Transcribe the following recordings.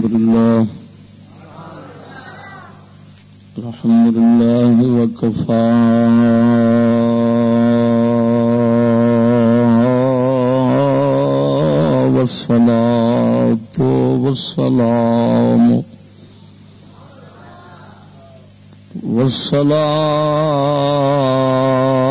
الحمد لله الحمد لله وكفى والصلاة والسلام والصلاة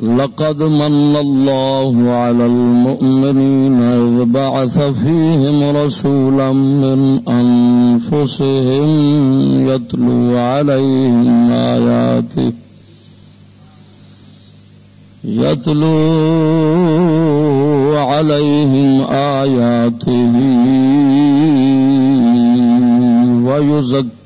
لقد من الله على المؤمنين إذ بعث فيهم رسولا من أنفسهم يتلو عليهم آياته يتلو عليهم آياته ويزكي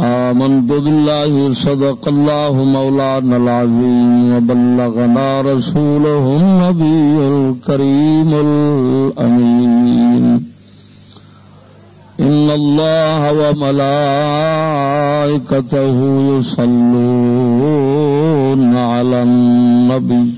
آمنت بالله صدق الله مولانا العظيم وبلغنا رسوله النبي الكريم الأمين. إن الله وملائكته يصلون على النبي.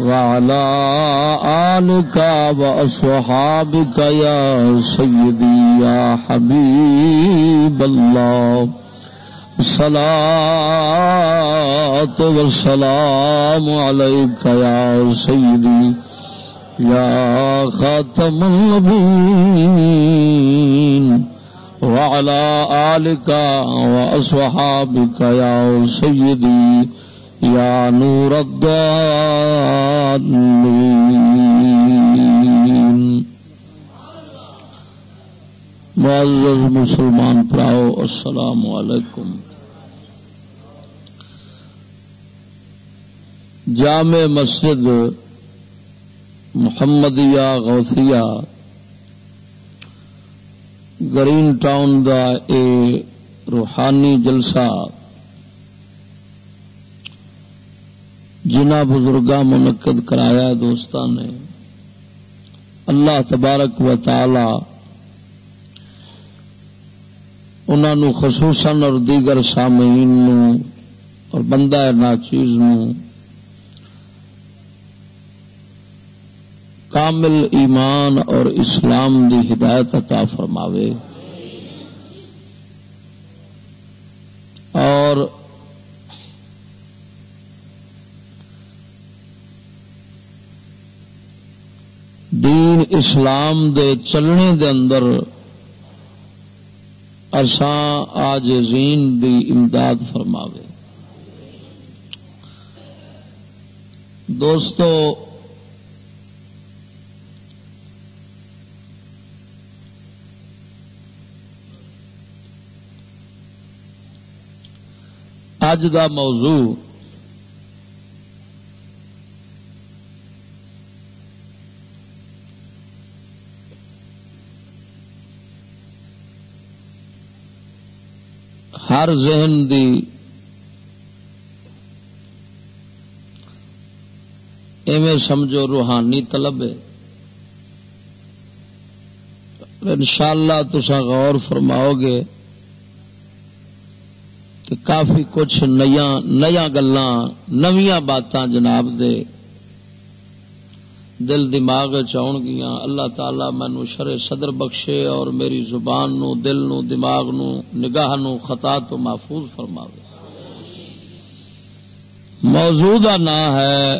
وعلى آلك وأصحابك يا سيدي يا حبيب الله. الصلاة والسلام عليك يا سيدي يا خاتم النبيين. وعلى آلك وأصحابك يا سيدي یا نور الدالین معزز مسلمان پراؤ السلام علیکم. جامع مسجد محمدیہ غوثیہ، گرین ٹاؤن دا اے روحانی جلسہ جنہ بزرگا منعقد کرایا دوستان نے۔ اللہ تبارک و تعالی انہوں خصوصاً اور دیگر سامعین اور بندہ ناچیز کامل ایمان اور اسلام دی ہدایت عطا فرماوے۔ اور دین اسلام دے چلنے دے اندر اساں آج زین دی امداد فرماوے۔ دوستو اج دا موضوع ہر ذہن دی ایویں سمجھو روحانی طلب ہے۔ ان شاء اللہ تسا غور فرماؤ گے کہ کافی کچھ نیا نیا گلان نویاں باتاں جناب دے دل دماغ چاؤن گیا اللہ تعالی مینو شر صدر بخشے اور میری زبان نو، دل نو، دماغ نو، نگاہ نو خطا تو محفوظ فرما موضوع کا نام ہے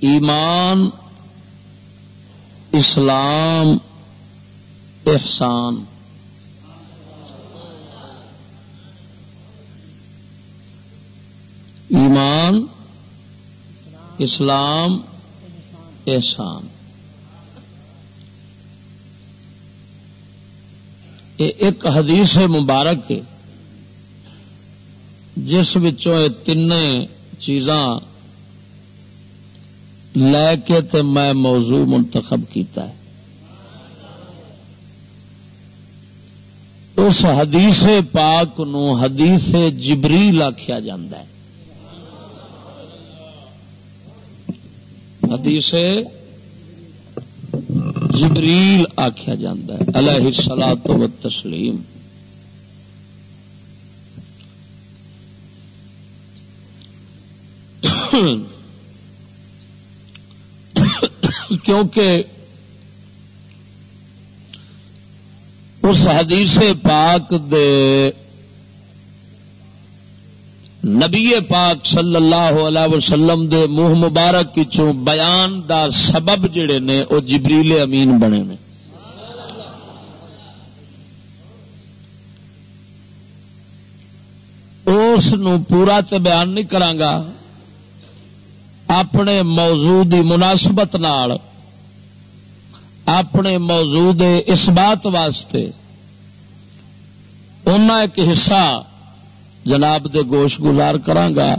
ایمان، اسلام، احسان۔ ایمان اسلام احسان۔ ایک حدیث مبارک جس تین چیزاں لے کے تے میں موضوع منتخب کیتا ہے۔ اس حدیث پاک نو حدیث جبریل آخیا جا حدیث جبریل آخیا جا علیہ سلا تو تسلیم کیونکہ اس حدیث پاک دے نبی پاک صلی اللہ علیہ وسلم دے منہ مبارک چوں بیان دا سبب جڑے نے وہ جبریل امین بنے نے۔ اس پورا تو بیان نہیں کرانگا۔ اپنے موضوع دی مناسبت نال، اپنے موضوع اس بات واسطے ان ایک حصہ جناب دے گوش گزار کرانگا۔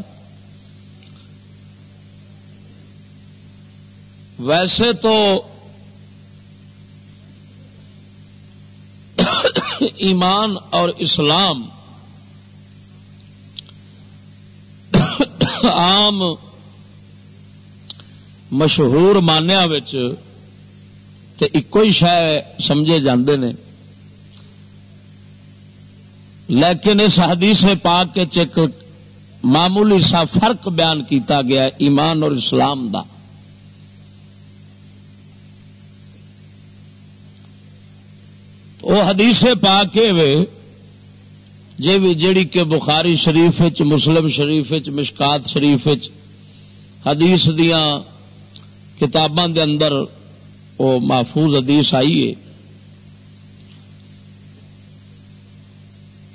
ویسے تو ایمان اور اسلام عام مشہور مانیا ایک ہی شہ سمجھے جاندے نے۔ لیکن اس حدیث پاک کے ایک معمولی سا فرق بیان کیتا گیا ایمان اور اسلام دا۔ وہ حدیث پا کے جی بھی جیڑی کہ بخاری شریف مسلم شریف مشکات شریف حدیث دیاں کتاباں دے اندر وہ محفوظ حدیث آئی ہے۔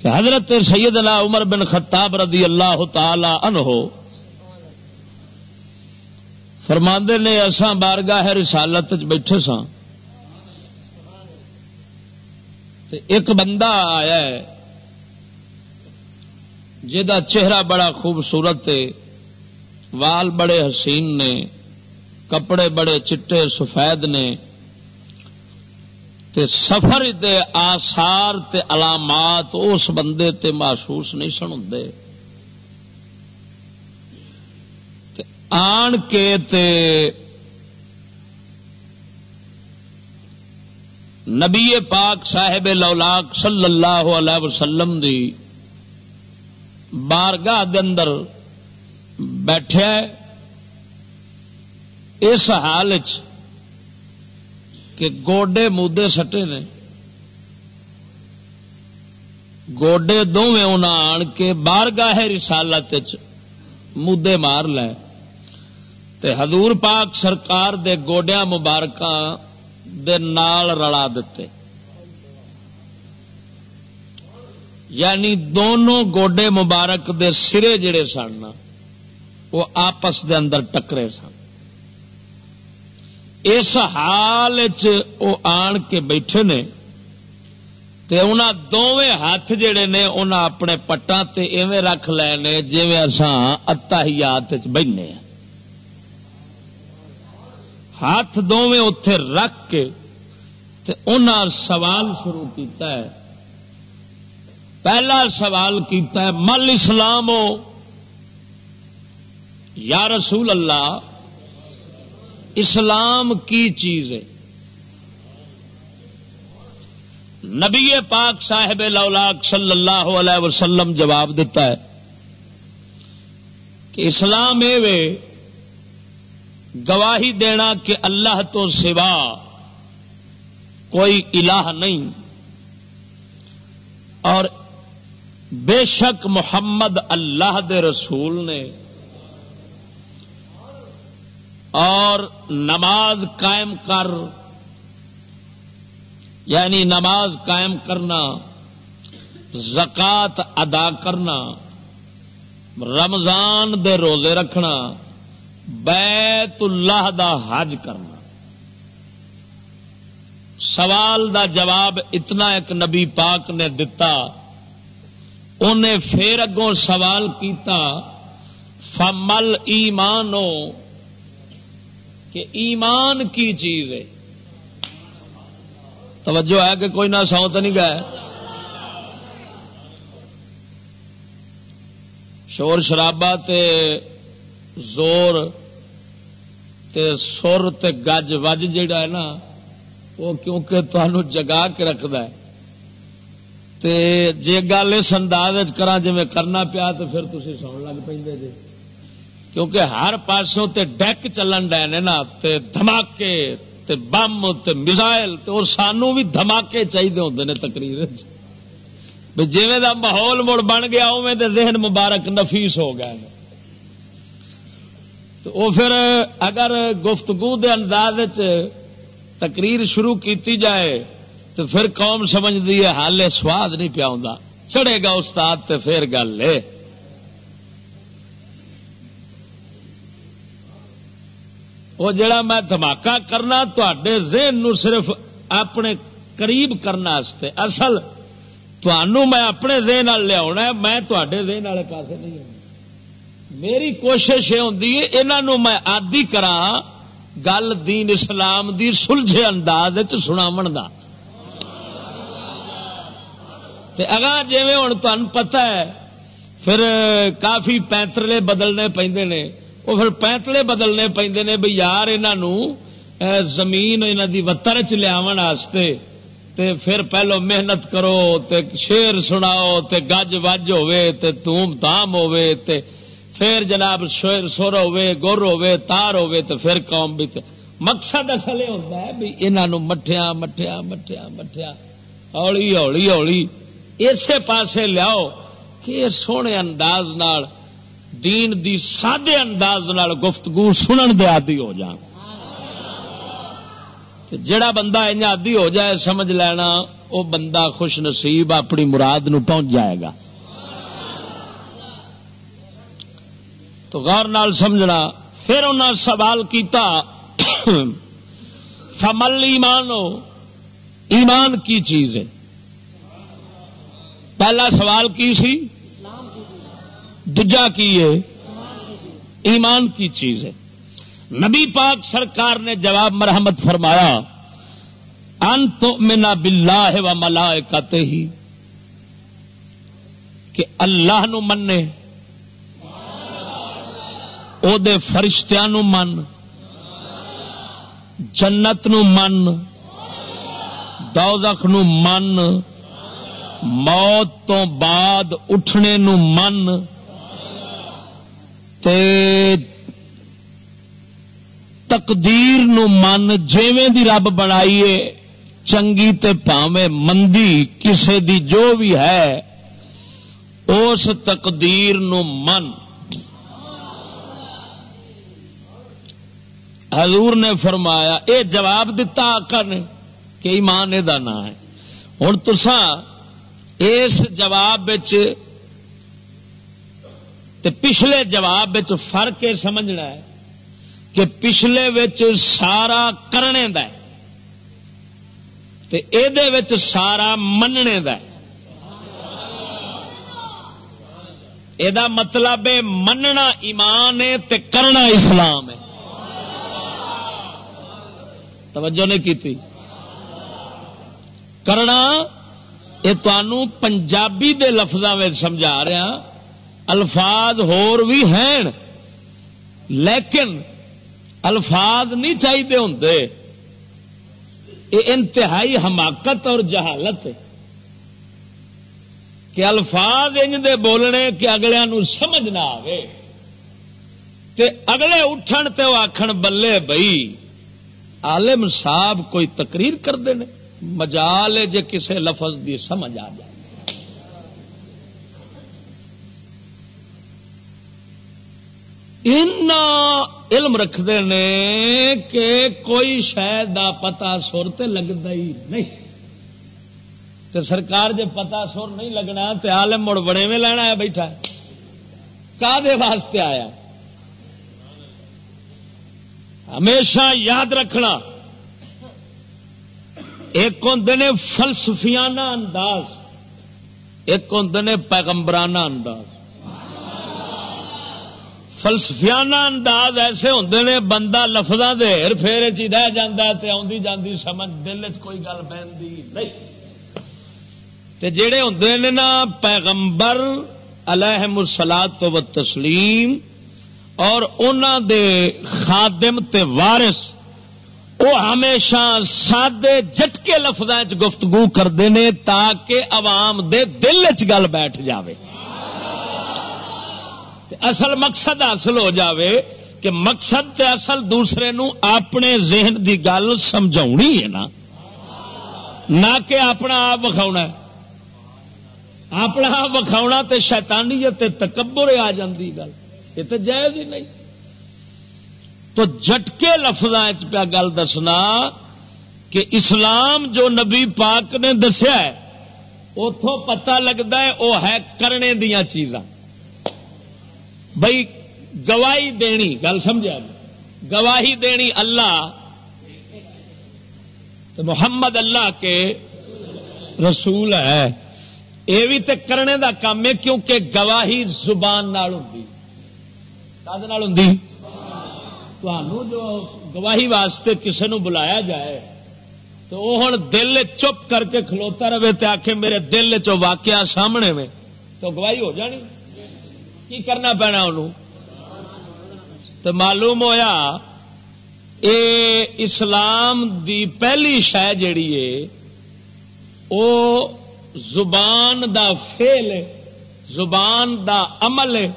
کہ حضرت سیدنا عمر بن خطاب رضی اللہ تعالی عنہ فرماندے نے اساں بارگاہ رسالت بیٹھے سا ایک بندہ آیا ہے جہاں چہرہ بڑا خوبصورت ہے، وال بڑے حسین نے، کپڑے بڑے چٹے، سفید نے تے سفر دے آسار تے علامات اس بندے تے محسوس نہیں سن ہوں آن کے تے نبی پاک صاحب لولاک صلی اللہ علیہ وسلم دی بارگاہ دے اندر بیٹھے۔ اس حال کہ گوڈے مودے سٹے نے۔ گوڈے دونوں انہیں آن کے بار گاہ رسالت مودے مار لے۔ تے حضور پاک سرکار دے گوڈیا مبارک دے نال رلا دیتے یعنی دونوں گوڈے مبارک دے سرے جڑے سن وہ آپس دے اندر ٹکرے سن۔ اس حال آن کے بیٹھے نے تے انہاں دوویں ہاتھ جڑے نے انہاں اپنے پٹاں تے ایویں رکھ لے نے جویں اساں اتحیات وچ بیٹھنے ہیں۔ ہاتھ دوویں اوتھے رکھ کے تے انہاں سوال شروع کیتا ہے۔ پہلا سوال کیتا ہے، مل اسلام ہو یا رسول اللہ؟ اسلام کی چیز ہے۔ نبی پاک صاحب لولاک صلی اللہ علیہ وسلم جواب دیتا ہے کہ اسلام اے گواہی دینا کہ اللہ تو سوا کوئی الہ نہیں اور بے شک محمد اللہ دے رسول نے اور نماز قائم کر یعنی نماز قائم کرنا زکات ادا کرنا، رمضان دے روزے رکھنا، بیت اللہ دا حج کرنا۔ سوال دا جواب اتنا ایک نبی پاک نے دتا، انہیں پھر اگوں سوال کیتا فمل ایمانو کہ ایمان کی چیز ہے۔ توجہ ہے کہ کوئی نہ سو تو نہیں گئے۔ شور شرابا تے زور تے سر تے گج وج جڑا ہے نا، وہ کیونکہ تمہوں جگا کے رکھد جی گل اس انداز کرا جی کرنا پیا تو پھر تھی سو لگ پہ جی کیونکہ ہر پاسوں تے ڈیک چلن ڈے نے نا، تے دھماکے، تے بم، تے میزائل، تے اور سانو بھی دھماکے چاہیے ہوتے ہیں تقریر جی دا ماحول مڑ بن گیا اوے تے ذہن مبارک نفیس ہو گیا تو وہ پھر اگر گفتگو دے انداز تقریر شروع کیتی جائے، تو پھر قوم سمجھتی ہے حال سواد نہیں پیا چڑھے گا استاد تے پھر گل ہے۔ وہ جڑا میں دھماکہ کرنا تے ذہن نو صرف اپنے قریب کرنا اصل تنوع میں اپنے ذہن لیا میں تے ذہن والے پاس نہیں ہوں میری کوشش یہ ہوں انہوں میں آدی کرا گل دین اسلام دی سلجھے انداز سناو دا۔ اگا جی ہوں تن پتا ہے، پھر کافی پینترلے بدلنے پہ وہ پھر پینتلے بدلنے پہ بھائی یار انہوں زمین انہوں دی وتر چ لیا تے پھر پہلو محنت کرو، تے شیر سناؤ، تے گج وج ہوے تے دھوم دھام ہوے تے پھر جناب شیر سر ہوے گر ہوے تار ہوے تے پھر قوم بھی تے۔ مقصد اصل یہ ہوتا ہے بھی انہوں مٹھیا مٹھیا مٹھیا مٹھیا ہولی ہولی ہولی۔ اسی پاسے لیاؤ کہ سونے انداز نال دین دی سادے انداز نال گفتگو سنن دے آدی ہو جان۔ جڑا بندہ آدی ہو جائے سمجھ لینا وہ بندہ خوش نصیب اپنی مراد نو پہنچ جائے گا۔ تو غور نال سمجھنا، پھر انہیں سوال کیتا، فمل ایمان ہو، ایمان کی چیز ہے؟ پہلا سوال کی سی؟ دجا کی ہے؟ ایمان کی چیز ہے۔ نبی پاک سرکار نے جواب مرحمت فرمایا، ان تو منا بلا ہے و ملا ہی کہ اللہ نو منے او دے فرشتیاں نو من، جنت نو من، دوزخ نو من، موت تو بعد اٹھنے نو من۔ تے تقدیر نو من جیویں دی رب بنائیے، چنگی تے پاوے مندی کسے دی جو بھی ہے، اس تقدیر نو من۔ حضور نے فرمایا، اے جواب دتا آقا نے کہ ایمان یہ نام ہے۔ ہوں تسا اس جواب پچھلے جواب فرق یہ سمجھنا ہے کہ پچھلے سارا کرنے دا ہے تے سارا مننے دا ہے۔ یہ مطلب ہے مننا ایمان ہے تے کرنا اسلام ہے۔ توجہ نہیں کی کرنا، یہ تمہوں پنجابی دے لفظوں میں سمجھا رہا ہاں۔ الفاظ ہور بھی ہیں، لیکن الفاظ نہیں چاہیے ہوں یہ انتہائی حماقت اور جہالت کہ الفاظ انج دے بولنے کہ اگلے نو سمجھ نہ آئے تے اگلے اٹھن تے وہ آخر بلے بئی عالم صاحب کوئی تقریر کرتے ہیں مجال جے کسے لفظ دی سمجھ آ جائے۔ علم رکھتے ہیں کہ کوئی شاید کا پتا سر تو لگتا ہی نہیں۔ تو سرکار جے پتا سر نہیں لگنا تو آلم مڑ بڑے میں لینا ہے بیٹھا کا واسطے آیا؟ ہمیشہ یاد رکھنا۔ ایک ہوں نے فلسفیانہ انداز، ایک ہوں نے پیغمبرانہ انداز۔ فلسفیانہ انداز ایسے ہوں نے، بندہ لفظوں دے ہر پھیر چ رہ جا آدھی جاندی سمجھ، دل چ کوئی گل بہنتی نہیں۔ تے جڑے ہوں نے نا، پیغمبر علیہ مسلات و تسلیم اور انہوں دے خادم تے وارث وہ ہمیشہ سادے جٹکے لفظ گفتگو کرتے ہیں تاکہ عوام دے دل چ گل بیٹھ جاوے۔ اصل مقصد حاصل ہو جاوے کہ مقصد تے اصل دوسرے نو اپنے ذہن دی گل سمجھا ہے نا۔ نہ کہ اپنا آپ ہے۔ اپنا وکھاؤنا تے شیطانیت تے تکبر آ جاندی گل۔ یہ تو جائز ہی نہیں۔ تو جٹکے لفظ پیا گل دسنا کہ اسلام جو نبی پاک نے دسیا ہے اتوں پتا لگتا ہے وہ ہے کرنے دیا چیزاں۔ بھائی گواہی دینی، گل سمجھا؟ گواہی دینی اللہ، تو محمد اللہ کے رسول ہے۔ یہ بھی تے کرنے دا کام ہے، کیونکہ گواہی زبان ہوں جو گواہی واسطے کسی نو بلایا جائے، تو وہ ہوں دل چپ کر کے کھلوتا رہے تو آخ میرے دل چ واقعہ سامنے میں تو گواہی ہو جانی۔ کی کرنا پینا انہوں۔ تو معلوم ہویا، اے اسلام دی پہلی شہ جیڑی ہے وہ زبان دا فیل ہے، زبان دا عمل ہے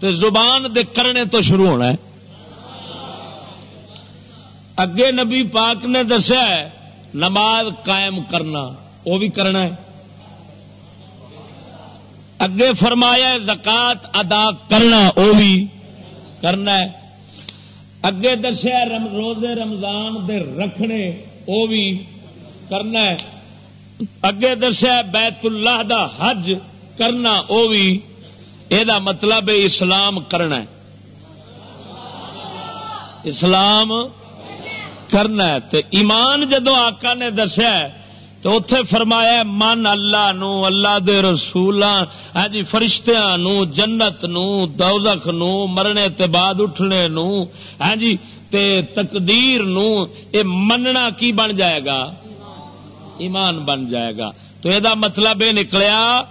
تو زبان دے کرنے تو شروع ہونا ہے۔ اگے نبی پاک نے دسیا ہے، نماز قائم کرنا وہ بھی کرنا ہے۔ اگے فرمایا زکات ادا کرنا وہ بھی کرنا ہے۔ اگے دسیا روزے رمضان دے رکھنے وہ بھی کرنا ہے۔ اگے دسیا بیت اللہ دا حج کرنا وہ بھی۔ یہ مطلب اسلام کرنا ہے۔ اسلام کرنا ہے۔ تے ایمان جدو آقا نے دسیا تو اتے فرمایا من اللہ نو، اللہ دے رسول ہاں جی فرشتیاں نو، جنت نو، دوزخ نو، مرنے تے بعد اٹھنے نو ہاں جی تے تقدیر نو، اے مننا کی بن جائے گا؟ ایمان بن جائے گا۔ تو یہ مطلب یہ نکلیا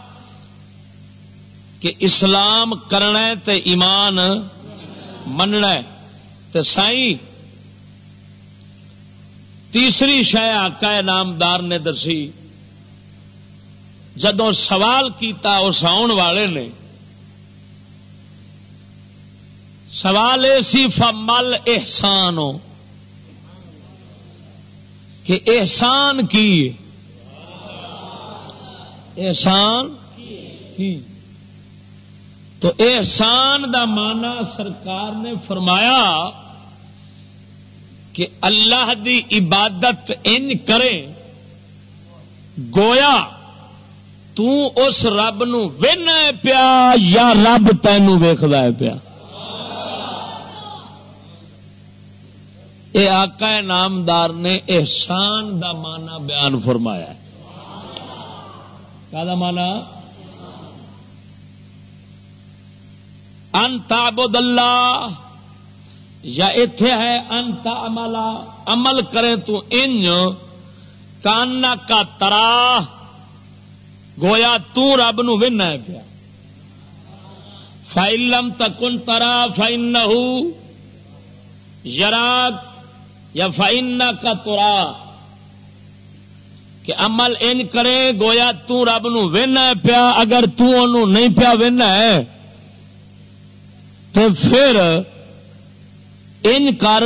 کہ اسلام کرنا ہے تے ایمان مننا ہے۔ تے سائی تیسری شہ آقا نامدار نے دسی۔ جدو سوال کیتا اس آن والے نے۔ سوال یہ سی، فمل احسان ہو۔ کہ احسان کی؟ احسان کی۔ تو احسان دا مانا سرکار نے فرمایا کہ اللہ دی عبادت ان کرے، گویا تو اس رب نو پیا یا رب تینوں ویخد پیا۔ یہ آقا نامدار نے احسان دا مانا بیان فرمایا کا مانا انتا اللہ یا اتے ہے انتا عملا عمل کرے تو ان کانا کا ترا گویا تو رب نو ونا پیا فائلم تکن ترا فائن یراک، یا فائن کا ترا۔ کہ عمل ان کرے، گویا تو رب نو ونا پیا، اگر تو انہوں نہیں پیا ونا ہے، تو پھر ان کر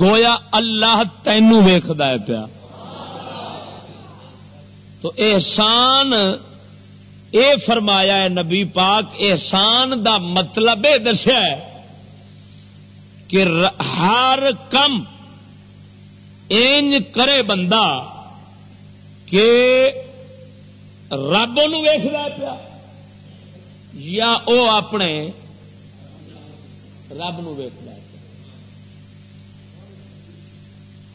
گویا اللہ تینو ویخد پیا۔ تو احسان اے فرمایا ہے نبی پاک، احسان دا مطلب یہ دسیا کہ ہر کم اینج کرے بندہ کہ رب ویخ پیا، یا او اپنے رب ویخ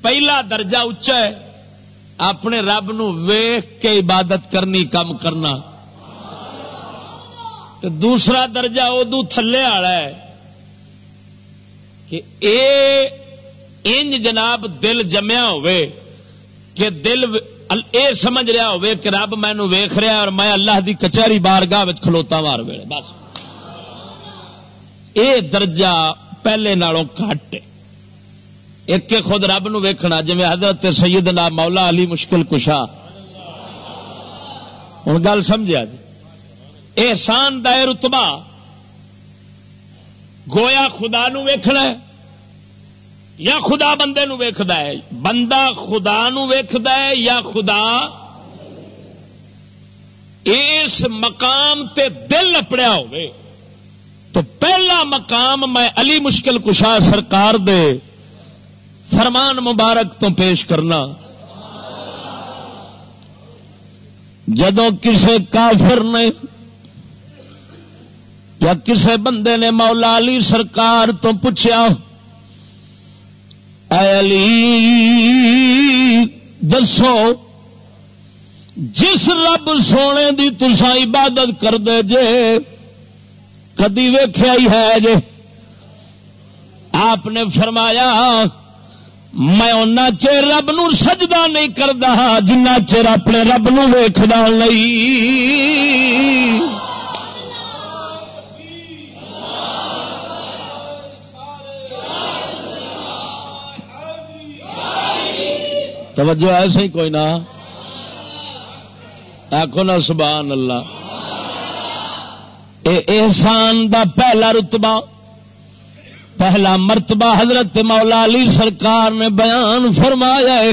پہلا درجہ اچا ہے۔ اپنے رب نو ویخ کے عبادت کرنی، کم کرنا۔ تو دوسرا درجہ ادو تھلے والا ہے کہ اے انج جناب دل جمیا ہوئے کہ دل اے سمجھ رہا ہوئے کہ رب مینو ویخ رہا اور میں اللہ دی کچہری بارگاہ کھلوتا مار ویلے۔ بس۔ اے درجہ پہلے نالوں کٹ ایک خود رب نو ویکھنا جی حضرت سیدنا مولا علی مشکل کشا۔ ہوں گل سمجھا جی؟ احسان دائر رتبا گویا خدا نو ویکھنا ہے یا خدا بندے نو ویکھدا ہے؟ بندہ خدا نو ویکھدا ہے یا خدا؟ اس مقام تے دل اپڑیا ہوئے تو پہلا مقام میں علی مشکل کشا سرکار دے فرمان مبارک تو پیش کرنا۔ جدو کسے کافر نے یا کسے بندے نے مولا علی سرکار تو پوچھا علی، دسو، جس رب سونے دی تسا عبادت کر دے جے، کدی ویخیا ہی ہے جے؟ آپ نے فرمایا میں ان چر رب نو سجدہ نہیں کرتا جنہ چر اپنے رب نو ویخدا توجہ ایسے ہی کوئی نہ؟ آخو نا سبحان اللہ۔ اے احسان دا پہلا رتبہ۔ پہلا مرتبہ حضرت مولا علی سرکار نے بیان فرمایا ہے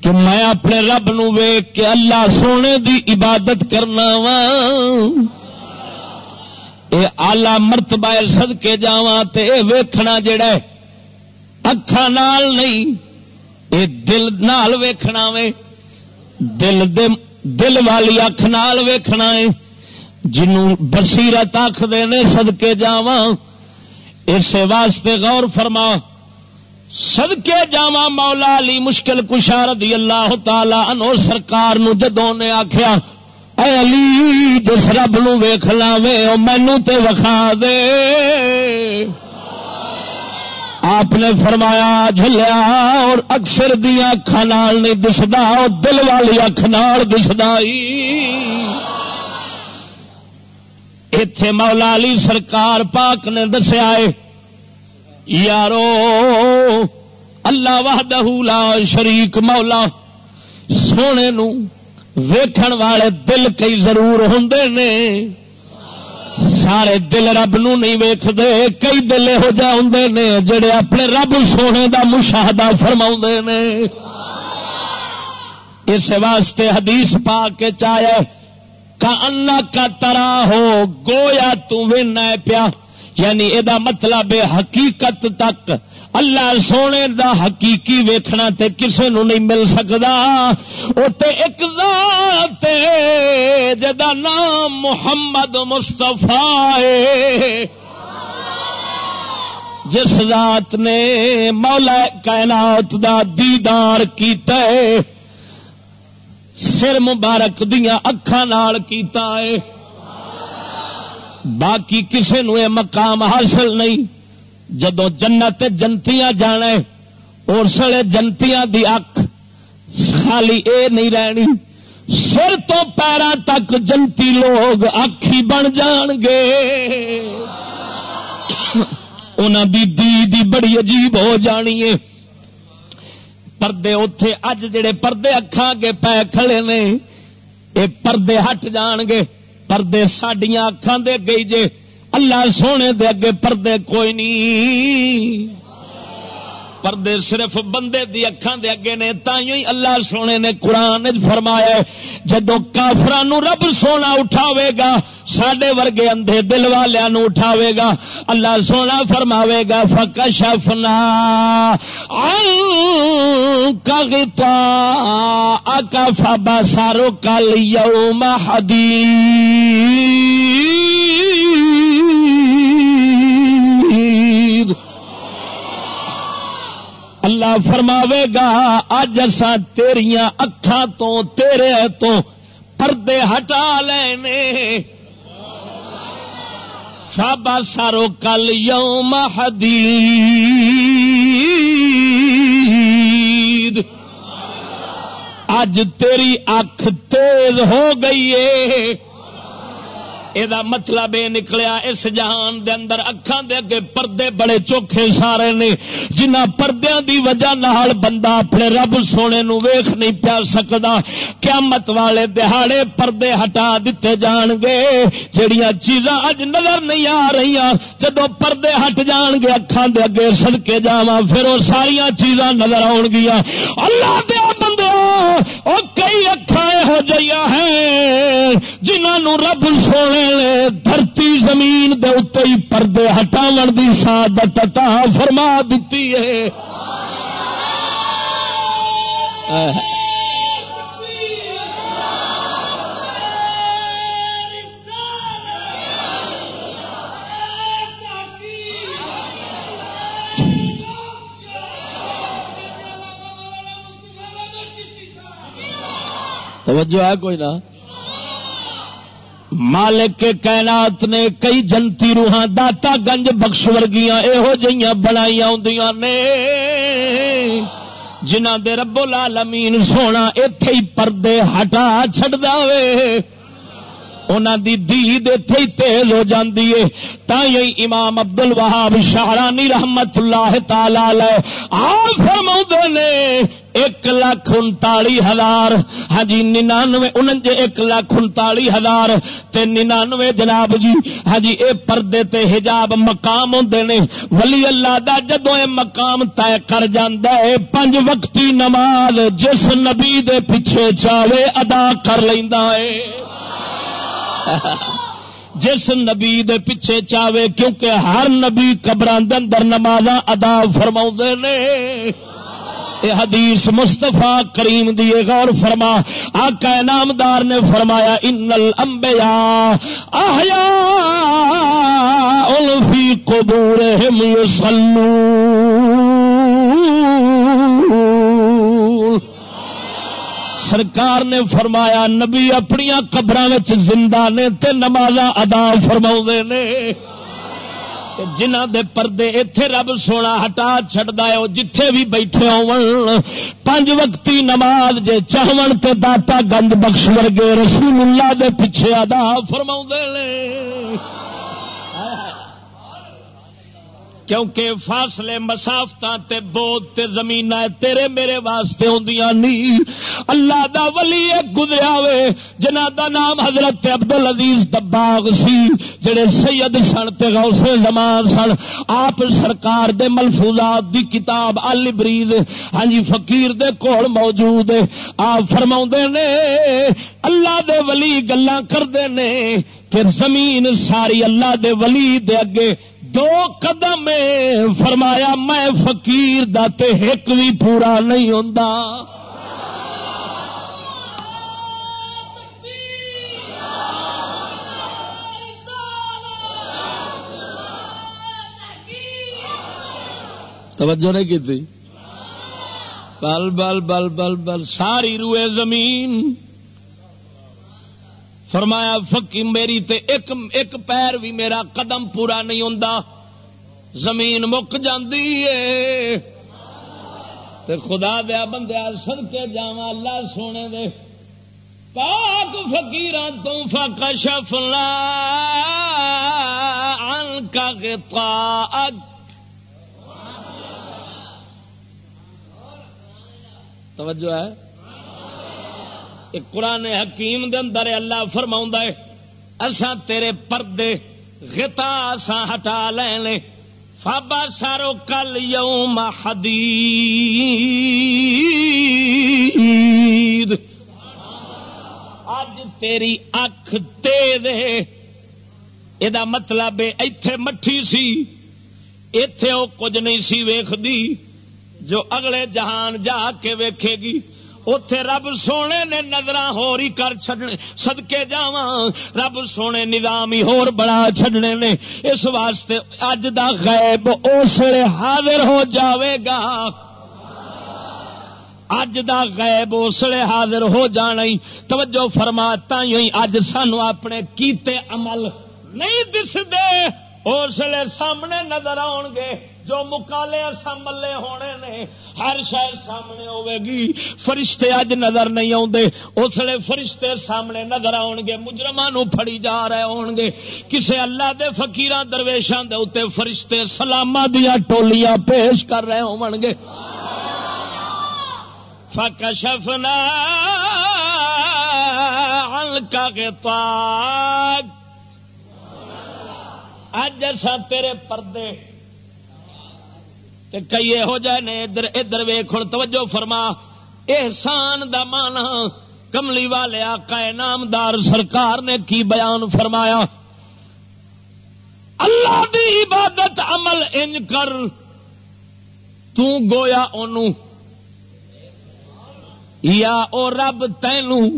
کہ میں اپنے رب نو ویگ کے اللہ سونے دی عبادت کرنا وا یہ آلہ مرتبہ سد کے جا ویخنا جڑا نال نہیں یہ دل نال ویخنا وے۔ دل دے، دل والی اکھ نال ویخنا ہے۔ جنوں بصیرت آخر نے سدکے جاواں اس واسطے غور فرما سدکے جاوا مولا علی مشکل کشا رضی اللہ تعالی انو سرکار نو جدوں نے آخیا اے علی، جس رب نو ویخ لاوے مینو تے وکھا دے۔ آپ نے فرمایا جلیا اور اکثر دیا اکھان نہیں دستا دل والی اکھ نال دستا اتے مولا علی سرکار پاک نے دسیا ہے، یارو، اللہ وحدہ لا شریک مولا، سونے نو ویکھن والے دل کئی ضرور ہوں نے۔ سارے دل رب نو نہیں ویکھتے کئی دل یہو جہ ہوں نے جڑے اپنے رب سونے دا مشاہدہ فرما نے۔ اس واسطے حدیث پا کے چاہے انا کا ترا ہو، گویا تنا پیا۔ یعنی یہ مطلب حقیقت تک۔ اللہ سونے دا حقیقی ویکھنا تے کسے نو نہیں مل سکتا وہ ایک ذات جدا نام محمد مستفا جس ذات نے مولا کائنات دا دیدار کیتا ہے۔ سر مبارک دیا اکھان کیتا ہے۔ باقی کسے نو مقام حاصل نہیں۔ جدو جنت جنتیاں جانا اور سڑے جنتیاں دی اکھ خالی اے نہیں رہنی۔ سر تو پیروں تک جنتی لوگ آخی بن جان گے۔ انہوں دی دی دی بڑی عجیب ہو جانی ہے۔ پردے اتے اج جڑے پردے اکھا کے پے کھڑے نے یہ پردے ہٹ جان گے، پردے سڈیا اکھان دے گئی جے، اللہ سونے دے اگے پردے کوئی نہیں۔ پردے صرف بندے دی اکھان دے اگے نے، تائیوں ہی اللہ سونے نے قرآن فرمایا جدو کافران رب سونا اٹھاوے گا سڈے ورگے اندھے دل والوں اٹھاوے گا، اللہ سونا فرماوے گا فکشفنا کگتا اکفا بسارو کل یوم حدید اللہ فرماوے گا اج اسا تیریاں اکھاں تو، تیرے تو پردے ہٹا لینے۔ فابا سارو کل یوم حدید۔ اج تیری اکھ تیز ہو گئی ہے۔ یہ مطلب یہ نکلیا، اس جہان دے اندر اکھان دے اگے پردے بڑے چوکھے سارے نے جنہ پردیاں دی وجہ نال بندہ اپنے رب سونے نو ویخ نہیں پیا سکتا قیامت والے دہاڑے پردے ہٹا دیتے جان گے جڑیاں چیزاں اج نظر نہیں آ رہی جدو پردے ہٹ جان گے اکھان دے اگے سڑکے جاواں، پھر وہ ساریا چیزاں نظر آن گیا اللہ دیا بندے او کئی اکھا ہو جائیا ہیں جنہوں رب سونے دھرتی زمین دے اتنے ہی پردے ہٹاو دی سعادت عطا فرما دیتی ہے۔ توجہ ہے کوئی نہ؟ مالک کے کائنات نے کئی جنتی روحاں داتا گنج بخش ورگیاں یہو جہاں بنائی نے۔ جنہ دے رب العالمین سونا اتے ہی پردے ہٹا چڈا وے دی دید اتے ہی تیز ہو جاتی ہے۔ تھی امام ابدل وہاب شاہرانی رحمت اللہ تعالی آ فرما نے۔ ایک لاکھ انتالی ہزار۔ ہاں جی ننانوے انجے ایک لاکھ انتالی ہزار۔ تے ننانوے جناب جی ہاں جی اے پردے تے حجاب مقام ہوندے نے۔ ولی اللہ دا جدو اے مقام طے کر جاندا ہے پنج وقتی نماز جس نبی دے پیچھے چاہے ادا کر لیندا ہے جس نبی دے پیچھے چاہے کیونکہ ہر نبی قبران دے اندر نماز ادا فرماؤں نے۔ اے حدیث مستفا کریم دیے غور فرما، آقا نامدار نے فرمایا ان الانبیاء احیاء فی قبورہم یصلون. سرکار نے فرمایا، نبی اپنی قبر زندہ نے تے نماز ادا فرما نے۔ جنہ دے پردے اتے رب سونا ہٹا چڈا ہے جتھے بھی بیٹھے پانچ وقتی نماز جے چاہن تے داتا گند بخش ورگے رسول اللہ دے پیچھے ادا فرما کیونکہ فاصلے مسافت تے بوت تے زمین تیرے میرے واسطے ہوں نہیں اللہ دا ولی گزریا وے جنہ دا نام حضرت عبد العزیز دباغ سی، جڑے سید سن تے غوث زمان سن۔ آپ سرکار دے ملفوظات دی کتاب علی بریز ہاں جی فقیر دے کول موجود ہے۔ آپ فرما نے، اللہ دے ولی گلا کرتے نے کہ زمین ساری اللہ دے ولی دے اگے دو قدم فرمایا، میں فقیر دے ایک بھی پورا نہیں ہوں توجہ نہیں کی بل بل بل بل بل، ساری روئے زمین۔ فرمایا فکی میری تے ایک ایک پیر بھی میرا قدم پورا نہیں ہوں زمین مک جاندی ہے تے خدا دیا بندیا سد کے جا اللہ سونے دے۔ پاک فکیر تو فکشف ان کا توجہ ہے۔ قرآن حکیم دے اندر اللہ فرما ہے اساں تیرے پردے غطا اساں ہٹا لے۔ فابا سارو کل یوم حدید۔ اج تیری اکھ تیز مطلب ہے یہ مطلب ایتھے مٹھی سی، ایتھے وہ کچھ نہیں سی ویخ دی جو اگلے جہان جا کے ویکھے گی اتے رب سونے نے نظر ہو کر چڈنے سدکے جا رب سونے نظام ہی ہور بڑا چڈنے نے۔ اس واسطے اج دا غیب اس حاضر ہو جاوے گا۔ اج دا غیب اسلے حاضر ہو جانا توجہ فرماتا ہی اج سانو اپنے کیتے عمل نہیں دس دے اسلے سامنے نظر آن گے۔ جو مکالے ملے ہونے نے، ہر شہر سامنے ہوے گی فرشتے اج نظر نہیں آتے اس لیے فرشتے سامنے نظر آن گے مجرم پڑی جا رہے ہون گے کسے اللہ دے فکیر درویشان دے اتنے فرشتے سلامہ دیا ٹولیاں پیش کر رہے ہو گے فکشفنا کا اج ایسا تیرے پردے کئی یہو جہ نے ادھر ادھر ویخ توجہ فرما۔ احسان دا مانا کملی والے آقا نامدار سرکار نے کی بیان فرمایا؟ اللہ دی عبادت عمل انج کر۔ تو گویا یا او رب تینوں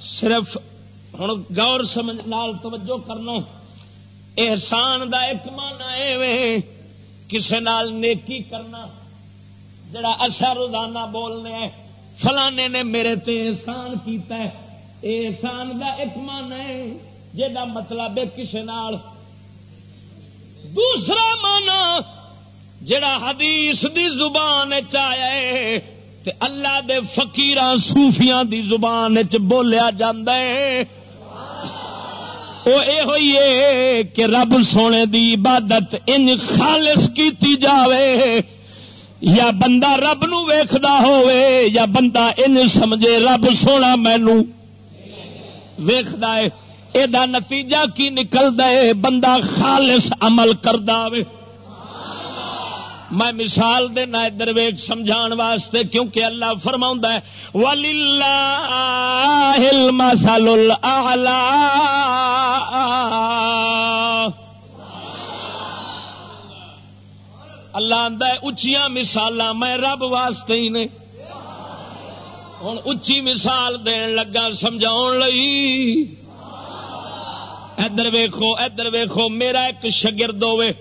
صرف ہوں گور سمجھ نال توجہ کرنا۔ احسان دا ایک مانا ای کسے نال نیکی کرنا، جڑا اچھا روزانہ بولنے فلانے نے میرے تے احسان کیتا ہے۔ احسان دا ایک مانا ہے جا مطلب ہے کسے نال۔ دوسرا مانا جڑا حدیث دی زبان چیا تے اللہ دے فقیراں صوفیاں دی زبان چ بولیا جاندا ہے۔ وہ یہ ہوئی ہے کہ رب سونے دی عبادت ان خالص کیتی جاوے۔ یا بندہ رب نو ویکھدا ہوئے یا بندہ ان سمجھے رب سونا مینو ویکھدا ہے۔ یہ نتیجہ کی نکلتا ہے؟ بندہ خالص عمل کردا وے میں مثال دینا ادھر ویگ سمجھا واسطے، کیونکہ اللہ فرما ہے اللہ آدھا اچیا مثال میں رب واسطے ہی نے۔ ہوں اچھی مثال دین لگا سمجھا ادھر ویخو ادھر ویخو میرا ایک شگرد ہوے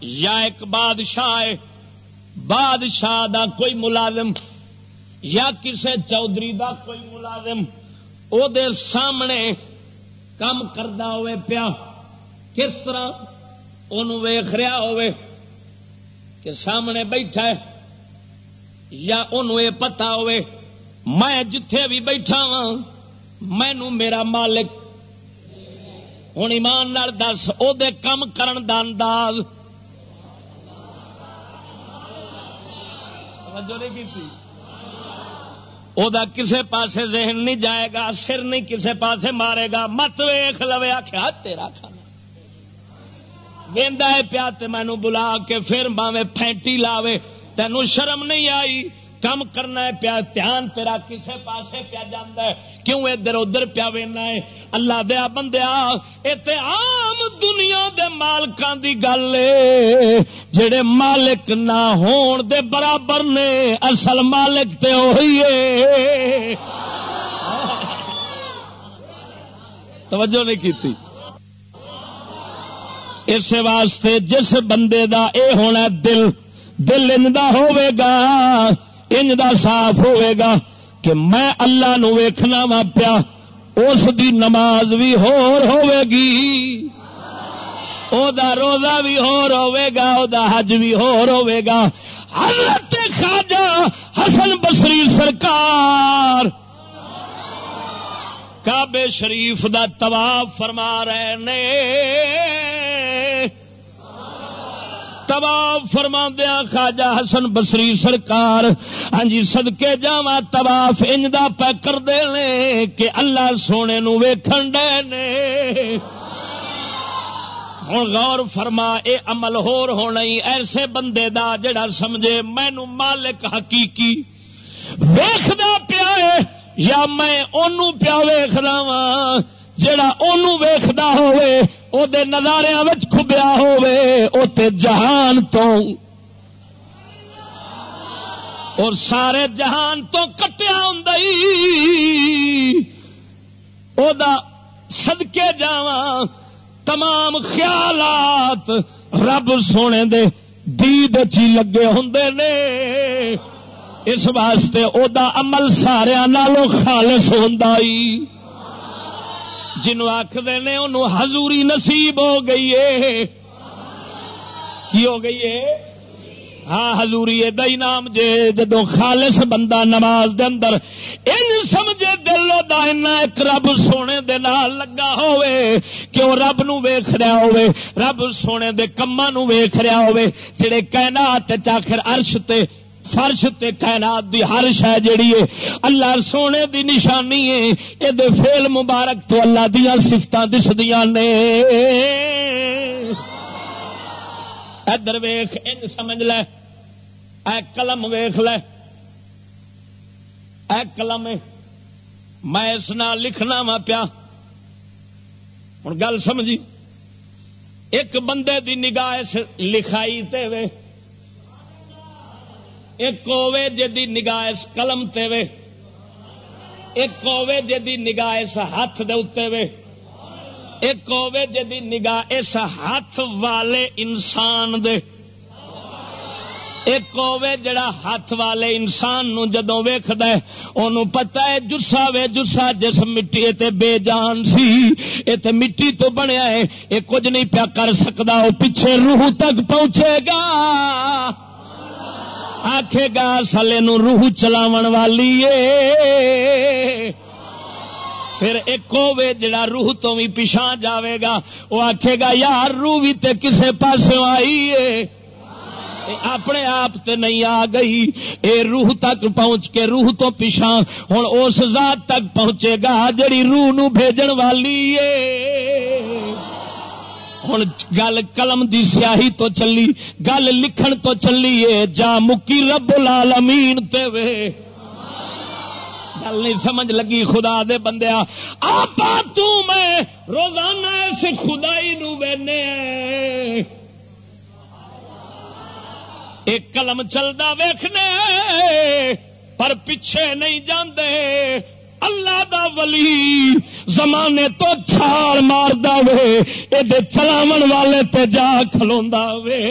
یا ایک بادشاہ ہے، بادشاہ دا کوئی ملازم یا کسے چودھری دا کوئی ملازم او دے سامنے کام کردا ہوئے پیا، کس طرح ان ویخ رہا ہوئے کہ سامنے بیٹھا ہے یا ان یہ پتا ہوئے، میں جتھے بھی بیٹھا ہاں، وا مینو میرا مالک۔ ہوں ایمان دس، او دے کم کرن دا انداز کسے پاسے ذہن نہیں جائے گا، سر نہیں کسے پاسے مارے گا۔ مت ویخ لو آخیا ہاں، تیرا کھانا۔ وہدا ہے پیا مینو بلا کے پھر باوے پھینٹی لاوے۔ تینوں شرم نہیں آئی۔ کم کرنا ہے، پیا دھیان تیرا کسے پاسے پیا جانا ہے۔ کیوں ادھر ادھر پیا وینا ہے؟ اللہ دیا بندیا ات عام دنیا دے مالکان دی گل جڑے مالک نہ ہون دے برابر نے، اصل مالک تے وہی ہے توجہ نہیں کیتی۔ اس واسطے جس بندے دا اے ہونا دل دل اندا ہوے گا۔ انج دا صاف ہوئے گا کہ میں اللہ نو ویکھنا وا پیا، اس دی نماز بھی ہور ہوئے گی۔ او دا روزہ بھی ہور ہوئے گا، او دا حج بھی ہور ہوئے گا۔ حضرت خواجہ حسن بصری سرکار کعبے شریف دا طواف فرما رہے نے۔ تباف فرما دیا خواجہ حسن بسری سرکار۔ ہاں جی سدکے جا تباف انجدا پہ کر دے کہ اللہ سونے نو ویکھن ڈے نے۔ ہوں غور فرما، اے عمل ہور ہونا ہی، ایسے بندے دا جڑا سمجھے مینو مالک حقیقی ویخدا پیا یا میں اونوں پیا ویخنا وا جڑا اونوں ویخدا ہوئے او دے نظاریاں وچ کھبیا ہوئے او تے جہان تو اور سارے جہان تو کٹیا ہوں او دا صدقے جاواں، تمام خیالات رب سونے دے دید چی لگے ہوں نے۔ اس واسطے او دا عمل سارا نالوں خالص ہوں جنوں آخر نے انہوں حضوری نصیب ہو گئی ہے۔ کی ہو گئی ہے؟ ہاں ہزوری نام جے جدو خالص بندہ نماز دے اندر ان سمجھے دلو دا ایک رب سونے دے نال لگا ہوئے کہ وہ رب نو ویخ رہا ہوئے رب سونے دے کما نو ویخ رہا ہوئے جڑے کائنات چاخر عرش تے فرش تے کائنات دی ہر شہ جیڑی ہے، اللہ سونے دی نشانی ہے۔ یہ فیل مبارک تو اللہ دیا سفت دس دیا نے۔ ادھر ویخ ان سمجھ لے۔ اے قلم ویخ لے۔ اے قلم، میں اس نال لکھنا وا پیا۔ ہوں گل سمجھی۔ ایک بندے دی نگاہ اس لکھائی تے وے۔ ایک ہوے جی نگاہ اس قلم تے وے، ایک ہوے جی نگاہ اس ہاتھ دے اتنے وے، ایک ہوے جی نگاہ اس ہاتھ والے انسان دے۔ ایک ہوے جڑا ہاتھ والے انسان نو جدوں ویکھد اونوں پتہ ہے جسا وے جسا جس مٹی تے بے جان سی۔ اے تے مٹی تو بنیا ہے، اے کچھ نہیں پیا کر سکدا، او پیچھے روح تک پہنچے گا۔ آخے گا، سلے نو روح چلاو والی پھر ایک ہوے جڑا روح تو بھی پچھا جاوے گا وہ آخے گا، یار، روح بھی تے کسے پاس آئی ہے اپنے آپ تے نہیں آ گئی۔ اے روح تک پہنچ کے روح تو پیچھا ہوں اس ذات تک پہنچے گا جڑی روح نو بھیجن والی ہے ہوں گل قلم دی سیاہی تو چلی، گل لکھن تو چلی ہے جا مکی رب العالمین تے وے۔ گل نہیں سمجھ لگی خدا دے بندے آپ میں روزانہ اس خدائی نو وینے۔ ایک قلم چلتا ویخنے پر پیچھے نہیں جاندے۔ اللہ دا ولی زمانے تو چھال مار وے یہ چلاو والے تے جا کھلوا وے۔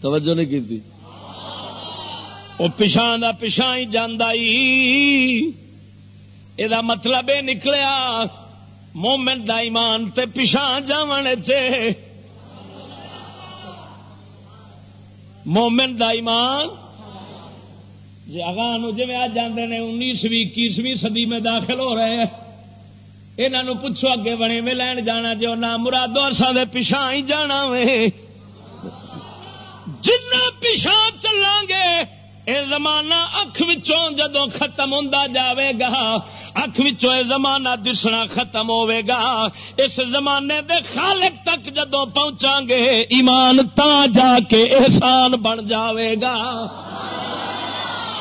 توجہ نہیں کی وہ پچھا کا پچھا ہی جانا یہ مطلب یہ نکلیا مومن دا ایمان تے پچھا جان چ مومن دا ایمان۔ جی اگاں جی آ جانے نے انیسویں، اکیسویں صدی میں داخل ہو رہے ہیں۔ یہاں پوچھو اگے بنے میں لین جانا جو نہ مرادو ارسا دے پچھا ہی جانا وے۔ جنا پچھا چلیں گے زمانہ اکھ جدو ختم ہوں جاوے گا، اکھ زمانہ دسنا ختم ہوے گا۔ اس زمانے دے خالق تک جدو پہنچا گے، ایمان تا جا کے احسان بن جاوے گا۔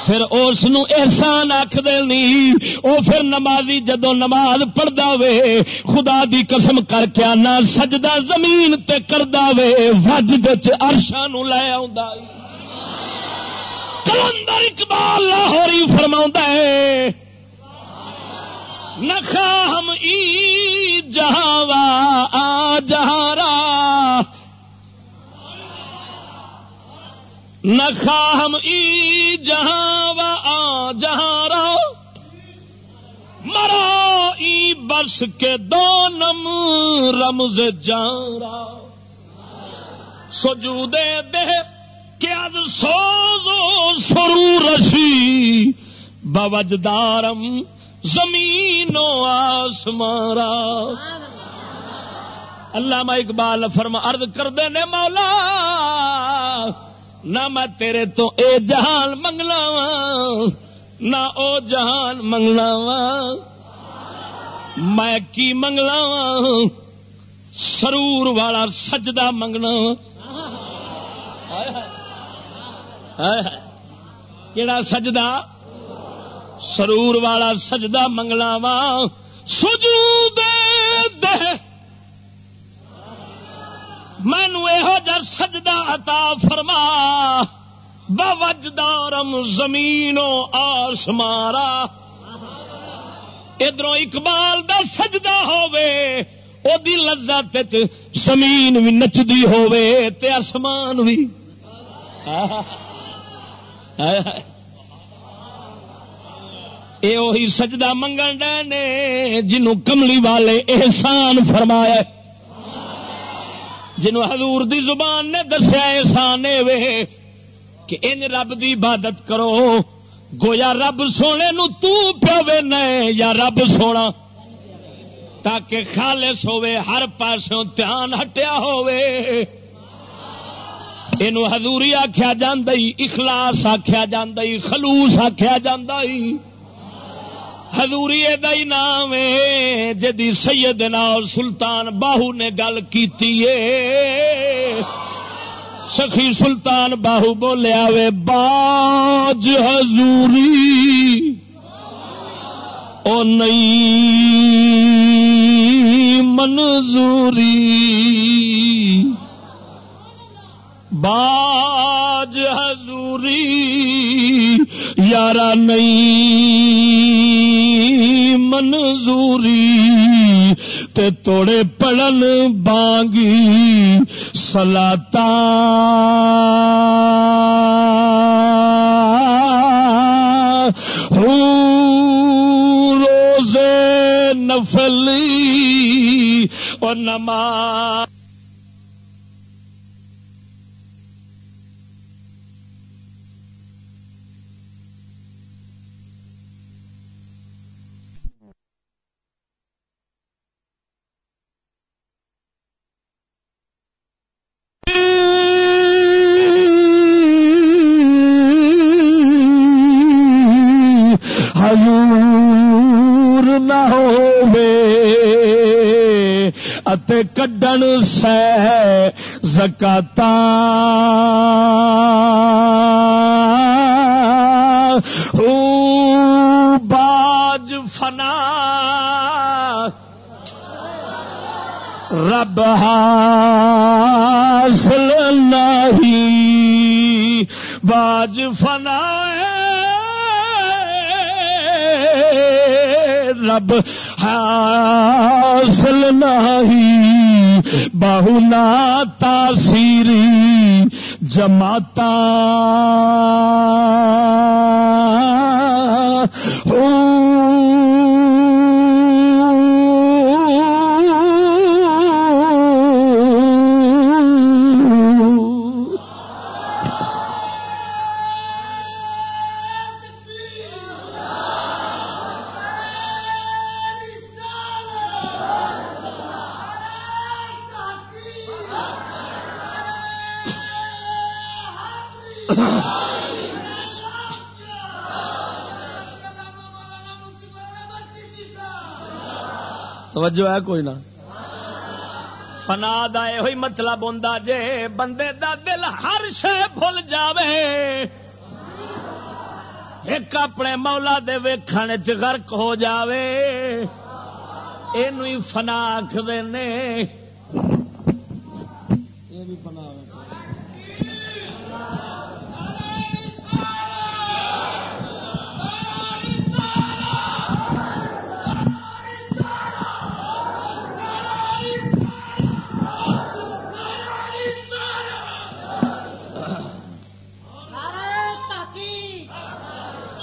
پھر اس احسان آخ دینی وہ پھر نمازی جدو نماز پڑھتا وے، خدا دی قسم کر کے آنا سجدہ زمین تے کردا وے، وج ارشا نو لے آ کلندر اقبال لاہوری فرما ہے۔ نخا ہم ای جہاں آ جہارا نخا ہم ای جہاں آ جہارا مرا بس کے دو نم رمز جارا سجو دے دے کیا سوزو سرو رشی بوجدارم زمین و آسمارا اللہ میں اقبال فرما ارد کر دے نے مولا، نہ میں تیرے تو اے جہان منگلا وا نہ او جہان منگلا وا میں کی منگلا وا سرور والا سجدہ منگنا۔ وا کیڑا سجدہ? سرور والا سجدہ منگلا وا سجو دے مینو یہ سجدہ عطا فرما۔ بوجدارم زمین و آسمارا ادھر اقبال دا سجدہ ہووے، او دی لذت زمین بھی نچدی ہووے تے آسمان بھی اے وہی سجدہ منگن ڈے نے جنوں کملی والے احسان فرمایا جنوں حضور دی زبان نے دسیا احسان وے کہ ان رب دی عبادت کرو۔ گویا رب سونے نو تو پیوے نئے یا رب سونا تاکہ خالص ہوئے ہر پاسوں دھیان ہٹیا ہوئے اینو حضوری آخیا جاندہ اخلاص آخیا جاندہ خلوص آخیا جاندہ حضوری دئی نام جدی سیدنا سلطان باہو نے گل کی سخی سلطان باہو بولیا وے، باج حضوری۔ او نئی منظوری۔ باج حضوری یارا نئی منظوری تے توڑے پڑن بانگی سلاتا روز نفلی اور نماز حضور نہ اتے کڈن سہ زکاتا باج فنا۔ رب حاصل نہیں باج فنا رب حاصل نہیں۔ بہنا تاثیری جماتا توجہ ہے کوئی نہ۔ فنا دا یہ مطلب ہوں جے بندے دا دل ہر شے بھول جاوے۔ ایک اپنے مولا دے ویکھن چ غرق ہو جاوے۔ یہ فنا آخر نے۔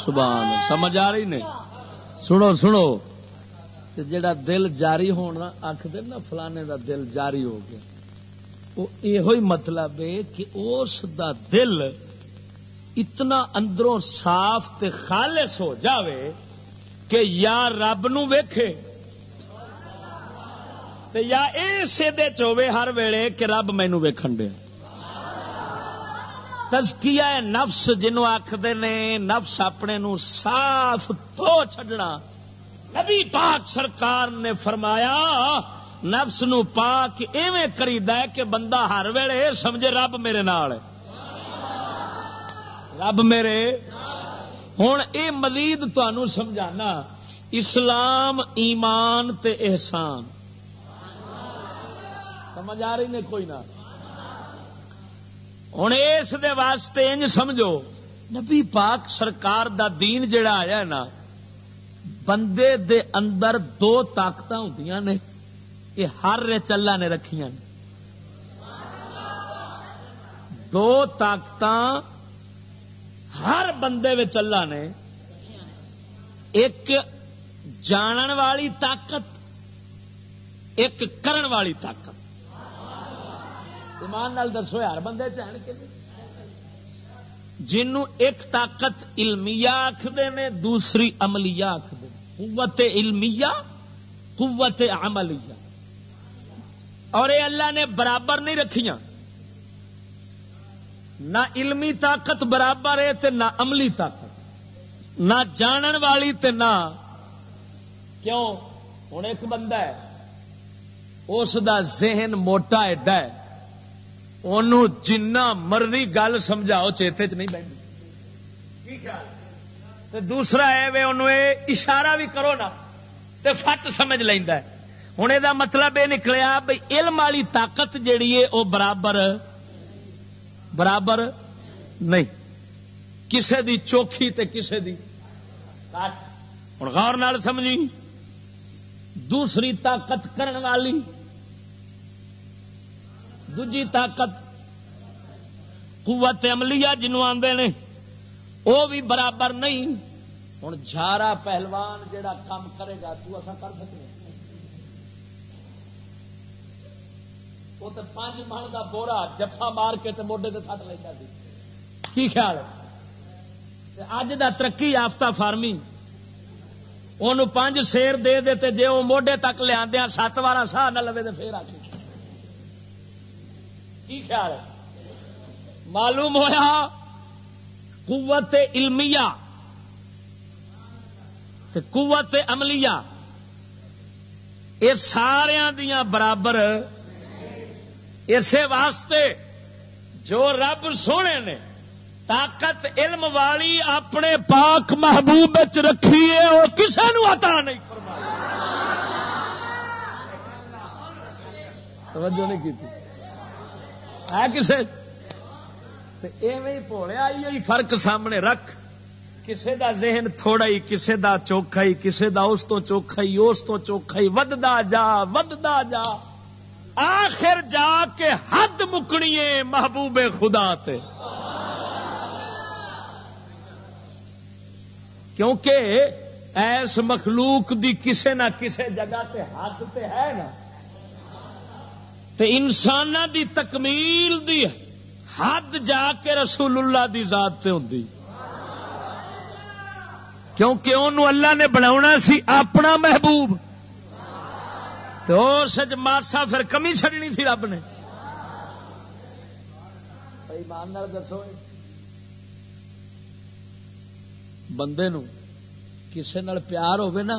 سبحان سمجھ آ رہی نے سنو سنو۔ جڑا دل جاری ہونا آخر نا فلانے دا دل جاری ہو گیا۔ یہ مطلب ہے کہ اس دا دل اتنا اندروں صاف تے خالص ہو جاوے کہ یا رب نو ویکھے تے یا اسے دے چوے ہر ویلے کہ رب مینو ویکھن دے تزکیہ نفس جنو آخر نے، نفس اپنے نو صاف تو چھڈنا۔ نبی پاک سرکار نے فرمایا، نفس نو پاک ایویں کرید کہ بندہ ہر ویلے سمجھے رب میرے نال رب میرے ہوں یہ مزید تمہوں سمجھانا، اسلام، ایمان تے احسان۔ سمجھ آ رہی نے کوئی نہ؟ ہوں اس واسطے انج سمجھو، نبی پاک سرکار دا دین جڑا آیا ہے نا، بندے دے اندر دو طاقت ہوں نے یہ ہر چلا نے رکھیا دو طاقت ہر بندے اللہ نے، ایک جانن والی طاقت، ایک کرن والی طاقت۔ ایمان نال دسو، ہر بندے چین کے جنوں ایک طاقت علمیہ آخر نے، دوسری عملیہ آخر قوت علمیہ، قوت عملیہ۔ اور یہ اللہ نے برابر نہیں رکھیاں۔ نہ علمی طاقت برابر ہے تے نہ عملی طاقت۔ نہ جانن والی تے نہ۔ کیوں؟ ہوں ایک بندہ ہے، اس دا ذہن موٹا ایڈا ہے۔ انہوں جنہ مرضی گل سمجھاؤ چیتے چ نہیں بہن دوسرا ہے وے انہوں اشارہ بھی کرو نا تے فٹ سمجھ لینا ہوں یہ مطلب یہ نکلیا بھائی علم والی طاقت جیڑی ہے وہ برابر برابر نہیں کسے دی چوکھی تے کسے دی ہوں غور نال سمجھی دوسری طاقت کرن والی دوجی طاقت قوت عملیہ جنوں آدھے نے وہ بھی برابر نہیں ہوں جھارا پہلوان جڑا کام کرے گا تو ایسا کر سکتے وہ تو پانچ من کا بورا جفا مار کے تے موڈے سے تھٹ لینا سی کی خیال اج دا ترقی یافتہ فارمی ان پانچ شیر دے دے جے وہ موڈے تک لیا سات بارہ سا نہ لوے تو پھر آ کی خیال ہے؟ معلوم ہوا قوت علمیہ قوت عملیہ یہ سارا دیا برابر اسی واسطے جو رب سونے نے طاقت علم والی اپنے پاک محبوب رکھی ہے، وہ کسی نو عطا نہیں توجہ نہیں کی ہے کسے؟ ایویں پوڑیا آئی فرق سامنے رکھ۔ کسے دا ذہن تھوڑا ہی، کسے دا چوکھا ہی، کسے دا اس تو چوکھا ہی، اس تو چوکھا ہی۔ وددا جا وددا جا۔ آخر جا کے حد مکنی محبوب خدا تے۔ کیونکہ ایس مخلوق دی کسے نہ کسے جگہ تے حد تے ہے نا۔ تے انسان دی تکمیل دی حد جا کے رسول اللہ دی ذات تے ہوندی۔ کیونکہ انہوں اللہ نے بنا سی اپنا محبوب۔ تو سچ مارسا پھر کمی چڑنی تھی رب نے۔ دسو۔ بندے نو کسے نال پیار ہوگی نا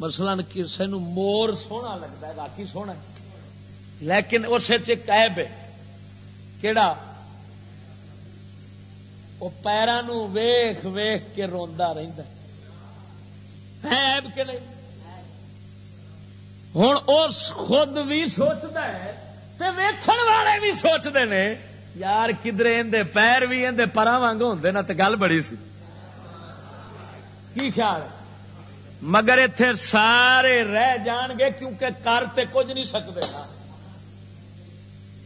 مسلا کسے نو مور سونا لگتا ہے، باقی سونا لیکن اس ایب ہے۔ کہڑا وہ پیروں ویخ ویخ کے روا رہتا ہے۔ کہ نہیں؟ ہوں اس خود بھی سوچتا ہے ویکھن والے بھی سوچتے ہیں یار کدھر اندر پیر بھی اندر پرا وانگ ہوں نا تو گل بڑی سی۔ کی خیال مگر اتے سارے رہ جان گے کیونکہ کر تے کچھ نہیں سکتے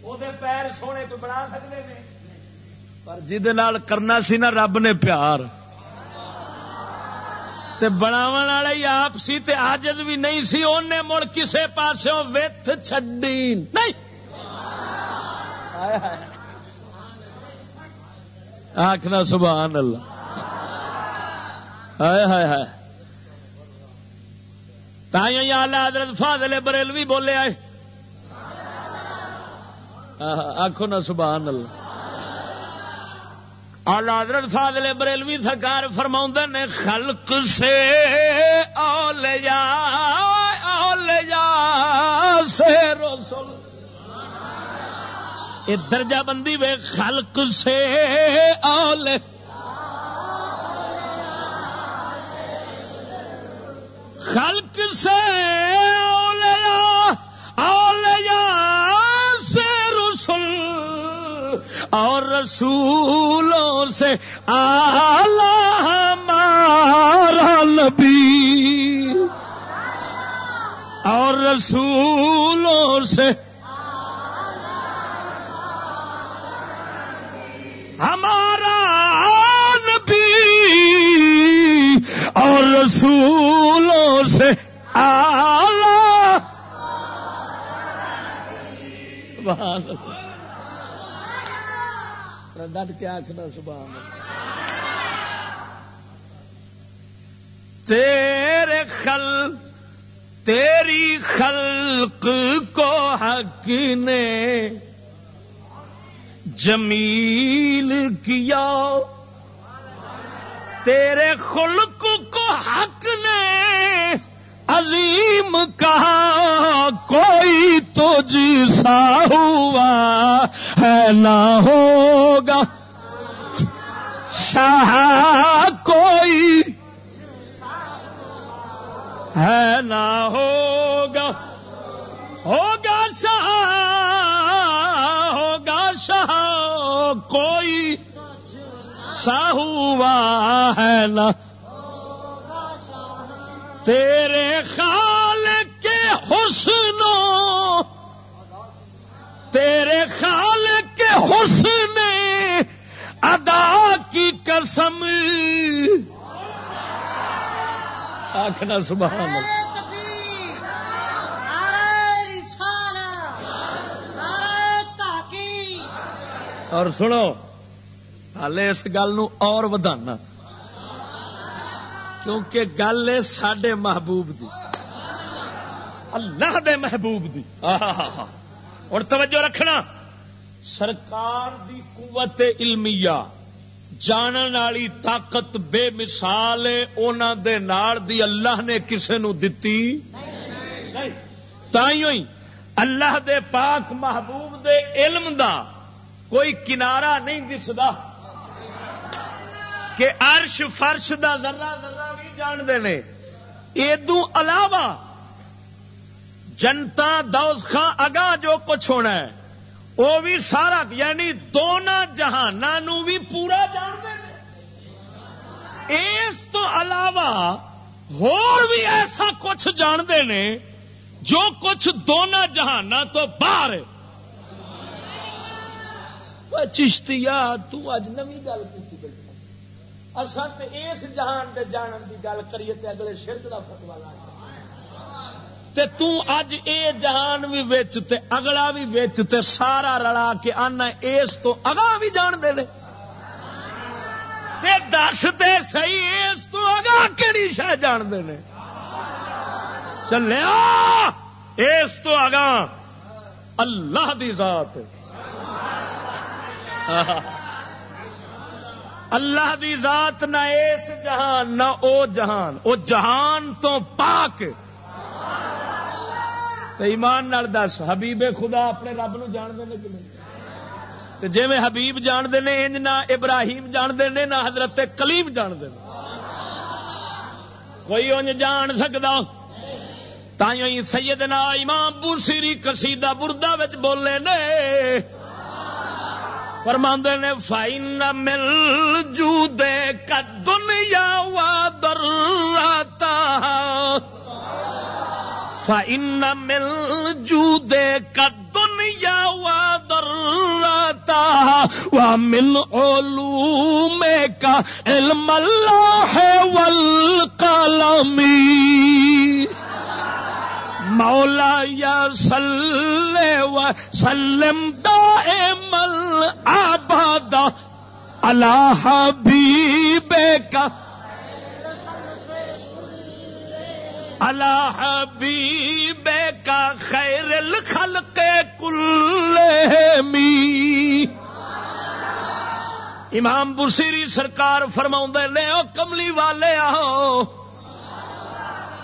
وہ پیر سونے کو بنا سکتے ہیں پر جہد کرنا سی نا رب نے پیار تے بناو والے آپ سی تے آجز بھی نہیں سی انہیں مڑ کسے پاسوں وت چڈی نہیں آخنا سبحان اللہ ہائے ہائے ہائے تائیں آلہ حضرت فاضل بریلوی بولے آئے آخو نا سبحان اللہ۔ آلہ حضرت فاضل بریلوی سرکار فرما نے، خلق سے اولیا اولیا سے رسول۔ یہ درجہ بندی وے، خلق سے اولے خلق سے اولیاء اولیاء۔ رسول اور رسولوں سے آلہ ہمارا نبی۔ اور رسولوں سے ہمارا نبی۔ اور رسولوں سے آلہ۔ سبحان ڈٹ کے آخنا سبحان تیرے خل تیری خلق کو حق نے جمیل کیا۔ تیرے خلق کو حق نے عظیم کہا کوئی تو جیسا ہوا ہے نہ ہوگا شاہ کوئی ہے نہ ہوگا ہوگا شاہ ہوگا شاہ کوئی ہوا ہے نا تیرے خال کے حسنوں تیرے خال کے حسن ادا کی قسم۔ آخنا سبحان اللہ۔ اور سنو ہالے اس گل اور ودانا کیونکہ گل ہے سڈے محبوب دی۔ اللہ دے محبوب دی۔ اور توجہ رکھنا۔ سرکار دی قوت علمیہ جانن والی طاقت بے مثال انہوں دے نار دی اللہ نے کسے نو دتی؟ تائیوں ہی اللہ دے پاک محبوب دے علم دا کوئی کنارا نہیں دستا کہ عرش فرش دا ذرہ ذرہ بھی جانتے ہیں۔ ادو علاوہ جنتا دوس خاں اگا جو کچھ ہونا ہے، وہ بھی سارا یعنی دونوں جہانوں بھی پورا جانتے ہیں۔ اس تو علاوہ ہور بھی ایسا کچھ جانتے ہیں جو کچھ دونوں جہان تو باہر چشتی تج نوی گل کی۔ اصل تو اس جہان دے جانن دی گل کریے تے اگلے شرک کا فتوا لا تے تو اج اے جہان بھی وچ تے اگلا بھی وچ تے سارا رلا کے آنا اس تو اگا بھی جان دے لے تے دس تے صحیح، اس تو اگا کیڑی شہ جان دے نے؟ چلیا، اس تو اگا اللہ دی ذات۔ اللہ دی ذات نہ اس جہان، نہ او جہان۔ او جہان تو پاک۔ تو ایمان نال دس، حبیب خدا اپنے رب نو جانتے ہیں کہ نہیں؟ جی میں حبیب جانتے ہیں انج نہ ابراہیم جانتے ہیں نہ حضرت کلیم جانتے ہیں کوئی انج جان سکتا تھی سیدنا امام بوسری کسیدہ بردا بولے نے فرماندے نے، فائن مل جو دے کا دنیا وا دراتا فائن مل جو دے کا دنیا وا دراتا وا من علوم کا علم اللہ والقلم۔ عالمی مولا یا صلی و سلم دائم العباد اللہ حبیب کا اللہ حبیب کا خیر الخلق کل امام بسیری سرکار فرما نے، او کملی والے آؤ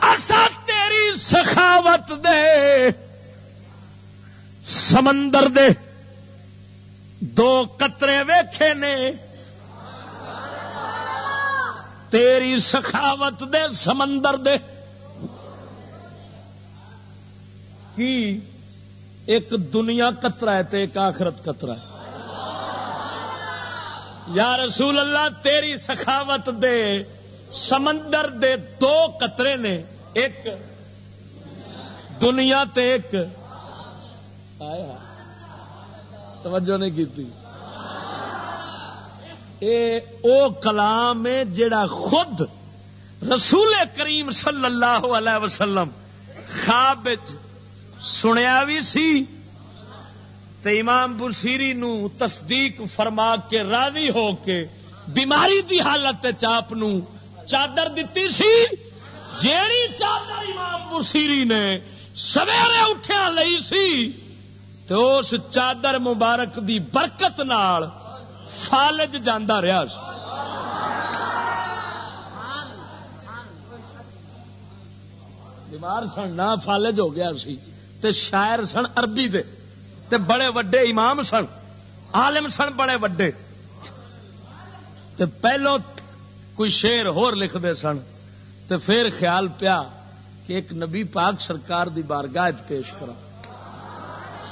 اصا تیری سخاوت دے، سمندر دے دو قطرے ویکھے نے۔ تیری سخاوت دے سمندر دے۔ کی؟ ایک دنیا قطرہ ہے تے ایک آخرت قطرہ ہے۔ یا رسول اللہ، تیری سخاوت دے سمندر دے دو قطرے نے، ایک دنیا تے ایک۔ ہاں۔ توجہ نہیں کی اے او کلام ہے جڑا خود رسول کریم صلی اللہ علیہ وسلم خواب سنیا بھی سی تے امام برسیری نو تصدیق فرما کے راضی ہو کے بیماری دی حالت چاپ نو چادر دیتی سی، جیڑی چادر امام برسیری نے سویرے اٹھیا لئی سی تو اس چادر مبارک دی برکت نال فالج جانا رہا بیمار سن، نہ فالج ہو گیا سی۔ تے شاعر سن عربی دے۔ تے بڑے وڈے امام سن۔ عالم سن بڑے وڈے۔ تے پہلو کوئی شیر ہور لکھ دے سن۔ تے پھر خیال پیا۔ کہ ایک نبی پاک سرکار دی بارگاہ پیش کرا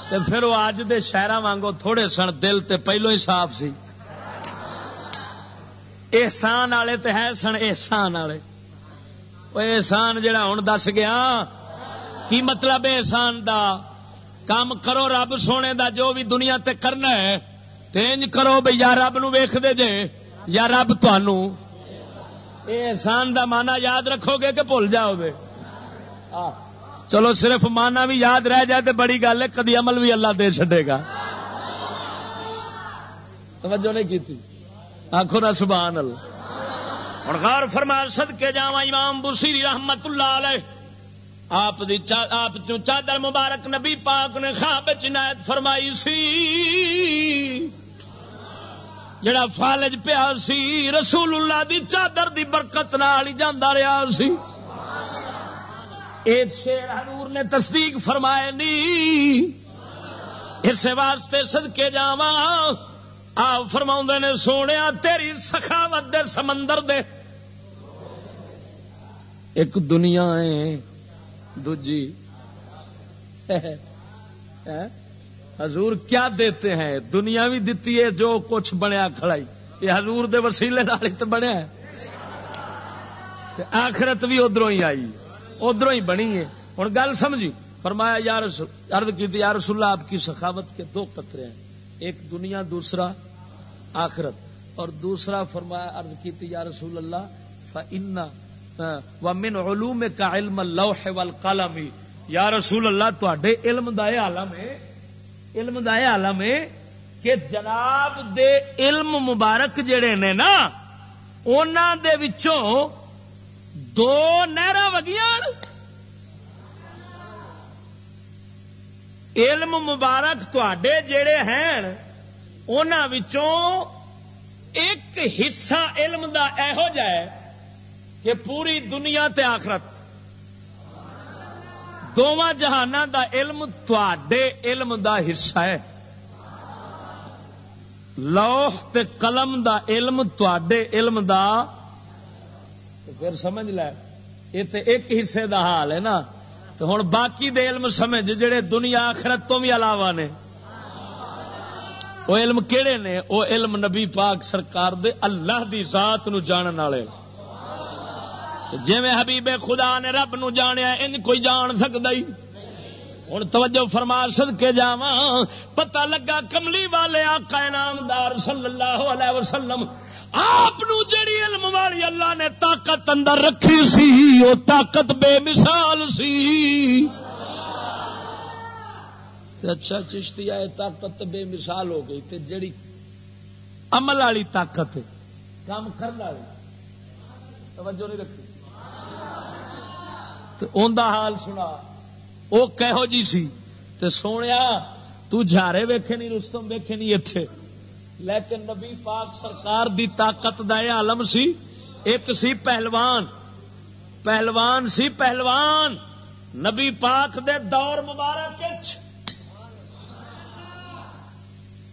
تے پھر وہ اج دے شہراں وانگو تھوڑے سن دل تے پہلو ہی صاف سی۔ احسان والے تے ہے سن احسان والے۔ وہ احسان جڑا ہوں دس گیا، کی مطلب احسان دا؟ کام کرو رب سونے دا، جو بھی دنیا تے کرنا ہے، تینج کرو بھائی یا رب نو ویخ دے جے، یا رب تنوع احسان دا مانا یاد رکھو گے کہ بھول جاؤ گے۔ چلو صرف مانا بھی یاد رہ جائے تو بڑی گل ہے، کدی عمل بھی اللہ دے چڈے گا۔ توجہ نہیں کی آخو نا سبحان اللہ۔ ہوں غور فرما سد کے جا امام بسیری رحمت اللہ علیہ۔ آپ دی آپ چادر مبارک نبی پاک نے خواب عنایت فرمائی سی۔ جڑا فالج پیا سی، رسول اللہ دی چادر دی برکت نال ہی جانا رہا سی۔ ایک شیر حضور نے تصدیق فرمائے نی اس واسطے سد کے جا آپ فرما نے، سونے، تیری سخاوت دے سمندر دے۔ ایک دنیا ہے، دوجی۔ حضور کیا دیتے ہیں؟ دنیا بھی دیتی ہے، جو کچھ بنیا کھڑائی۔ یہ حضور دے وسیلے نال تو بنیا آخرت بھی ادھر ہی آئی۔ ادھر ہی بنی ہے۔ ہوں گل سمجھی؟ فرمایا یار ارد کی یا رسول اللہ، آپ کی سخاوت کے دو قطرے ہیں۔ ایک دنیا، دوسرا آخرت۔ اور دوسرا فرمایا ارد کی یا رسول اللہ، فإن ومن علوم کا علم اللوح والقلم۔ یا رسول اللہ تے علم دا عالم ہے۔ علم دا عالم ہے کہ جناب دے علم مبارک جڑے نے نا انہاں دے وچوں دو نہر وگیاں علم مبارک تے جڑے ہیں انہاں وچوں ایک حصہ علم دا ایہو جائے کہ پوری دنیا تے آخرت۔ دونوں جہان دا علم تے علم دا حصہ ہے۔ لوح تے قلم دا علم تے علم دا پھر سمجھ لے، یہ تے ایک حصے دا حال ہے نا۔ تو ہوں باقی دے علم سمجھ، جڑے دنیا آخرت تو بھی علاوہ نے۔ وہ علم کہڑے نے؟ وہ علم نبی پاک سرکار دے اللہ دی ذات نو جانن والے۔ جی حبیب خدا نے رب نو جانیا، ان کوئی جان سکتا ہی۔ ہوں توجہ فرما سد کے جا پتا لگا کملی والے آقا نامدار صلی اللہ علیہ وسلم آپ جڑی علم والی اللہ نے طاقت اندر رکھی سی، وہ طاقت بے مثال سی۔ اچھا چشتی آئے، طاقت بے مثال ہو گئی، تے جڑی عمل والی طاقت کام کرنے والی۔ توجہ نہیں رکھی۔ اندر حال سنا وہ کہو جی سی، تے سونے تو جھارے ویکھے نہیں، رستم ویکھے نہیں اتے لیکن نبی پاک سرکار دی طاقت دا عالم سی، ایک سی پہلوان۔ پہلوان سی پہلوان۔ نبی پاک دے دور مبارک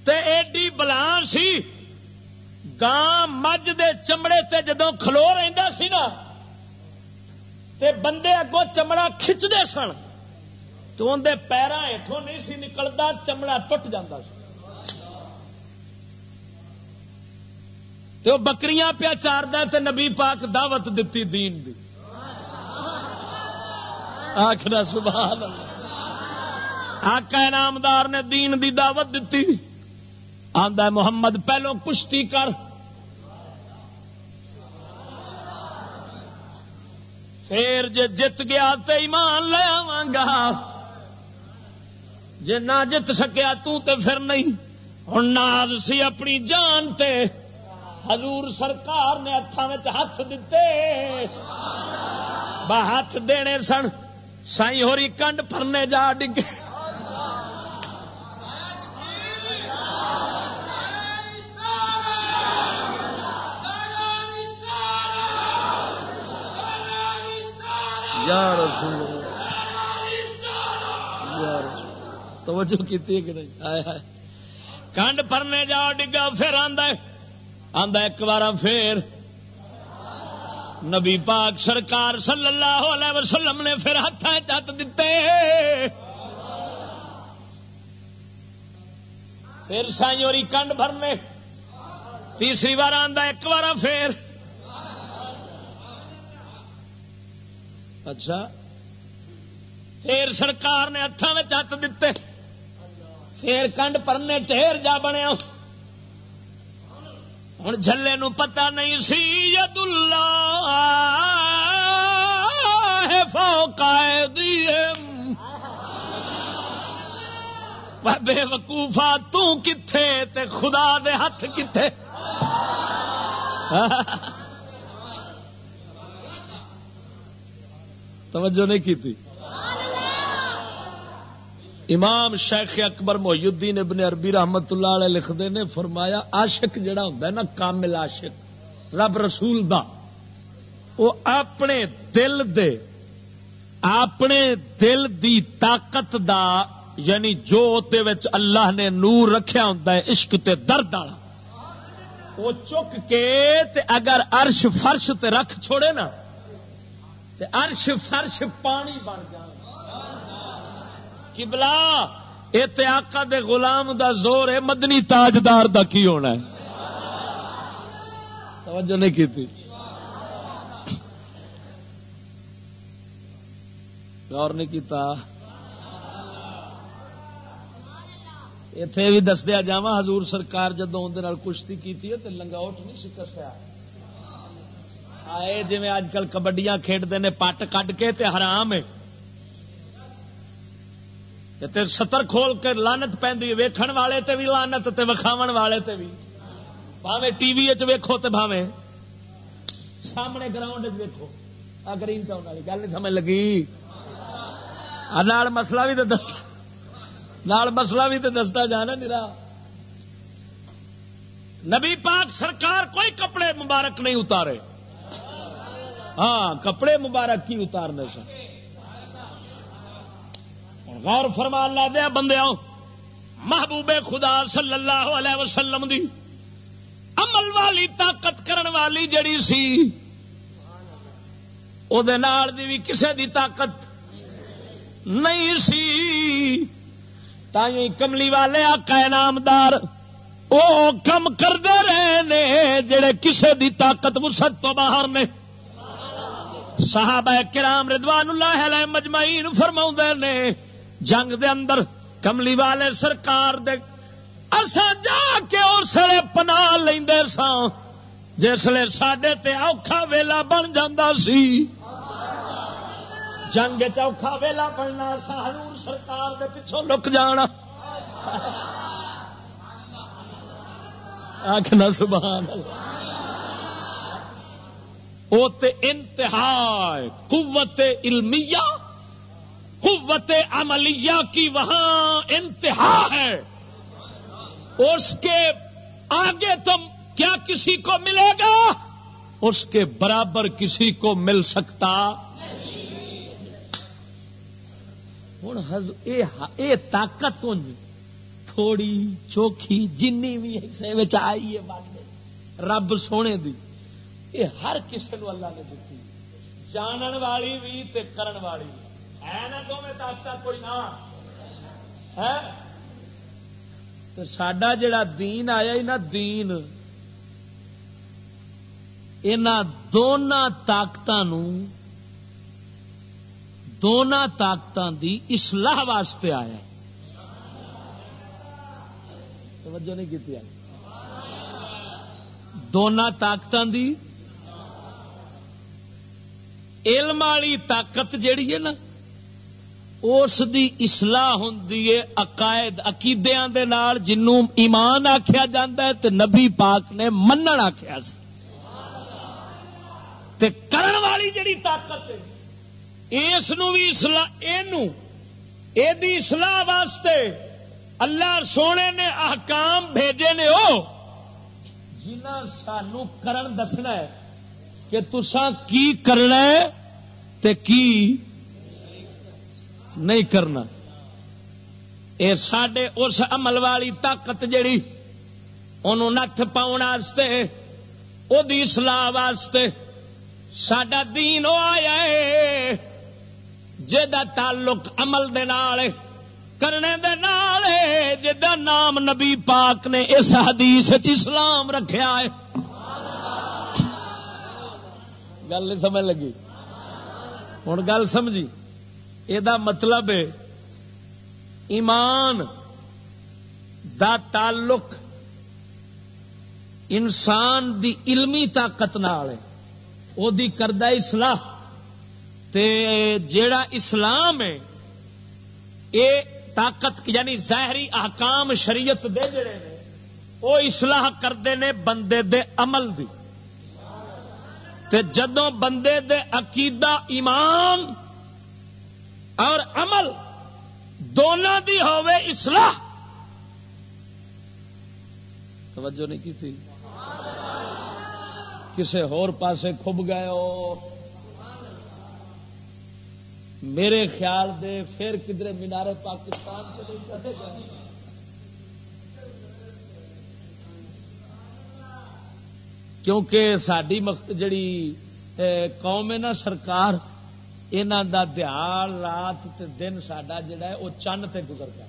تے ایڈی بلان سی۔ گاں مجھ دے چمڑے تے جدو کھلو رہندا سی نا، تے بندے اگوں چمڑا کھچتے سن۔ تو اندر پیروں ہیٹوں نہیں سی نکلتا چمڑا ٹوٹ جاتا سی۔ تو بکریاں پیا چار تے نبی پاک دعوت دیتی دین دی۔ آخر سبحان آقا نامدار نے دین دی دعوت دیتی آندا محمد پہلو کشتی کر۔ پھر جے جت گیا تے ایمان لے آواں گا۔ جے نہ جت سکیا تو تے پھر نہیں۔ ہن ناز سی اپنی جان تے۔ حضور سرکار نے ہاتھ ہاتھ دیتے ہاتھ دینے سن سائی ہوری کنڈ پھرنے جا ڈگے۔ توجہ کی کنڈ پھرنے جا ڈگا، پھر آدھا آندا ایک بار پھر نبی پاک سرکار صلی اللہ علیہ وسلم نے پھر ہاتھ چت دیتے۔ پھر سائیوری کنڈ بھرنے۔ تیسری بار آندا ایک بار پھر۔ اچھا۔ پھر سرکار نے ہاتھوں میں چت دیتے۔ پھر کنڈ پرنے ٹھہر جا بنیا۔ ہوں جلے نو پتا نہیں سی ید اللہ بے وقوفا کتھے تے خدا دے ہاتھ کتھے توجہ نہیں کی تھی امام شیخ اکبر محی الدین ابن عربی رحمت اللہ علیہ لکھتے نے فرمایا، عاشق جڑا ہوتا ہے نا، کامل عاشق، رب رسول دا، وہ اپنے دل دے، اپنے دل دی طاقت دا یعنی جو اللہ نے نور رکھیا ہوتا ہے، عشق تے درد والا۔ وہ چک کے تے اگر عرش فرش تے رکھ چھوڑے نا، تے عرش فرش پانی بن جائے کبلا یہ آقا دے غلام دا زور ہے مدنی تاجدار دا کی ہونا ہے؟ توجہ نہیں کی تھی غور نہیں کیتا۔ اتے بھی دسدیا جا حضور سرکار جدو اندر کشتی کی لنگاؤٹ نہیں سی کسیا آئے جی اج کل کبڈیاں کھیڈتے ہیں پٹ کڈ کے تے حرام ہے۔ تے ستر کھول کے لانت پہ ویکھن والے تے بھی لانت تے وکھاون والے تے بھی بھاوے ٹی وی ویکھو تے بھاوے سامنے گراؤنڈ ویکھو آ گرین ٹاؤن والی گل نہیں سمجھ لگی نال مسئلہ بھی تو دستا نال مسئلہ بھی تو دستا جانا نرا نبی پاک سرکار کوئی کپڑے مبارک نہیں اتارے ہاں کپڑے مبارک کی اتارنے سے غور فرما لا دیا بندے محبوب خدا صلی اللہ علیہ وسلم دی عمل والی طاقت کرن والی جڑی سی او دے نال دی بھی کسے دی طاقت نہیں سی۔ تھی کملی والے آقا نامدار او کم کرتے رہے نے جڑے کسے دی طاقت وسط تو باہر نے۔ صحابہ کرام رضوان اللہ علیہ مجمعین فرما نے جنگ دے اندر کملی والے سرکار دے اسا جا کے اسے پنا لے سا جسے سڈے تے اوکھا ویلا بن جا سی۔ جنگ چوکھا ویلا بننا سا حضور سرکار دے پچھوں لک جانا۔ آخنا سبحان وہ انتہا قوت علمیہ قوت عملیہ کی وہاں انتہا ہے۔ اس کے آگے تم کیا کسی کو ملے گا؟ اس کے برابر کسی کو مل سکتا؟ ہوں یہ طاقت تھوڑی چوکھی جنی بھی حصے آئی ہے رب سونے دی۔ یہ ہر کسی نو اللہ نے دیتی جانن والی بھی تے کرن والی بھی۔ ہے نا دونوں طاقت کوئی نہ۔ سڈا جڑا دین آیا نا دین دونوں طاقتوں دونوں طاقتوں دی اصلاح واسطے آیا توجہ نہیں کی دونوں طاقتوں دی علم والی طاقت جیڑی ہے نا اس دی اصلاح ہوں عقائد، عقیدیاں دے نال جنوں ایمان آخیا جاندہ ہے تے نبی پاک نے منن آخیا سی۔ تے کرن والی جڑی طاقت ہے، اس بھی یہ اصلاح واسطے اللہ سونے نے احکام بھیجے نے وہ جنہ سانو کرن دسنا ہے کہ تسا کی کرنا ہے تے کی نہیں کرنا۔ اے سڈے اس عمل والی طاقت جڑی انہوں نت پاؤ وہ سلاح واسطے سڈا دین وہ آیا ہے جا تعلق عمل دے نال کرنے دے نال جا نام نبی پاک نے اس حدیث اسلام رکھیا ہے گل نہیں سمجھ لگی؟ ہوں گل سمجھی؟ یہ مطلب ہے ایمان دا تعلق انسان دی علمی طاقت نال وہ کردہ اصلاح۔ تے جیڑا اسلام ہے، اے طاقت یعنی ظاہری احکام شریعت دے جڑے نے وہ اصلاح کرتے ہیں بندے دے عمل دی۔ تے جدوں بندے دے عقیدہ ایمان اور عمل دونوں دی ہوئے اصلاح۔ توجہ نہیں کی تھی؟ کسے ہور پاسے کھب گئے ہو۔ میرے خیال دے پھر کدھر مینارے پاکستان کے نہیں کیونکہ ساری جڑی قوم ہے نا، سرکار یہاں دا دیال رات تے دن ساڈا جڑا ہے وہ چند تے گزرتا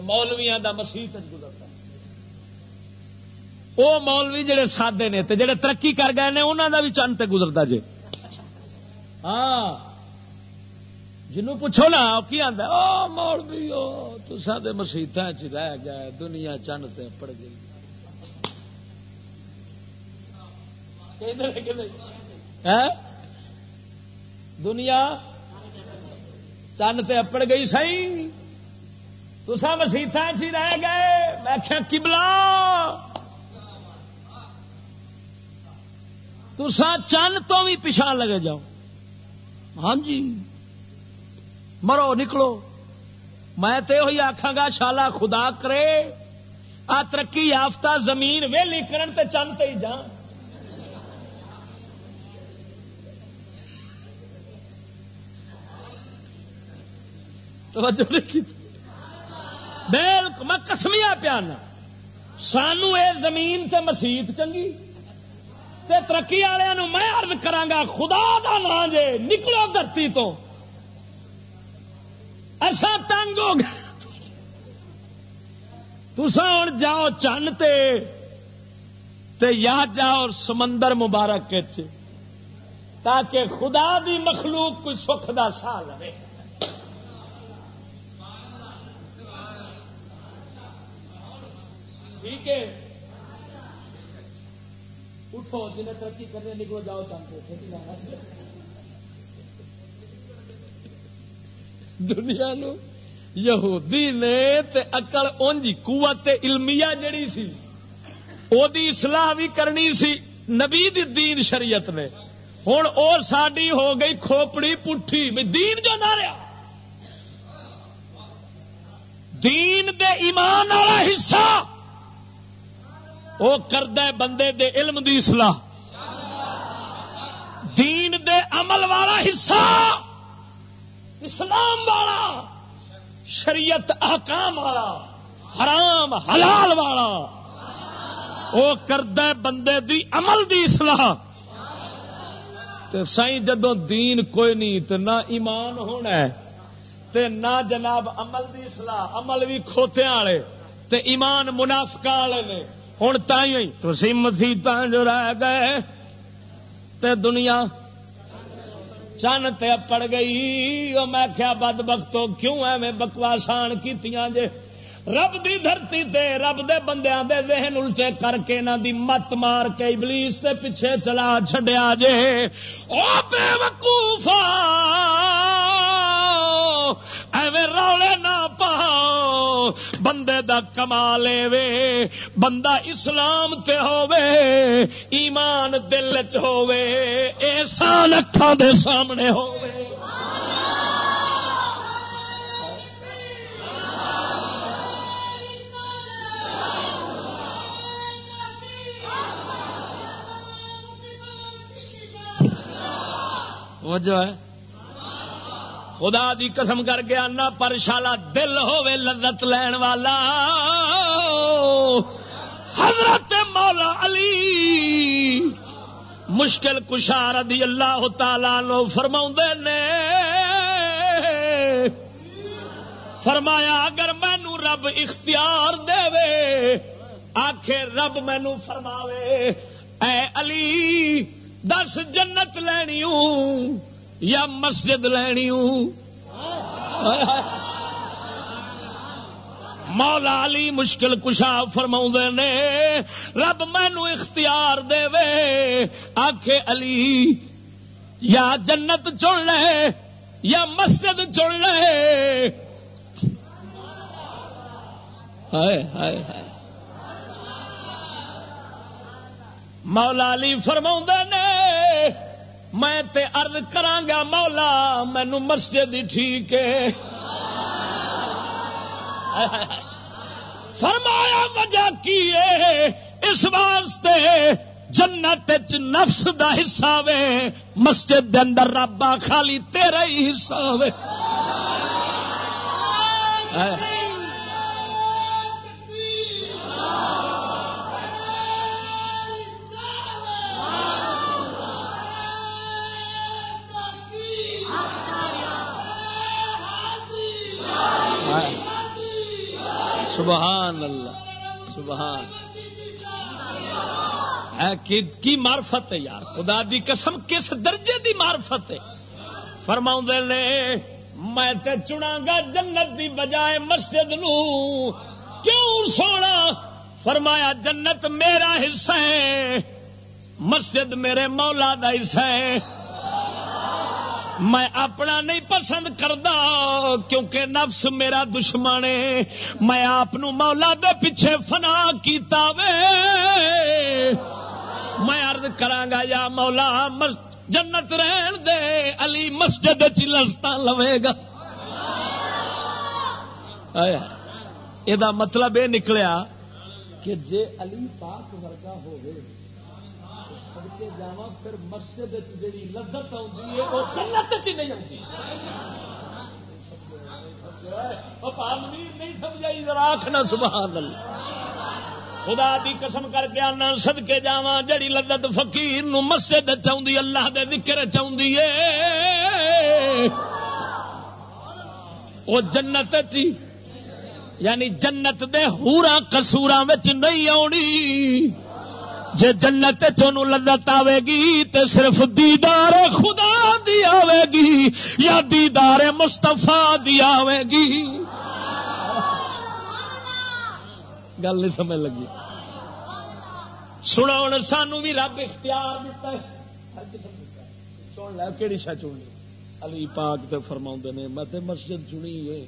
مولویا کا مسیح تے گزرتا وہ مولوی جڑے سادے نے تے جڑے ترقی کر گئے نے انہوں دا بھی چند تے گزرتا جی ہاں جنوں پوچھو نا کی آتا او مولوی او تو سارے مسیح رہ گئے دنیا چند تے پڑ گئی دنیا چند تے اپڑ گئی سی تسا مسیح رہ گئے۔ میں کیا کبلا تسا چند تو بھی پچھا لگے جاؤ۔ ہاں جی۔ مرو، نکلو۔ میں تو یہ آخا گا، شالا خدا کرے۔ آ ترقی یافتہ زمین ویلی کرن تے چند تے ہی جان۔ بالکل میں کسمیا پیانا سانو اے زمین تے مسیت چنگی۔ تے ترقی والوں میں ارد کرا خدا دا نا جے نکلو دھرتی تو۔ ایسا تنگ ہو گیا تسا ہوں جاؤ چن تے۔ تے یا جاؤ سمندر مبارک تاکہ خدا دی مخلوق کوئی سکھ دا سا لے ٹھیک ہے؟ فوج نے ترقی کرنے نکلو جاؤ چاہتے دنیا نو یہودی نے تے اکل اونجی قوت علمیہ جڑی سی، او دی اصلاح بھی کرنی سی نبی دی دین شریعت نے۔ ہوں اور ساری ہو گئی کھوپڑی پٹھی دین جو نہ رہا دین دے ایمان والا حصہ۔ وہ کرد بندے دے علم دی اصلاح۔ دین دے عمل والا حصہ۔ اسلام والا۔ شریعت احکام والا۔ حرام، حلال والا۔ وہ کرد بندے دی عمل دی اصلاح۔ سائی جدو دین کوئی نہیں تو نہ ایمان ہونا ہے، تے نہ جناب عمل دی اصلاح، عمل بھی کھوتے والے، تے ایمان منافقہ والے نے۔ ہوں تھی تھی جو رہ گئے تے دنیا چن تے پڑ گئی۔ وہ میں کیا بد بختو کیوں ہے میں بکواسان کی جے؟ رب دی دھرتی تے رب دے بندیاں دے ذہن الٹے کر کے نہ دی مت مار کے ابلیس تے پیچھے چلا چھڈیا جے۔ او بے وقوفا! ایویں رولے نہ پاؤ۔ بندے دا کمالے وے بندہ اسلام تے ہووے، ایمان دل چ ہووے، احسان اکھاں دے سامنے ہووے۔ جو ہے۔ خدا دی قسم کر کے آنا پر شالا دل ہوے لذت لین والا۔ حضرت مولا علی مشکل کشار رضی اللہ تعالی نو فرما نے۔ فرمایا، اگر مینو رب اختیار دے وے آخر رب مینو فرماوے۔ اے علی، دس جنت لینی یا مسجد لینی مولا علی مشکل کشا فرما نے، رب مینو اختیار دے وے آخ علی، یا جنت چن لے، یا مسجد چن لے۔ ہائے ہائے ہائے۔ مولا علی فرما نے میں تے عرض کرانگا، مولا مینو مسجد ٹھیک ہے۔ فرمایا، وجہ کی اس واسطے جنت نفس دا حصہ وے، مسجد دے اندر ربا خالی تیرا ہی حصہ وے۔ سبحان اللہ، سبحان کی مارفت ہے یار؟ خدا دی قسم، کس درجے دی مارفت ہے؟ فرما نے، میں تے چنا گا جنت دی بجائے مسجد نو کیوں سونا؟ فرمایا، جنت میرا حصہ ہے، مسجد میرے مولا دا حصہ ہے۔ میں اپنا نہیں پسند کرتا کیونکہ نفس میرا دشمن ہے۔ میں آپ مولا دے پیچھے فنا کیتا وے۔ میں ارد کرا یا مولا جنت رہن دے۔ علی مسجد چلستا لوے گا۔ یہ مطلب یہ نکلیا کہ جے علی پاک ورگا ہوگی کے جا پھر مسجد جی لذت آتی ہے، وہ جنت چ نہیں آتی نہیں سمجھائی آخنا سبحان اللہ۔ خدا دی قسم کر کے آنا سد کے جا جڑی لذت فقیر نو مسجد چاہیے اللہ دے ذکر چاہیے وہ جنت چی یعنی جنت دے ہورا کسورا نہیں آنی جے جنت چونو لذت آئے گی تے صرف دیدار خدا دی آئے گی یا دیدار مستفا دی آئے گی؟ گل نہیں سمجھ لگی۔ سنا ہوں سانو بھی رب اختیار دیتا ہے۔ سن لے کہڑی شا چننی؟ علی پاک تے فرما نے، میں تے مسجد چنی ہے۔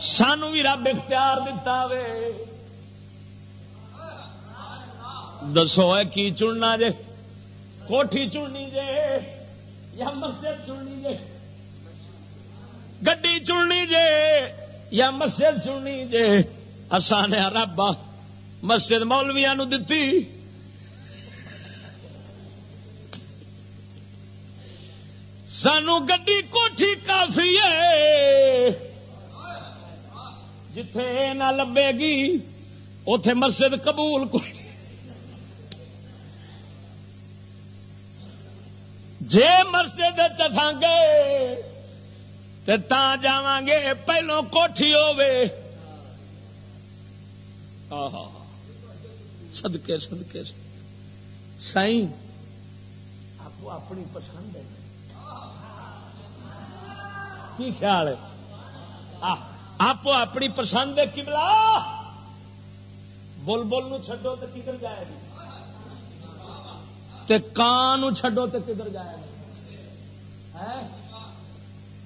سانو بھی رب اختیار دیتا وے۔ دسو ہے کی چننا جے؟ کوٹھی چننی جے یا مسجد چننی جے؟ گڈی چننی جے یا مسجد چننی جے؟ آسان رب مسجد مولویا نو دتی۔ سانو گڈی کوٹھی کافی ہے۔ جتھے نہ لبے گی اتے مسجد قبول کوئی جے مسجد چسان گے تا جا گے پہلو کوٹھی ہوے سدکے سدکے سائی آپ اپنی پسند ہے۔ کی خیال ہے؟ آپ اپنی پسند ہے کملا بول بول نو چھڈو تو کدھر جائے گی؟ کان چھڈو تو کدھر جائے گا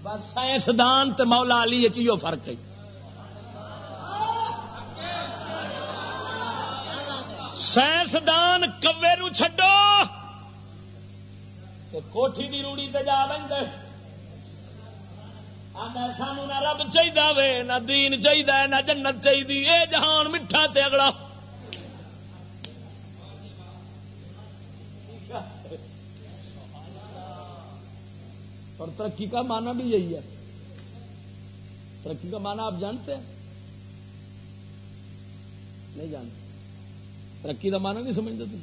بس سائنسدان تے مولا علی چیو فرق ہے۔ سائنسدان کبے نو چھڈو۔ کوٹھی کی روڑی تے جا بند سانو نہ رب چاہیے نہ دین چاہیے نہ جنت چاہیے اے جہان میٹھا تے اگڑا اور ترقی کا معنی بھی یہی ہے۔ ترقی کا معنی آپ جانتے ہیں؟ نہیں جانتے۔ ترقی کا معنی نہیں سمجھتے تم۔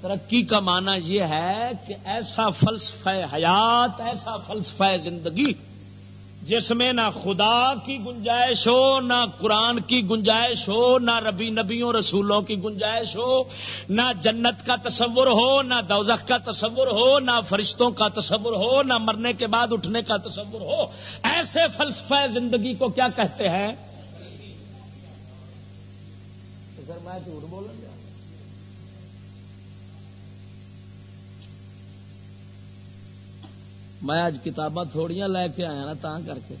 ترقی کا معنی یہ ہے کہ ایسا فلسفہ حیات، ایسا فلسفہ زندگی جس میں نہ خدا کی گنجائش ہو، نہ قرآن کی گنجائش ہو، نہ ربی نبیوں، رسولوں کی گنجائش ہو، نہ جنت کا تصور ہو، نہ دوزخ کا تصور ہو، نہ فرشتوں کا تصور ہو، نہ مرنے کے بعد اٹھنے کا تصور ہو۔ ایسے فلسفہ زندگی کو کیا کہتے ہیں؟ میں جھوٹ بولوں میں اج کتاباں تھوڑیاں لے کے آیا نا تا کر کے۔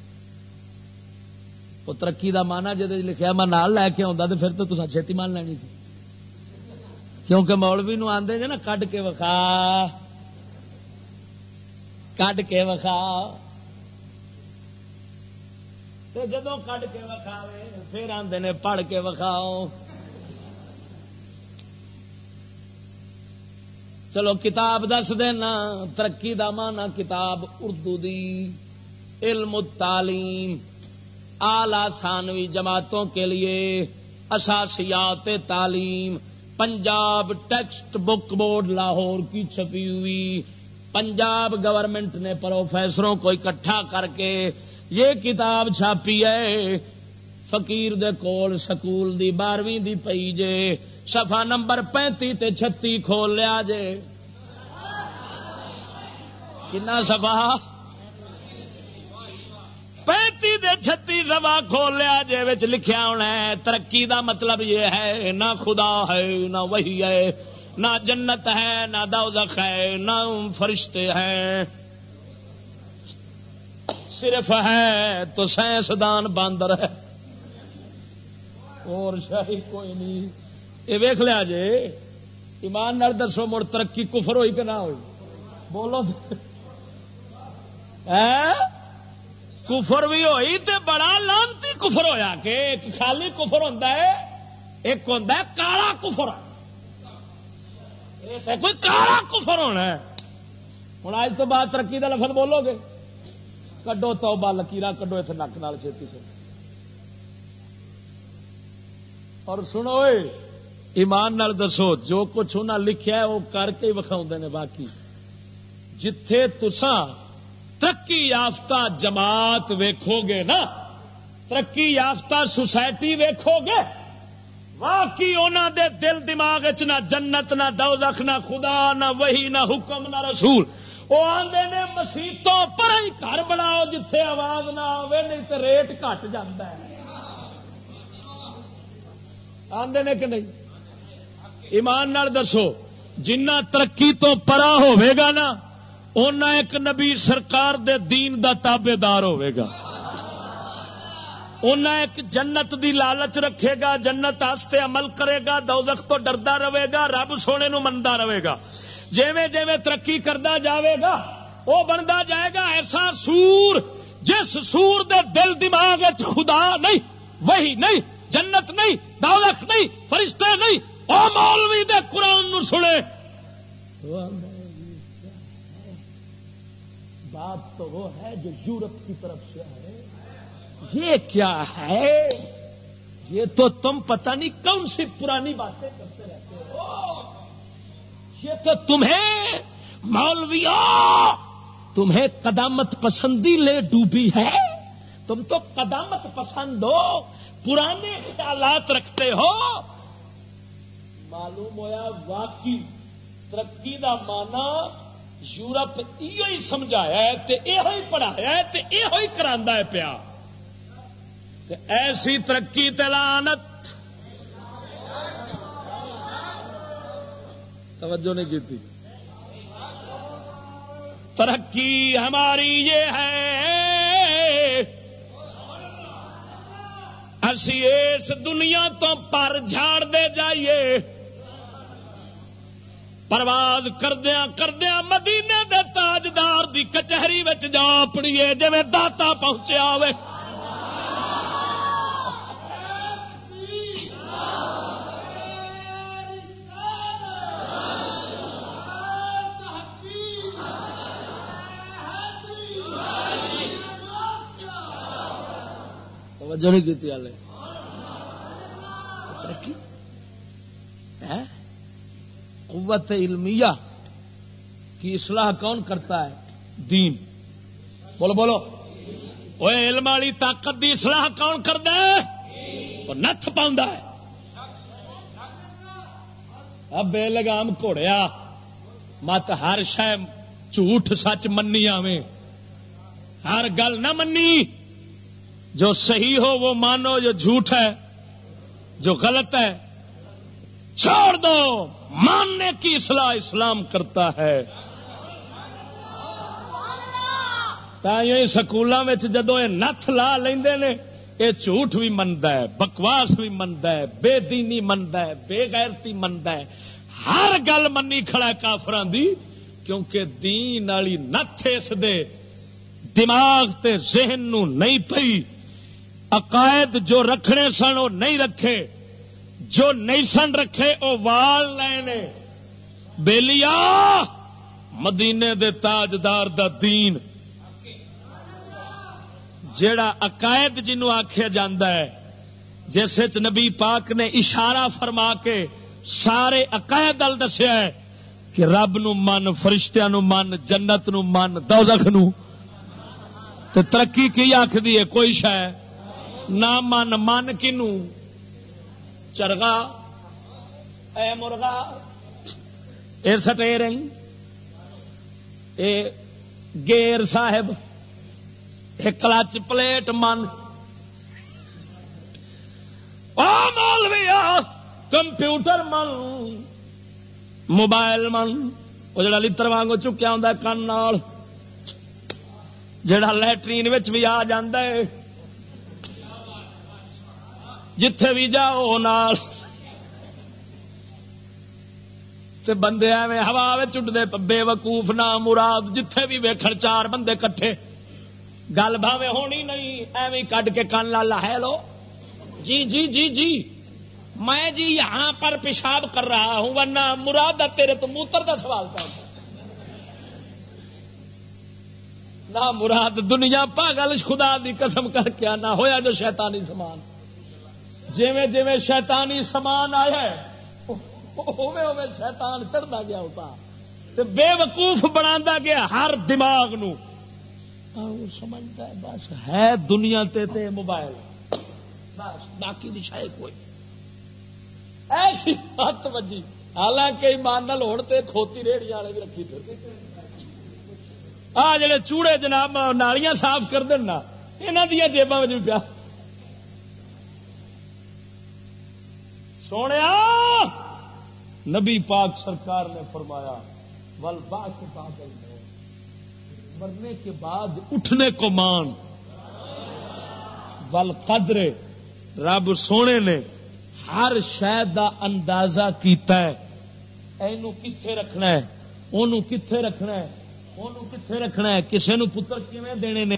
وہ ترقی کا مانا جی لکھا میں نال لے کے آتا تو پھر تو تصا چھتی مان لینی تھی۔ کیونکہ مولوی نو آدھے جی نا کڈ کے وکھا۔ کڈ کے وکھا۔ جدو کڈ کے وکھاوے، پھر آدھے نے پڑھ کے وکھاؤ۔ چلو کتاب دس دینا، ترقی دا مانا کتاب اردو دی، علم تعلیم آلہ ثانوی جماعتوں کے لیے اساسیات تعلیم، Punjab text book board Lahore کی چھپی ہوئی۔ پنجاب گورنمنٹ نے پروفیسروں کو اکٹھا کر کے یہ کتاب چھاپی ہے۔ فقیر دے کول سکول دی بارہویں دی پئی جے۔ سفا نمبر پینتی تے چھتی کھول لیا جے۔ کنا سفا پینتی دے چھتی سفا کھول لیا جے لکھیا ہونا ہے، ترقی دا مطلب یہ ہے، نہ خدا ہے، نہ وہی ہے، نہ جنت ہے، نہ دوزخ ہے، نہ فرشتے ہیں۔ صرف ہے تو سائنسدان باندر ہے۔ اور شاہی کوئی نہیں۔ یہ ویخ لیا جے، ایمان نال دسو مڑ ترقی کفر ہوئی کہ نہ ہوئی؟ بولو۔ کفر بھی ہوئی تے بڑا لانتی کفر ہویا کہ ایک خالی کفر ہوتا ہے، ایک ہوتا ہے کالا کفر۔ کوئی کالا کفر ہونا ہے۔ ہوں آج تو بعد ترقی کا لفظ بولو گے۔ کڈو تو با لکیر کڈو اتنے نک نال چھتی سے اور سنو ایمان نال دسو، جو کچھ انہیں لکھیا ہے، وہ کر کے وکھاؤ نے باقی۔ جتھے تسا ترقی یافتہ جماعت ویکھو گے نا، ترقی یافتہ سوسائٹی ویکھو گے واقعی انہوں دے دل دماغ نہ جنت، نہ دوزخ، نہ خدا، نہ وہی نہ حکم، نہ رسول۔ وہ آدھے نے مسیتوں پر ہی گھر بناؤ، جتھے آواز نہ آئے نہیں تو ریٹ گھٹ جاتا ہے۔ آدھے نے کہ نہیں؟ ایمان نال دسو، جنہ ترقی تو پرا ہوے گا نا، اونا ایک نبی سرکار دے دین دا تابے دار ہوے گا۔ اونا ایک جنت دی لالچ رکھے گا، جنت آستے عمل کرے گا، دوزخ تو ڈردا رہے گا، رب سونے نو مندا رہے گا۔ جیویں جیویں ترقی کردا جاوے گا وہ بنتا جائے گا ایسا سور، جس سور دے دل دماغ خدا نہیں وہی نہیں، جنت نہیں دولت نہیں، فرشتے نہیں او مولوی دے قرآن نو سنے۔ بات تو وہ ہے جو یورپ کی طرف سے ہے یہ کیا ہے؟ یہ تو تم پتہ نہیں کون سی پرانی باتیں کرتے رہتے ہو۔ یہ تو تمہیں مولویا تمہیں قدامت پسندی لے ڈوبی ہے۔ تم تو قدامت پسند ہو، پرانے خیالات رکھتے ہو۔ معلوم ہوا واقعی ترقی کا مانا یورپ یہ سمجھایا ہے یہ پڑھایا ہے یہ کرا ہے پیا۔ ایسی ترقی تلانت توجہ نہیں کی تھی ترقی ہماری یہ ہے۔ اسی اس دنیا تو پر جھاڑ دے جائیے۔ پرواز کردیا کردیا مدینے دے تاجدار دی کچہری جا پڑیے جی داتا پہنچیا ہوئے۔ توجہ نہیں کی قوت علمیہ کی اصلاح کون کرتا ہے؟ دین۔ بولو بولو۔ وہ علم والی طاقت دی اصلاح کون کرتا ہے؟ وہ نت پاؤں ہے۔ اب بے لگام گھوڑیا، مت ہر شہ جھوٹ سچ منی آویں۔ ہر گل نہ منی۔ جو صحیح ہو وہ مانو، جو جھوٹ ہے، جو غلط ہے، چھوڑ دو۔ ماننے کی اصلاح اسلام کرتا ہے۔ سکولوں میں جدو یہ نت لا لے یہ جھوٹ بھی منتا ہے، بکواس بھی منتا ہے، بے دینی منتا ہے، بے غیرتی منتا ہے۔ ہر گل منی کھڑا کافران دی، کیونکہ دین والی نت اس دے دماغ تے ذہن نو نہیں پئی۔ عقائد جو رکھنے سن، وہ نہیں رکھے۔ جو نہیں سن رکھے وہ وال لے بےلیا مدینے دے تاجدار دا دین۔ جیڑا عقائد جنو آخیا ہے جیسے نبی پاک نے اشارہ فرما کے سارے عقائد ال دسیا ہے کہ رب نو من، فرشتیاں نو من، جنت نو من، دوزخ نو تے ترقی کی آخری ہے، کوئی شہ نہ من من کنو چرگا، اے مرغا اے سٹیرنگ اے گیر صاحب، اے کلچ پلیٹ من۔ مولویا، کمپیوٹر من، موبائل من وہ جڑا لتر وانگو چکیا ہوں کن جڑا لٹرین بھی آ ہے۔ جتھے بھی جاؤ نال۔ تے بندے ایویں ہوا چڈتے بے وقوف نہ مراد، جتھے بھی ویکھن چار بندے کٹھے۔ گل بھاوے ہونی نہیں، ایویں کڈ کے کان لالا ہے لو۔ جی جی جی جی۔ میں جی یہاں پر پیشاب کر رہا ہوں، ورنہ مراد تیرے تو موتر کا سوال کر۔ نہ مراد، دنیا پاگل، خدا دی قسم کر کے نہ ہویا جو شیطانی سمان جیویں جیویں شیطانی سامان آیا اوے شیطان چڑھتا گیا ہوتا تے بے وقوف بنا گیا ہر دماغ نو۔ سمجھتا ہے، بس ہے دنیا تے تے موبائل۔ بس، باقی دی شاید کوئی۔ ایسی ہاتھ بجی حالانکہ ایمان نال ہوڑتے کھوتی ریڑیاں والے بھی رکھی پھر آ جڑے چوڑے جناب نالیاں صاف کر دینا یہاں دیا جیباں بھی پیا۔ سونے نبی پاک سرکار نے فرمایا، ول باس مرنے کے بعد اٹھنے کو مان۔ ول قدرے رب سونے نے ہر شہ کا اندازہ کیتا ہے۔ اینو کتھے رکھنا ہے؟ اونوں کتھے رکھنا ہے؟ اونوں کتھے رکھنا ہے؟ کسے نو پتر کیویں دینے نے؟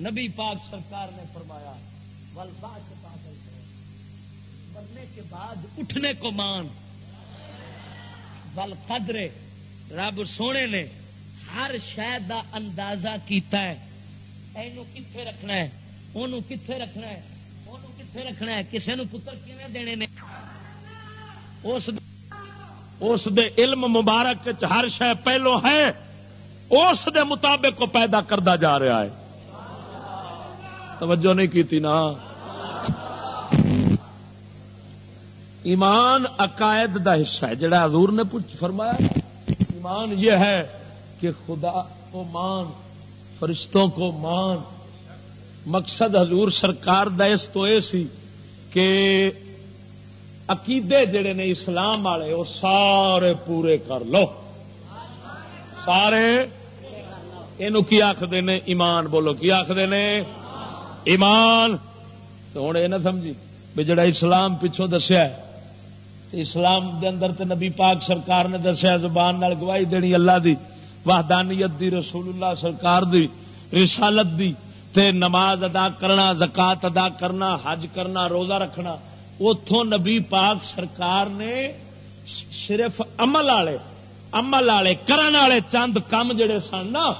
نبی پاک سرکار نے فرمایا مرنے کے بعد اٹھنے کو مان۔ ول قدرے رب سونے نے ہر شہد کا اندازہ کیتا ہے۔ اینو کتنے رکھنا ہے؟ انہوں کتنے رکھنا ہے؟ انہوں کتنے رکھنا ہے؟ کسی نو پتر کیویں دینے نے؟ اس اس دے علم مبارک ہر شہ پہلو ہے۔ اس دے مطابق کو پیدا کرتا جا رہا ہے۔ توجہ نہیں کی نا۔ ایمان عقائد دا حصہ ہے۔ جڑا حضور نے فرمایا، ایمان یہ ہے کہ خدا کو مان، فرشتوں کو مان۔ مقصد حضور سرکار دس تو یہ سی کہ عقیدے جڑے نے اسلام والے، وہ سارے پورے کر لو۔ سارے؟ یہ آخر نے؟ ایمان بولو، کی آخر نے؟ ایمان تو ہوں یہ نہ سمجھی بھی جڑا اسلام پچھوں دسیا اسلام دے اندر تے نبی پاک سرکار نے دسیا زبان نال گواہی دینی اللہ دی، وحدانیت دی، رسول اللہ سرکار دی، رسالت دی، تے نماز ادا کرنا، زکات ادا کرنا، حج کرنا، روزہ رکھنا اتوں نبی پاک سرکار نے صرف عمل والے عمل والے، کرن والے چند کام جڑے سن نا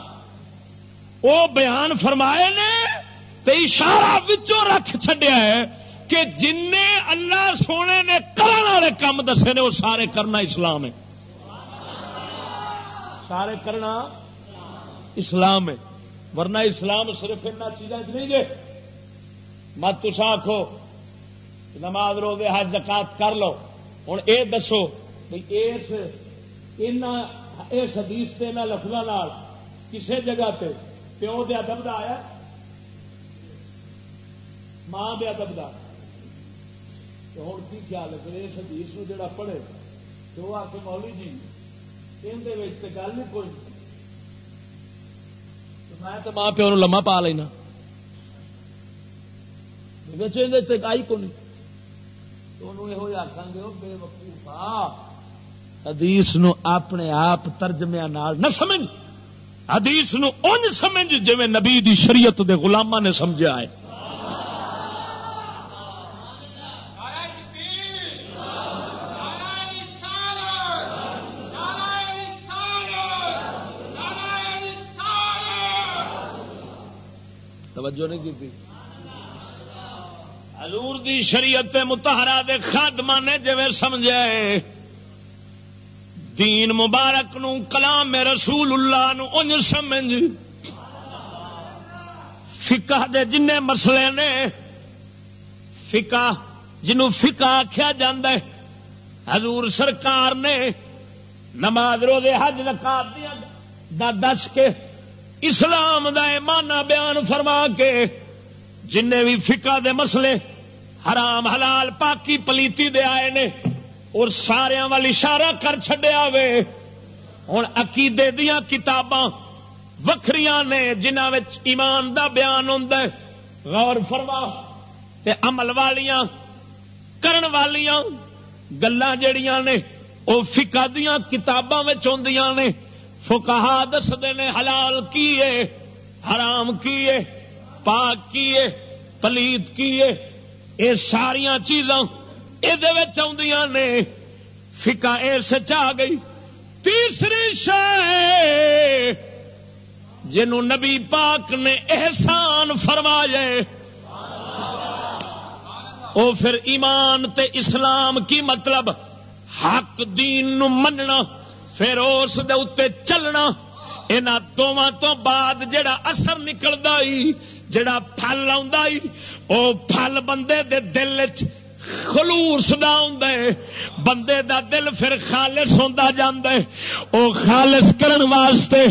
وہ بیان فرمائے نے تے اشارہ وچوں رکھ چڈیا ہے کہ جن اللہ سونے نے کرنے والے کام دسے نے، وہ سارے کرنا اسلام ہے۔ سارے کرنا اسلام ہے۔ ورنہ اسلام صرف ان چیزیں نہیں گے مت تسا آخو نماز رو دے حج، زکات کر لو۔ ہوں یہ دسو بھائی اس اس حدیث سے لفظوں کسی جگہ پہ پیو دیا دبدا آیا؟ ماں دیا دبدا ہوں کی خیال ہے پھر اس حدیث جڑا پڑھے، تو وہ آ کے مولی جی اندر گل نہیں کوئی۔ میں تو ماں پیو لما پا لینا۔ آئی کو نہیں یہ آخان گے بے وقوفا حدیث نو اپنے آپ ترجمیا نہ سمجھ۔ حدیث نو ان سمجھ جی نبی دی شریعت دے غلامہ نے سمجھا ہے۔ توجہ نہیں کی حضور دی شریعت متحرا دے خادمہ نے جی سمجھے، دین مبارک نو، کلام رسول اللہ نو انج سمجھ۔ فقہ دے جن مسئلے نے، فقہ جنو فقہ آخیا جا حضور سرکار نے نماز رو دے حج رکھا دیا دس کے اسلام دا مانا بیان فرما کے جن بھی فکا دے مسئلے، حرام، حلال، پاکی، پلیتی دے آئے نے، اور سارا وال اشارہ کر چڈیا وے۔ ہوں عقیدے دیا کتاباں وکری نے جنہ ایمان دا بیان ہوں غور فرما تے عمل والیاں، کرن والیاں گلاں جڑیاں نے وہ فکا دیا کتاباں نے۔ فکا دستے نے حلال کیے، حرام کیے، پاک کیے، پلیت کیے یہ ساریا چیزاں یہ نے۔ فکا اس آ گئی۔ تیسری شہ جنوں نبی پاک نے احسان فرمایا، او پھر ایمان تے اسلام کی مطلب حق دین نو مننا۔ پھر اس دے اتے چلنا یہاں دونوں تو بعد جڑا اثر نکلتا جڑا پھل آ پھل بندے دے دل چ خلوص دا ہوں بندے دا دل پھر خالص ہوتا جاندے او خالص کرن واسطے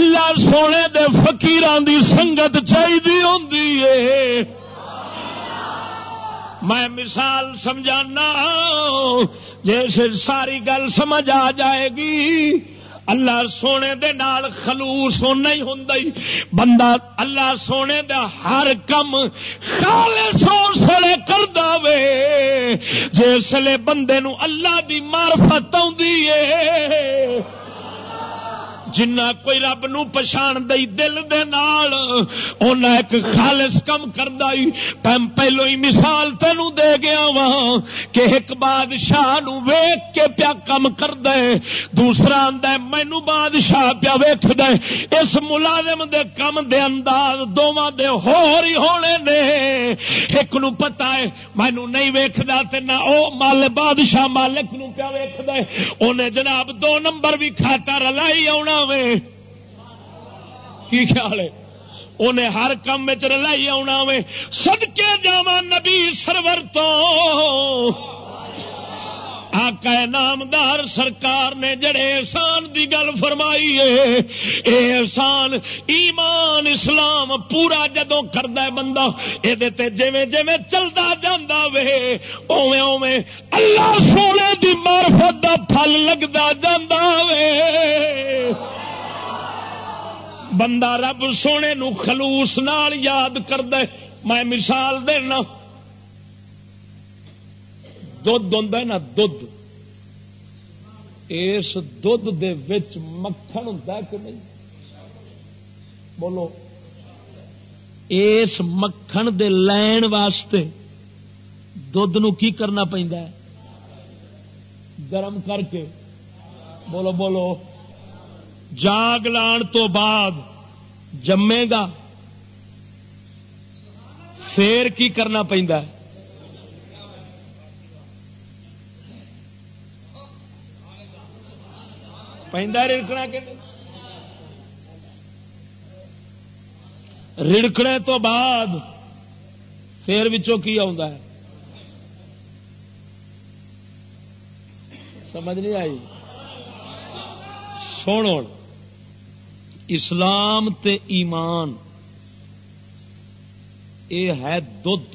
اللہ سونے دے فقیران دی سنگت چاہیے ہوں میں مثال سمجھانا ہاں، جیسے ساری گل سمجھ آ جائے گی، اللہ سونے دے نال خلوص نہیں ہوں بندہ اللہ سونے دا ہر کم خالص سڑے کر دے جسے بندے نو اللہ دی معرفت آ ہے جنا کوئی رب نو پچھان دئی دل دے نال اونا ایک خالص کم کر دائی پہم پہلو ہی مثال تینو دے گیا وہاں کہ ایک بادشاہ نو ویک کے پیا کم کر دے دوسرا اندہ مینو بادشاہ پیا ویک دے اس ملازم دے کم دے انداز دوواں دے ہور ہی ہونے نے۔ ایک نو پتا ہے مینو نہیں ویک دا تے نہ او مال بادشاہ مالک نو پیا ویک دے اونے جناب دو نمبر بھی کھاتا رلائی آنا وے کی خیال ہے؟ انہیں ہر کام رلائی آنا وے۔ سدکے جاوا نبی سرور تو۔ آقا نامدار سرکار نے جڑے احسان دی گل فرمائی ہے، اے احسان ایمان اسلام پورا جدو کردا ہے بندہ اے تے جویں جویں چلدا جاندا وے، اوویں اوویں اللہ سونے دی معرفت دا پھل لگدا جاندا وے۔ بندہ رب سونے نو خلوص نال یاد کرد میں مثال دینا دھد ہوں نا دھد اس دھد دے وچ مکھن ہوں کہ نہیں؟ بولو. اس مکھن دے لین واسطے دھد نو کی کرنا پہنتا ہے؟ گرم کر کے. بولو بولو. جاگ لان تو بعد جمے گا، پھر کی کرنا پہنتا ہے؟ رڑکنا کہ رڑکنے تو بعد پھر بچوں کی آ سمجھ نہیں آئی؟ سن اسلام تے ایمان، اے ہے دھد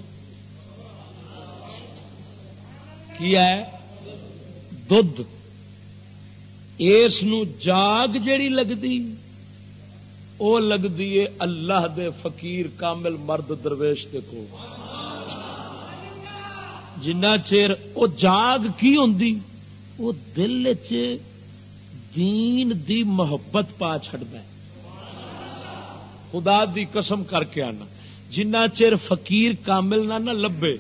کیا ہے؟ دھد اس جاگ جیڑی لگتی وہ لگتی ہے اللہ دے فقیر کامل مرد درویش دے کو جنا چیر وہ جاگ کی ہوں وہ دل دین دی محبت پا چڑتا خدا دی قسم کر کے آنا۔ جنا چیر فقیر کامل نہ نہ لبے،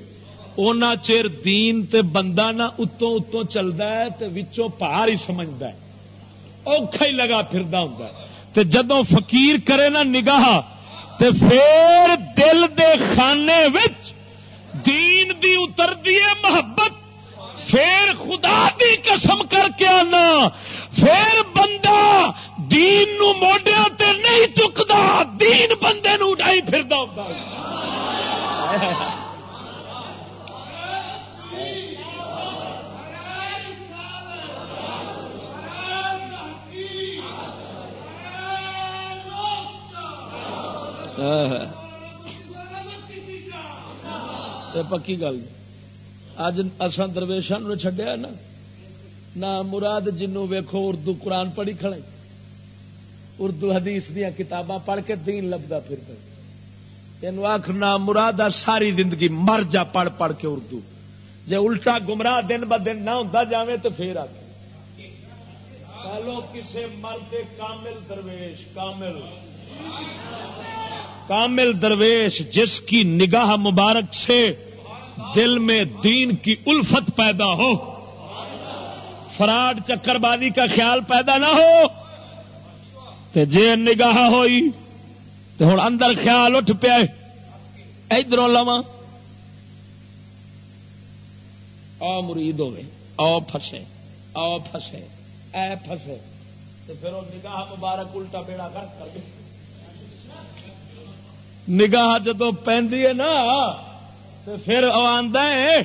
اونا چیر دین تے بندہ نہ اتوں اتوں چلتا ہے تے وچوں پہاڑ ہی سمجھتا ہے۔ اوکھا ہی لگا پھردا ہوں تے جدوں فقیر کرے نا نگاہ، تے پھر دل دے خانے وچ دین دی اتر دیے محبت، پھر خدا دی قسم کر کے آنا۔ پھر بندہ دین نو موڈیا تے نہیں چکتا دین بندے نو اٹھائی پھر ہاں، ہاں۔ پکی گل۔ اج اصل درویشان چڈیا نا۔ نہ مراد جنو ویکھو اردو قرآن پڑھی کھڑے۔ اردو حدیث دیا کتاباں پڑھ کے دین لبدا پھر تین آخ نہ مراد ساری زندگی مر جا، پڑھ پڑھ کے اردو۔ جے الٹا گمراہ دن ب دن نہ ہوتا جاوے تو پھر آ کسے مرد کامل درویش، کامل۔ کامل درویش جس کی نگاہ مبارک سے دل میں دین کی الفت پیدا ہو۔ فراڈ چکر بازی کا خیال پیدا نہ ہو۔ تے جے نگاہ ہوئی تو ہوں اندر خیال اٹھ پیا ادھر لوا آ مرید ہوے آ فسے آ فسے اے فسے تو پھر وہ نگاہ مبارک الٹا بیڑا کر کر نگاہ جدو پہ نا تو پھر آدھا ہے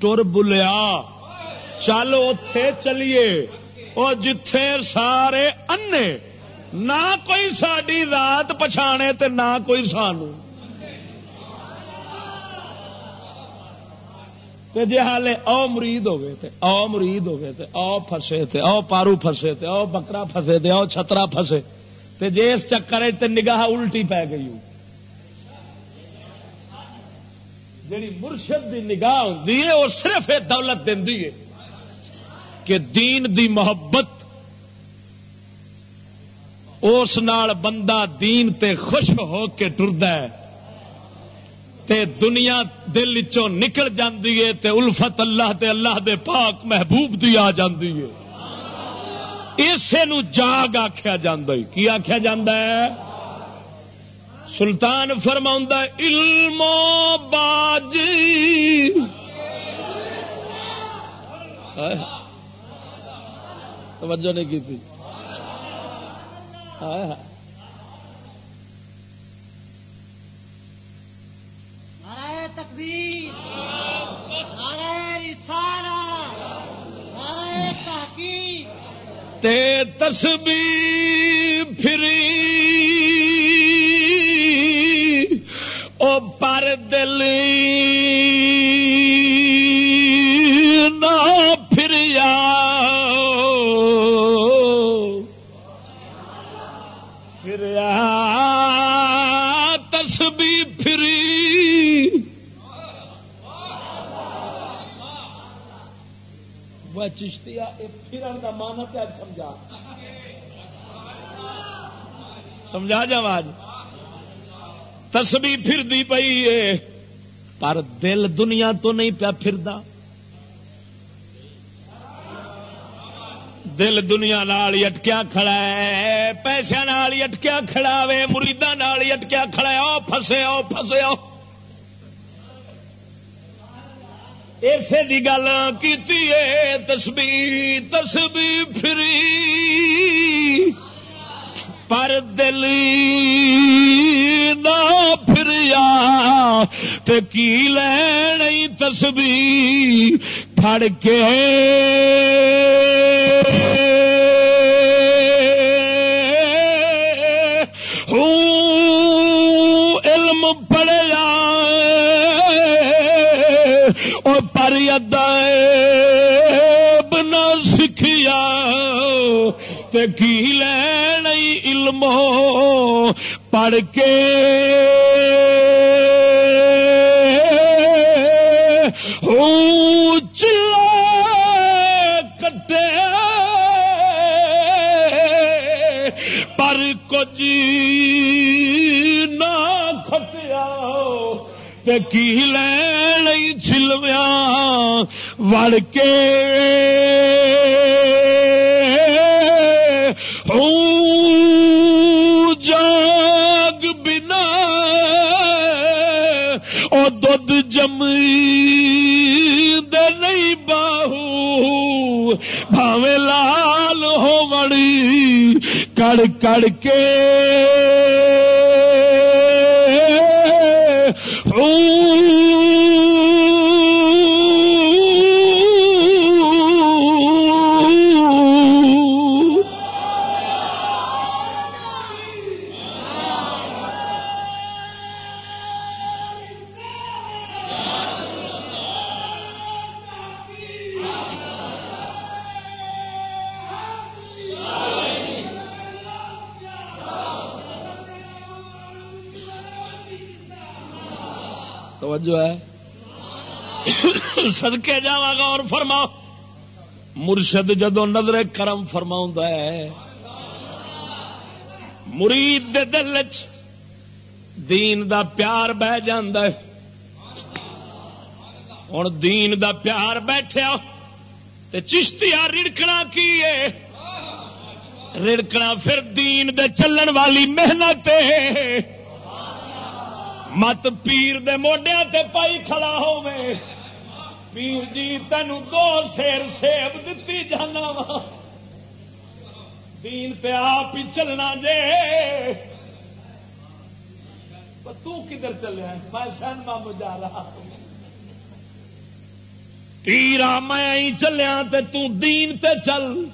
ٹر بلیا۔ چل اتے چلیے۔ وہ جتھے سارے انے، نہ کوئی ساری رات پچھانے تے نہ کوئی سانو۔ تے جی ہالے او مرید ہو گئے او مرید ہو گئے او فسے تے، او پارو فسے تے، او بکرا فسے تے، او چھترا فسے تے جے اس چکر تے نگاہ الٹی پی گئی۔ جیڑی مرشد دی نگاہ ہوتی ہے وہ صرف یہ دولت دینی ہے کہ دین دی محبت، اس نال بندہ دین تے خوش ہو کے ٹرد تے دنیا دل چو نکل جاندی ہے، تے الفت اللہ تے اللہ دے پاک محبوب دی آ جاندی ہے۔ اسے نو جاگ آخیا جا کی آخیا جا سلطان فرما علم باجی توجہ نہیں کی تھی تقدیر تے تسبی پھری۔ او پر دل نہ پھر پھر تسبی پھری۔ وہ چشتی پھرن کا مان سمجھا۔ سمجھا جا آج تسبی پھر دی پئی ہے پر دل دنیا تو نہیں پیا پھردا دل دنیا نال اٹکیا کھڑا ہے، پیسے نال اٹکیا کھڑا وے مریدا نال اٹکیا کھڑا ہے۔ او فسے او فسے او اسے دی گل کی تسبی تسبی فری۔ پر دل نہ پھریا، تے کی لین تسبی پھڑ کے کی لین علم پڑھ کے۔ کٹے۔ پر کچھ نہ کھٹیا۔ کی لین چلویا وڑ کے۔ کڑ کڑ کے سدکے جا اور فرما، مرشد جدو نظر کرم فرما ہے، مرید دے دل دین دا پیار بہ ہوں دین دا پیار بیٹھیا تے چشتیا رڑکنا کی رڑکنا پھر دین دے چلن والی محنت مت پیر دے موڈیا تے پائی کھڑا ہوے پیر جی تین دو سیر سیب دتی جانا وا۔ دین پہ آپ ہی چلنا جے۔ تو کدھر چلے میں سینما جا رہا۔ پیرا، میں چلیا تے تو دین تے چل۔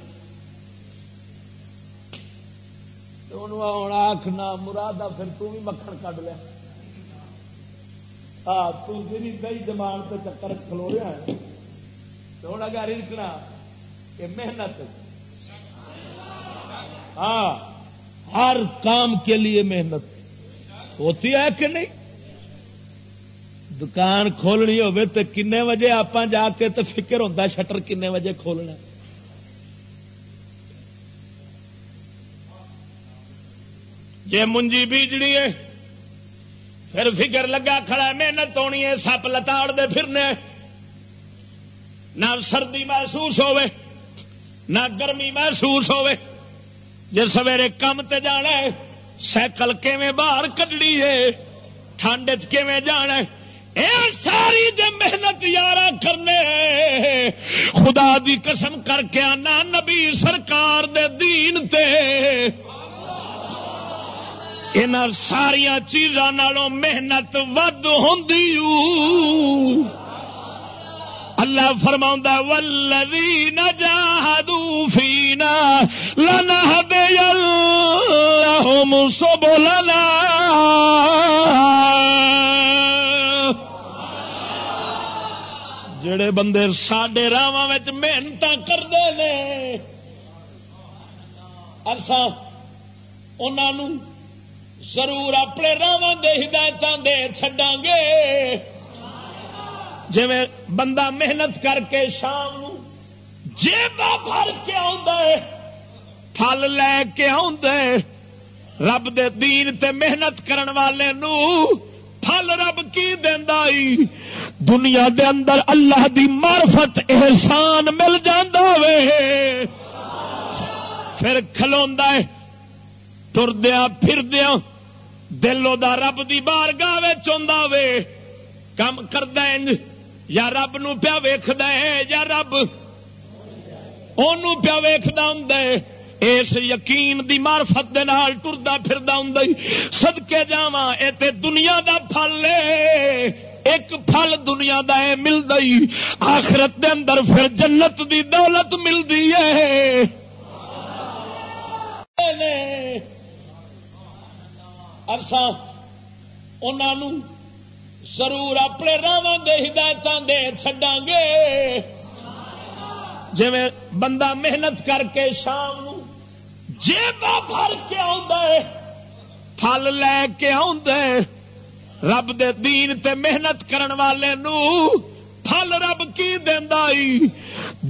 آخنا، مرادہ پھر تو بھی مکھن کٹ لیا۔ ہاں تھی دہی جمان سے چکر کھلو رہا ہے ہوں اگر رکنا کہ محنت۔ ہاں ہر کام کے لیے محنت۔ ہوتی ہے کہ نہیں؟ دکان کھولنی ہوے تو کن بجے آپ جا کے تو فکر ہوتا شٹر کن بجے کھولنا جی منجی بیجنی ہے پھر فکر لگا کھڑا محنت ہونی ہے، سپ لتاڑ دے پھرنے۔ نہ سردی محسوس ہوے نہ گرمی محسوس ہوے جی سویرے کم تے جانا ہے سائیکل کیویں باہر کڈنی ہے، ٹھنڈ چ جانا ہے۔ اے ساری جے محنت یارا کرنے۔ خدا دی قسم کر کے آنا نبی سرکار دے دین تے۔ ان ساریا چیزاں محنت ود ہوں اللہ فرما ولوی ن جادو فینا لنا سو بولنا جڑے بندے سڈے راواں محنت کرتے ہیں ارسا انہوں ضرور اپنے راواں دے ہدایت دے چڈا گے جی بندہ محنت کر کے شام جیب بھر کے آدھے پھل لے کے آدھے رب دے دین تے محنت کرن والے نو پھل رب کی دئی دنیا دے اندر اللہ دی معرفت، احسان مل جاندہ وے پھر کھلوندا ہے تردیا پھردیا دلو دا رب دی بار گاہ چاہتا وے۔ کم کرد یا رب نو پیا ویخد یا رب ان پیا ویخد ہوں اس یقین دی مارفت دے نال ٹردا پھردا ہوں سدکے جا یہ دنیا دا پھل ایک پھل دنیا دا ہے مل گئی آخرت دے اندر پھر جنت دی دولت ملتی ہے۔ ارسا انہوں ضرور اپنے راواں دے ہدایت دے چڈا گے۔ جی بندہ محنت کر کے شام جیب بھر کے آدھے پھل لے کے آدھے رب دے دین تے محنت کرن والے نو پھل رب کی دئی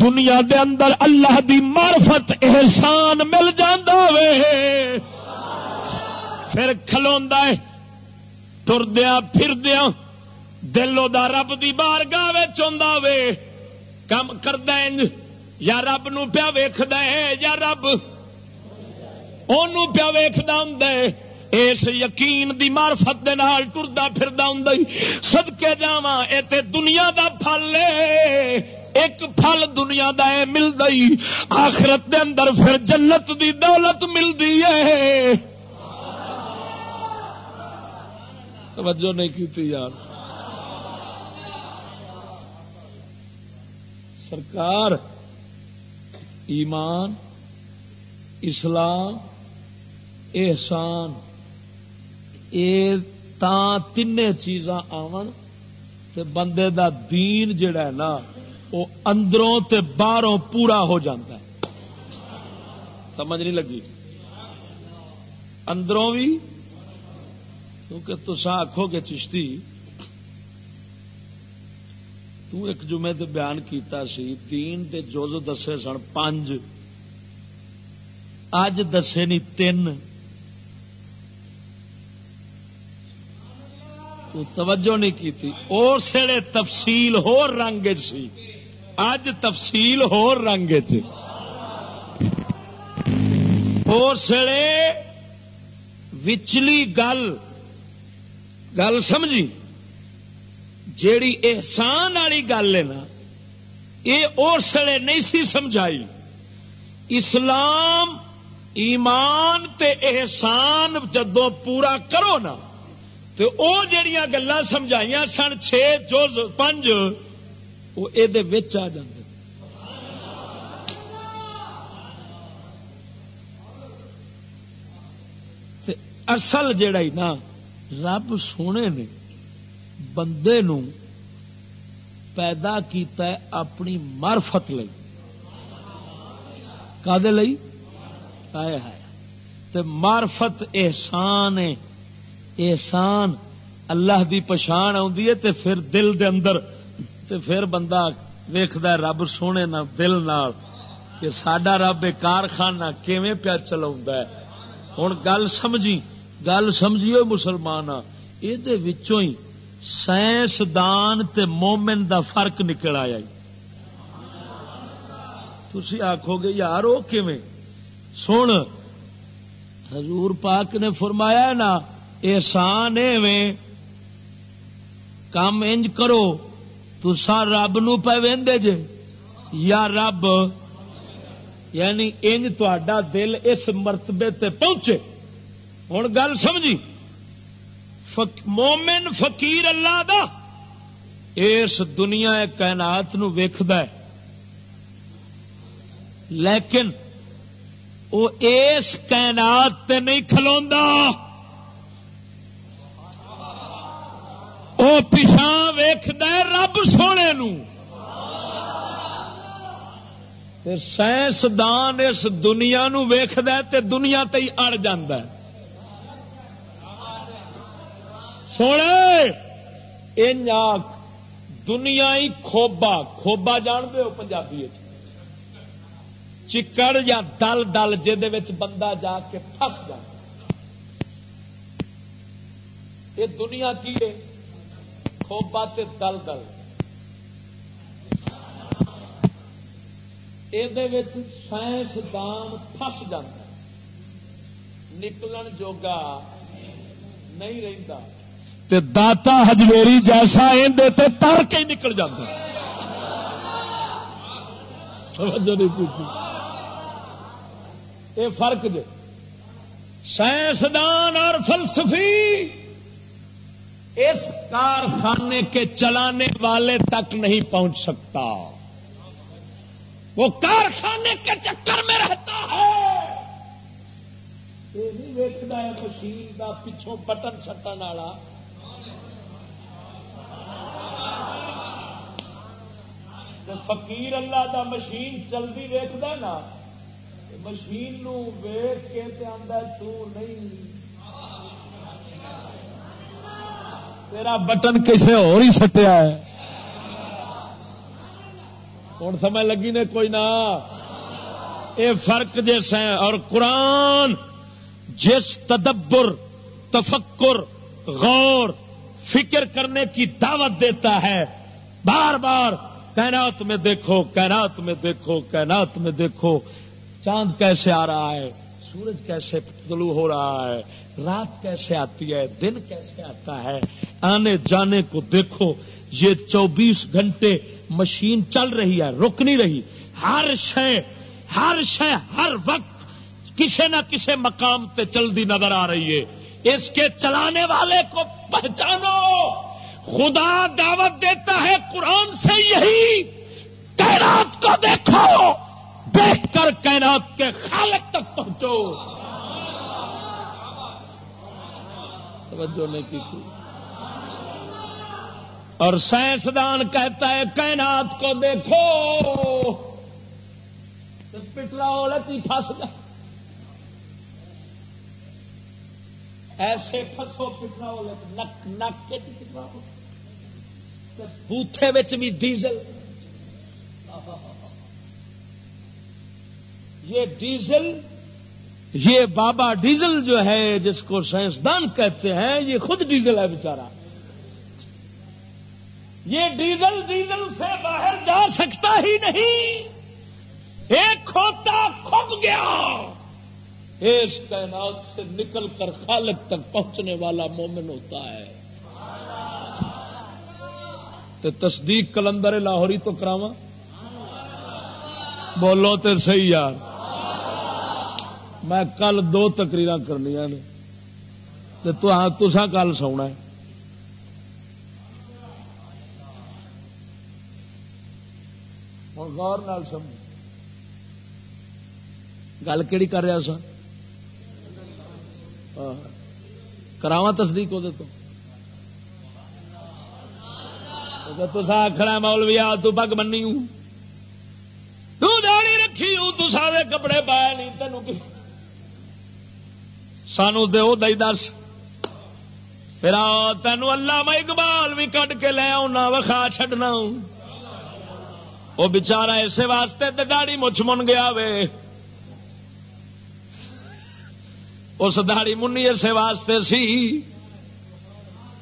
دنیا دے اندر اللہ دی معرفت، احسان مل جاندہ وے۔ پھر کھلوا تردیا پھردیا دلو دا رب دی بار گاہ چاہتا وے۔ کم کرد یا رب نو پیا ویخد یا رب ان پیا ویخد ہوں اس یقین دی مارفت دے نال ٹردا پھردا ہوں سدکے جا یہ دنیا دا پھل اے ایک پھل دنیا دا ہے مل گئی آخرت دے اندر پھر جنت دی دولت ملتی ہے۔ توجہ نہیں کی یار۔ سرکار، ایمان، اسلام، احسان یہ تین چیزاں آن بندے دا دین جڑا ہے نا وہ اندروں تے باہروں پورا ہو جاتا ہے۔ سمجھ نہیں لگی۔ اندروں بھی کیونکہ تسا آخو گے چشتی۔ تو ایک جمعے تے بیان کیتا سی، تین تے جوز دسے سن پانچ اج دسے نی تین۔ تو توجہ نہیں کی تھی اور سڑے تفصیل ہو رنگ سی۔ اج تفصیل ہو رنگ چ اسلے وچلی گل گل سمجھی؟ جیڑی احسان والی گل ہے نا، یہ اسلے نہیں سی سمجھائی۔ اسلام ایمان تے احسان جدو پورا کرو نا تو وہ جڑیاں گلا سمجھائیاں سن چھ جو پنج وہ یہ آ جاتے اصل جڑا ہی نا رب سونے نے بندے نو پیدا کیتا ہے اپنی مارفت لئی۔ لئی؟ آئے ہائے۔ تے مارفت احسان ہے۔ احسان اللہ دی پچھان آدھی ہے تے پھر دل دے اندر تے پھر بندہ ویخد رب سونے نہ دل نال کہ سڈا رب کارخانہ کیویں پیا چلا ہوں گل سمجھی۔ گل سمجھیو مسلمان یہ سائنسدان تے مومن دا فرق نکل آیا تھی آخو گے، یار وہ سن، حضور پاک نے فرمایا نا، احسان ایویں کام انج کرو تسا رب نو پہ وے جے۔ یا رب یعنی انج تا دل اس مرتبے تے پہنچے۔ ہوں گل سمجھی؟ مومن فقیر اللہ دا اس دنیا کائنات نو لیکن وہ اس کائنات تے نہیں کھلوا وہ پچھا ویخد رب سونے نو۔ سائنسدان اس دنیا نو ویخد تے دنیا تے ہی اڑ ہے۔ سونے دنیا ہی کھوبا کھوبا جانتے ہو پنجابی چکڑ یا دل دل بندہ جا کے پس جا یہ دنیا کی ہے؟ کھوبا تے دل دل۔ یہ سائنسدان فس جا نکلن جوگا نہیں رہتا تے داتا ہجویری جیسا اندر تر کے نکل جاتا یہ فرق جو سائنسدان اور فلسفی اس کارخانے کے چلانے والے تک نہیں پہنچ سکتا۔ وہ کارخانے کے چکر میں رہتا ہے۔ یہ نہیں ویکتا ہے مشین کا پچھوں بٹن سٹن والا فقیر اللہ دا مشین چلتی ویکد نا مشین نو ویخ کے نہیں۔ تیرا بٹن کسے اور ہی سٹیا ہے۔ ہوں سمجھ لگی نے کوئی نہ یہ فرق جیسا ہے، اور قرآن جس تدبر، تفکر، غور، فکر کرنے کی دعوت دیتا ہے، بار بار کائنات میں دیکھو کائنات میں دیکھو کائنات میں دیکھو۔ چاند کیسے آ رہا ہے؟ سورج کیسے طلوع ہو رہا ہے؟ رات کیسے آتی ہے؟ دن کیسے آتا ہے؟ آنے جانے کو دیکھو، یہ چوبیس گھنٹے مشین چل رہی ہے، رک نہیں رہی۔ ہر شے ہر شے، ہر وقت کسی نہ کسی مقام تے چلتی نظر آ رہی ہے۔ اس کے چلانے والے کو پہچانو۔ خدا دعوت دیتا ہے قرآن سے یہی، کائنات کو دیکھو دیکھ کر کائنات کے خالق تک پہنچو۔ توجہ نہیں کی اور سائنسدان کہتا ہے، کائنات کو دیکھو۔ پٹرا لچی پھنس جائے ایسے پھنسو پٹرا نک نک کے پٹرا بوتھے بھی ڈیزل۔ یہ ڈیزل، یہ بابا ڈیزل جو ہے، جس کو سائنسدان کہتے ہیں، یہ خود ڈیزل ہے بیچارہ۔ یہ ڈیزل ڈیزل سے باہر جا سکتا ہی نہیں۔ ایک کھوتا کھب گیا۔ اس کائنات سے نکل کر خالق تک پہنچنے والا مومن ہوتا ہے۔ تو تصدیق کلندر لاہوری تو کراوا بولو تو صحیح یار۔ میں کل دو تقریر کرنی تسا کل سونا ہے۔ ہوں، غور نال سمجھ۔ گل کہڑی کر رہا سا کراوا تصدیق وہ تو آخر مولوی آ، تو پگ بنی ہوں تو داڑی رکھی ہوں تو سارے کپڑے پائے نہیں، تینوں سانو دو دئی دس پھر تینوں اللہ میں اقبال بھی کٹ کے لے آنا وکھا چڈنا وہ بچارا اسے واسطے داڑی مچھ من گیا وے۔ اس داڑی منی اسے واسطے سی۔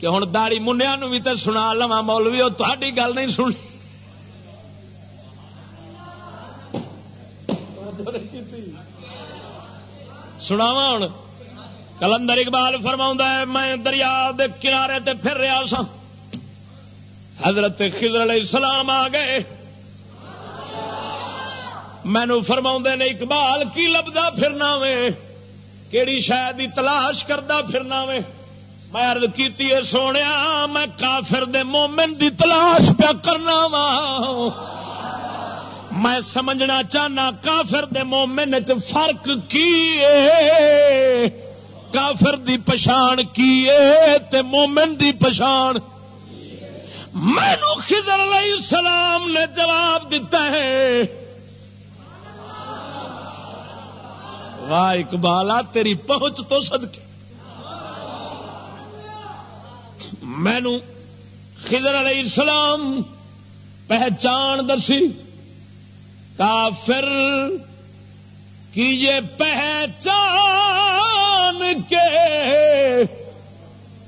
کہ ہوں داڑی منیا بھی تو سنا لوا مولوی وہ تاری گل نہیں سنی سناوا ہوں کلندر اقبال فرما ہے، میں دریا دے کنارے تے پھر رہا سا حضرت خضر علیہ السلام آ گئے۔ مینو فرما نے، اقبال کی لبدا پھرنا وے کیڑی شاید تلاش کرتا پھرنا وے میں ارد کی سونے میں کافر دے مومن دی تلاش پیا کرنا وا۔ میں سمجھنا چاہنا کافر دے مومن چ فرق کی کافر دی پچھان کی تے مومن دی پچھان مینو خضر علیہ السلام نے جواب دیتا ہے۔ واہ اقبالا، تیری پہنچ تو سدکے مینو خضر علیہ السلام پہچان درسی۔ کافر کی یہ پہچان کے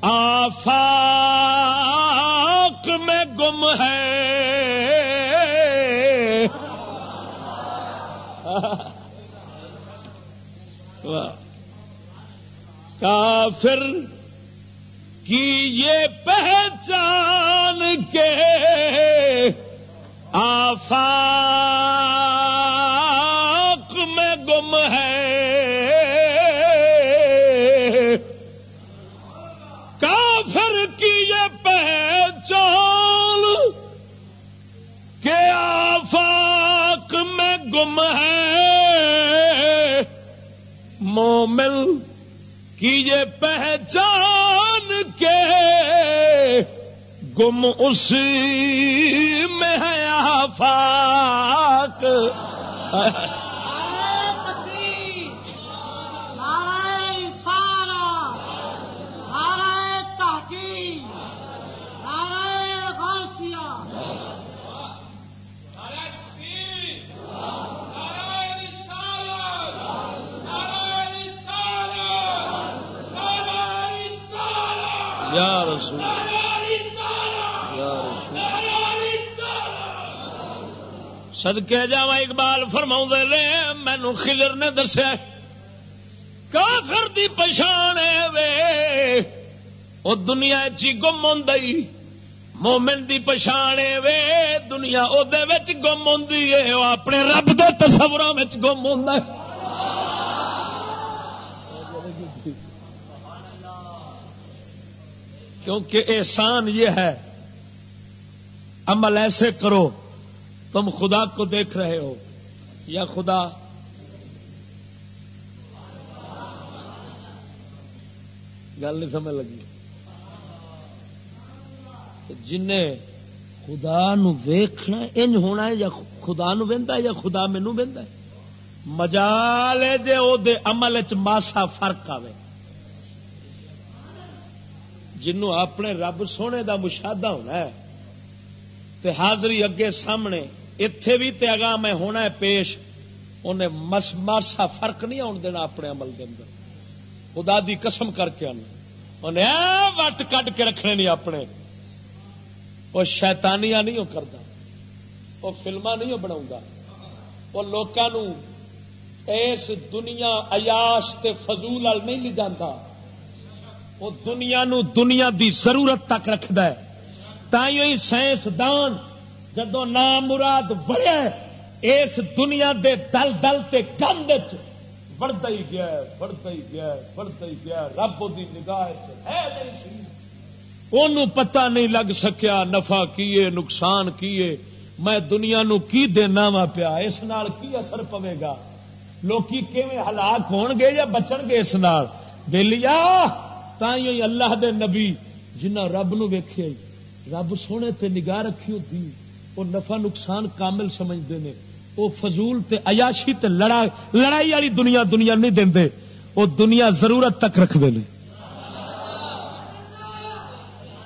آفاق میں گم ہے۔ کافر کی یہ پہچان کے آفاق میں گم ہے؟ کافر کی یہ پہچان کے آفاق میں گم ہے؟ مومل کی یہ پہچان کے گم اسی میں ہے آفاق۔ یا رسول سدکے جا اقبال فرما نے مینو خلر نے دسیا کافر دی پچھان وے۔ وہ دنیا چی گم ہوں مومن دی پچھان وے۔ دنیا وہ گم ہوں وہ اپنے رب دے تصوروں گم ہوں کیونکہ احسان یہ ہے، عمل ایسے کرو، تم خدا کو دیکھ رہے ہو، یا خدا؟ گل نہیں سمجھ لگی۔ جن خدا نو ویکھنا انج ہونا ہے، یا خدا نو ہے، یا خدا مینو ہے۔ مجال جے او دے عمل چ ماسا فرق آئے جنوں اپنے رب سونے دا مشاہدہ ہونا ہے، تے حاضری اگے سامنے اتے بھی تے اگا میں ہونا ہے پیش، انہیں مس، ماسا فرق نہیں آن دینا اپنے عمل کے اندر۔ خدا دی قسم کر کے انہیں وٹ کٹ کے رکھنے نہیں اپنے۔ وہ شیتانیا نہیں وہ کرتا وہ فلما نہیں وہ بنا وہ لوگوں اس دنیا عیاش تے فضول وال نہیں لے جاتا وہ دنیا نو دنیا دی ضرورت تک رکھد ہے۔ تھی سائنسدان جدو نام مراد بڑھیا اس دنیا دے دل دل تے گند بڑھتا ہی گیا بڑھتا ہی گیا بڑھتا ہی گیا رب دی نگاہ پتا نہیں لگ سکیا نفع کیے، نقصان کیے۔ میں دنیا نو کی دینا وا پیا؟ اس نال کی اثر پوے گا؟ لوکی کیویں ہلاک ہون گے یا بچن گے اس نال؟ بےلیا تھی اللہ دے نبی جنہ رب نو ویخیا رب سونے تے نگاہ رکھی ہوتی وہ نفع نقصان کامل سمجھتے ہیں وہ فضول تے عیاشی تے لڑائی والی دنیا دنیا نہیں دے وہ دنیا ضرورت تک رکھتے ہیں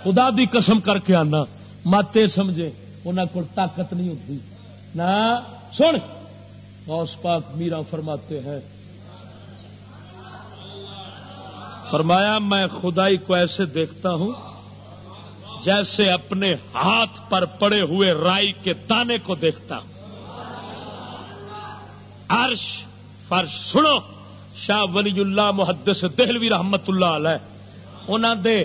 خدا دی قسم کر کے آنا مت سمجھے انہوں کو طاقت نہیں ہوتی نہ سن غوث پاک میرا فرماتے ہیں فرمایا، میں خدائی کو ایسے دیکھتا ہوں جیسے اپنے ہاتھ پر پڑے ہوئے رائی کے دانے کو دیکھتا ہوں۔ عرش، فرش، سنو، شاہ ولی اللہ محدث دہلوی رحمت اللہ علیہ انہوں دے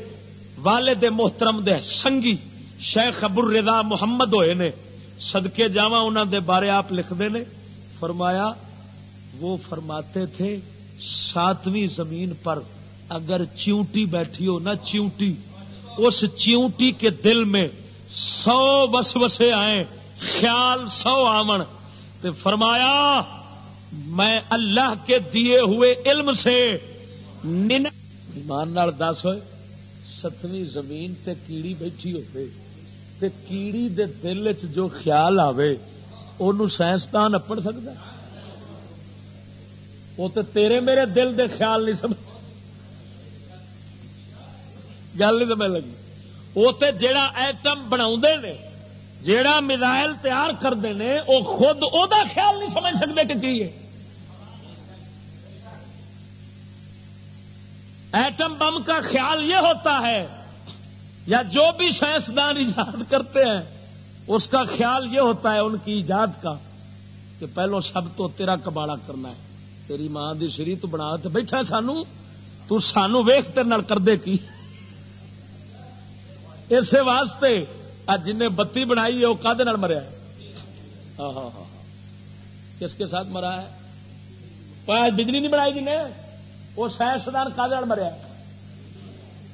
والد محترم دے سنگی شیخ ابو رضا محمد ہوئے نے، صدقے جاوا انہوں دے بارے آپ لکھتے نے۔ فرمایا، وہ فرماتے تھے، ساتویں زمین پر اگر چیونٹی بیٹھی ہو نا چیونٹی، اس چیونٹی کے دل میں سو بس بسے آئے خیال سو آمن۔ تو فرمایا، میں اللہ کے دیے ہوئے علم سے ایمان دس ہوئے، ستویں زمین تے کیڑی بیٹھی ہوئے، تے کیڑی دے دل چ جو خیال آوے ان سائنسدان اپڑ سکتا وہ تو تیرے میرے دل دے خیال نہیں سمجھ گل نہیں سمجھ لگی۔ وہ تو ایٹم بنا جیڑا میزائل تیار کرتے ہیں وہ خود وہ خیال نہیں سمجھ سکتے کہ کی ہے۔ ایٹم بم کا خیال یہ ہوتا ہے، یا جو بھی سائنسدان ایجاد کرتے ہیں، اس کا خیال یہ ہوتا ہے، ان کی ایجاد کا، کہ پہلو سب تو تیرا کباڑا کرنا ہے۔ تیری ماں دی شری تو بنا تو بیٹھا سانو، تو سانو ویخ تیرے کر دے کی۔ اسی واسطے جن نے بتی بنائی ہے، وہ کدے مریا ہاں،, ہاں ہاں ہاں کس کے ساتھ مرا ہے؟ بجلی نہیں بنائی جن وہ سائنسدان کدے مریا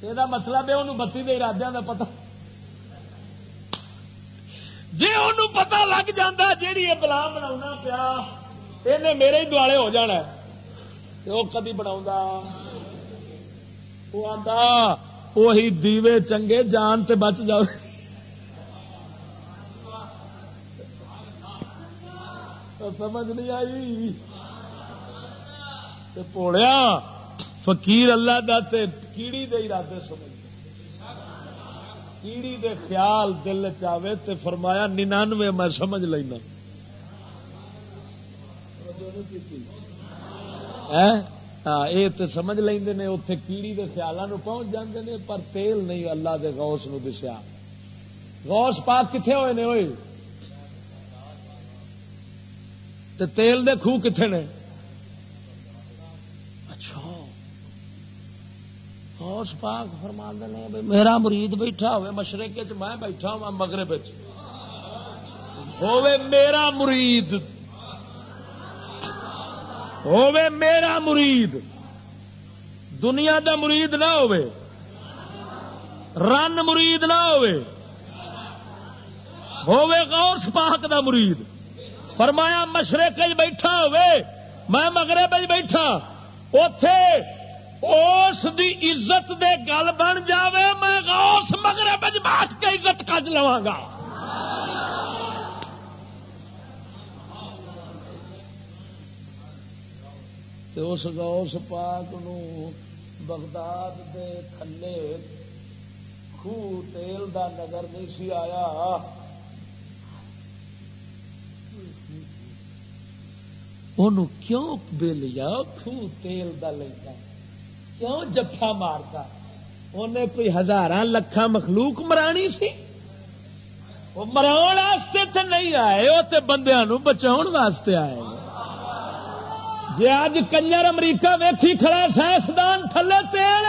یہ مطلب ہے انہوں بتی کے ارادے کا پتا جی ان پتا لگ جا جی یہ بلا بنا پیا یہ میرے ہی دوالے ہو جانا وہ کدی بنا وہ آتا وہی دیوے چنگے جان تے بچ جاؤ۔ سمجھ نہیں آئی۔ تے پوڑیا، فقیر اللہ دا تے کیڑی دے ارادے سمجھ۔ کیڑی دے خیال دل چاہے تے فرمایا، ننانوے میں سمجھ لینا۔ یہ تو سمجھ لیں اتے کیڑی کے خیالوں پہنچ جاتے ہیں پر تیل نہیں، اللہ دے غوث نو دسیا۔ غوث پاک کتنے ہوئے نے؟ ہوئے تے تیل دے خوہ کتنے نے؟ اچھا۔ غوث پاک فرما نے میرا مرید بیٹھا ہوئے مشرق میں بیٹھا ہوں مغرب ہوئے میرا مرید۔ ہوے میرا مرید۔ دنیا دا مرید نہ ہوے رن مرید نہ ہوے ہوے غوث پاک دا مرید۔ فرمایا مشرق بیٹھا ہوے میں مغرب بیٹھا۔ اتے اس دی عزت دے گل بن جاوے، میں غوث مغرب بیٹھ کے عزت کج لوا گا۔ تے اس گوس پاک نو بغداد دے تھلے خو تیل دا نظر نہیں سی آیا۔ ان کیوں بے لیا خو تیل دا لیتا کیوں جفا مارتا؟ انہیں کوئی ہزار لکھا مخلوق مرانی سی؟ وہ مرا تے نہیں آئے وہ تے بندیاں نو بچاؤ واسطے آئے۔ جی اج کنجر امریکہ ویکھی کھڑا سائنسدان تھلے تیل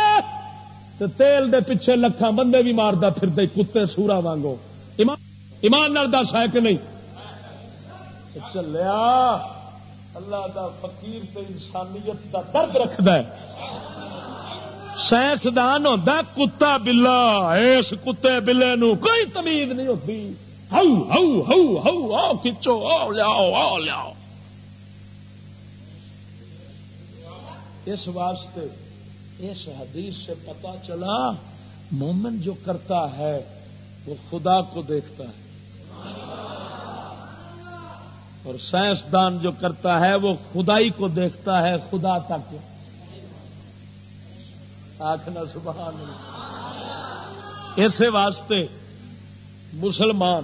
تو تیل دے پیچھے لکھان بندے بھی مارتا پھردے کتے سورا وانگو ایمان نال دس ہے کہ نہیں؟ چلیا، اللہ دا فقیر تے انسانیت دا درد رکھد سائنسدان ہوتا کتا بلا اس کتے بلے نو کوئی تمیز نہیں ہوتی ہو ہو ہو ہو آؤ کھچو، آؤ، لیاؤ آؤ، لیاؤ۔ اس واسطے اس حدیث سے پتا چلا مومن جو کرتا ہے وہ خدا کو دیکھتا ہے۔ اور سائنسدان جو کرتا ہے وہ خدائی کو دیکھتا ہے، خدا تک۔ آخنا سبحان اسی واسطے مسلمان،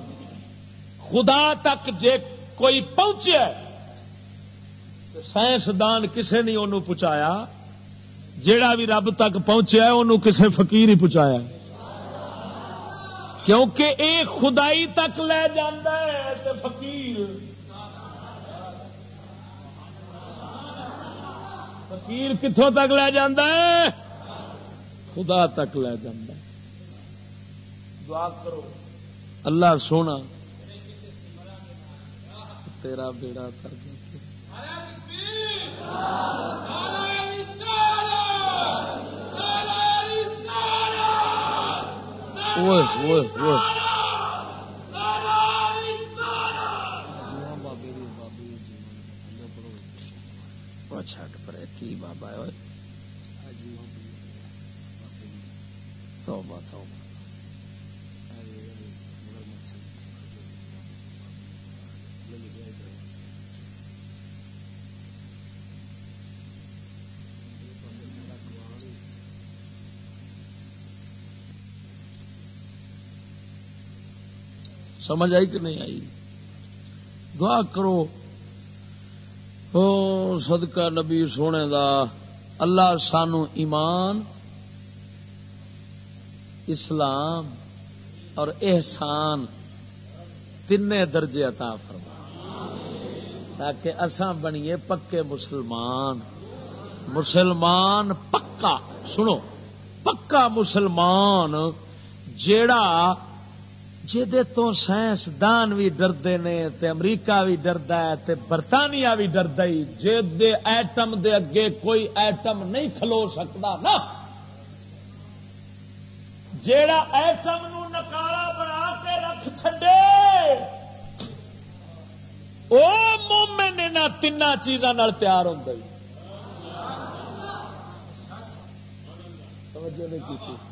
خدا تک جے کوئی پہنچے سائنسدان کسے نہیں انہوں پہنچایا جیڑا بھی رب تک پہنچیا انہوں کسے فقیر ہی پہنچایا کیونکہ اے خدائی تک لے جانا ہے تے فقیر۔ فقیر کتوں تک لے جانا ہے؟ خدا تک لے جانا ہے۔ دعا کرو۔ اللہ سونا، تیرا بیڑا کر چھٹ پر کی بابا تو بات سمجھ آئی کہ نہیں آئی؟ دعا کرو۔ او صدقہ نبی سونے دا، اللہ سانو ایمان، اسلام اور احسان تین درجے عطا فرما۔ تاکہ اساں بنیے پکے مسلمان۔ مسلمان پکا، سنو، پکا مسلمان جیڑا تو سائنسدان بھی ڈردے نے، تے امریکہ بھی ڈرد ہے، تے برطانیہ بھی ڈرد دے ایٹم دے اگے کوئی ایٹم نہیں کھلو سکتا نا۔ جیڑا ایٹم نو نکالا بنا کے رکھ چڈے وہ مومن تین چیزوں تیار ہوں توجہ نہیں کی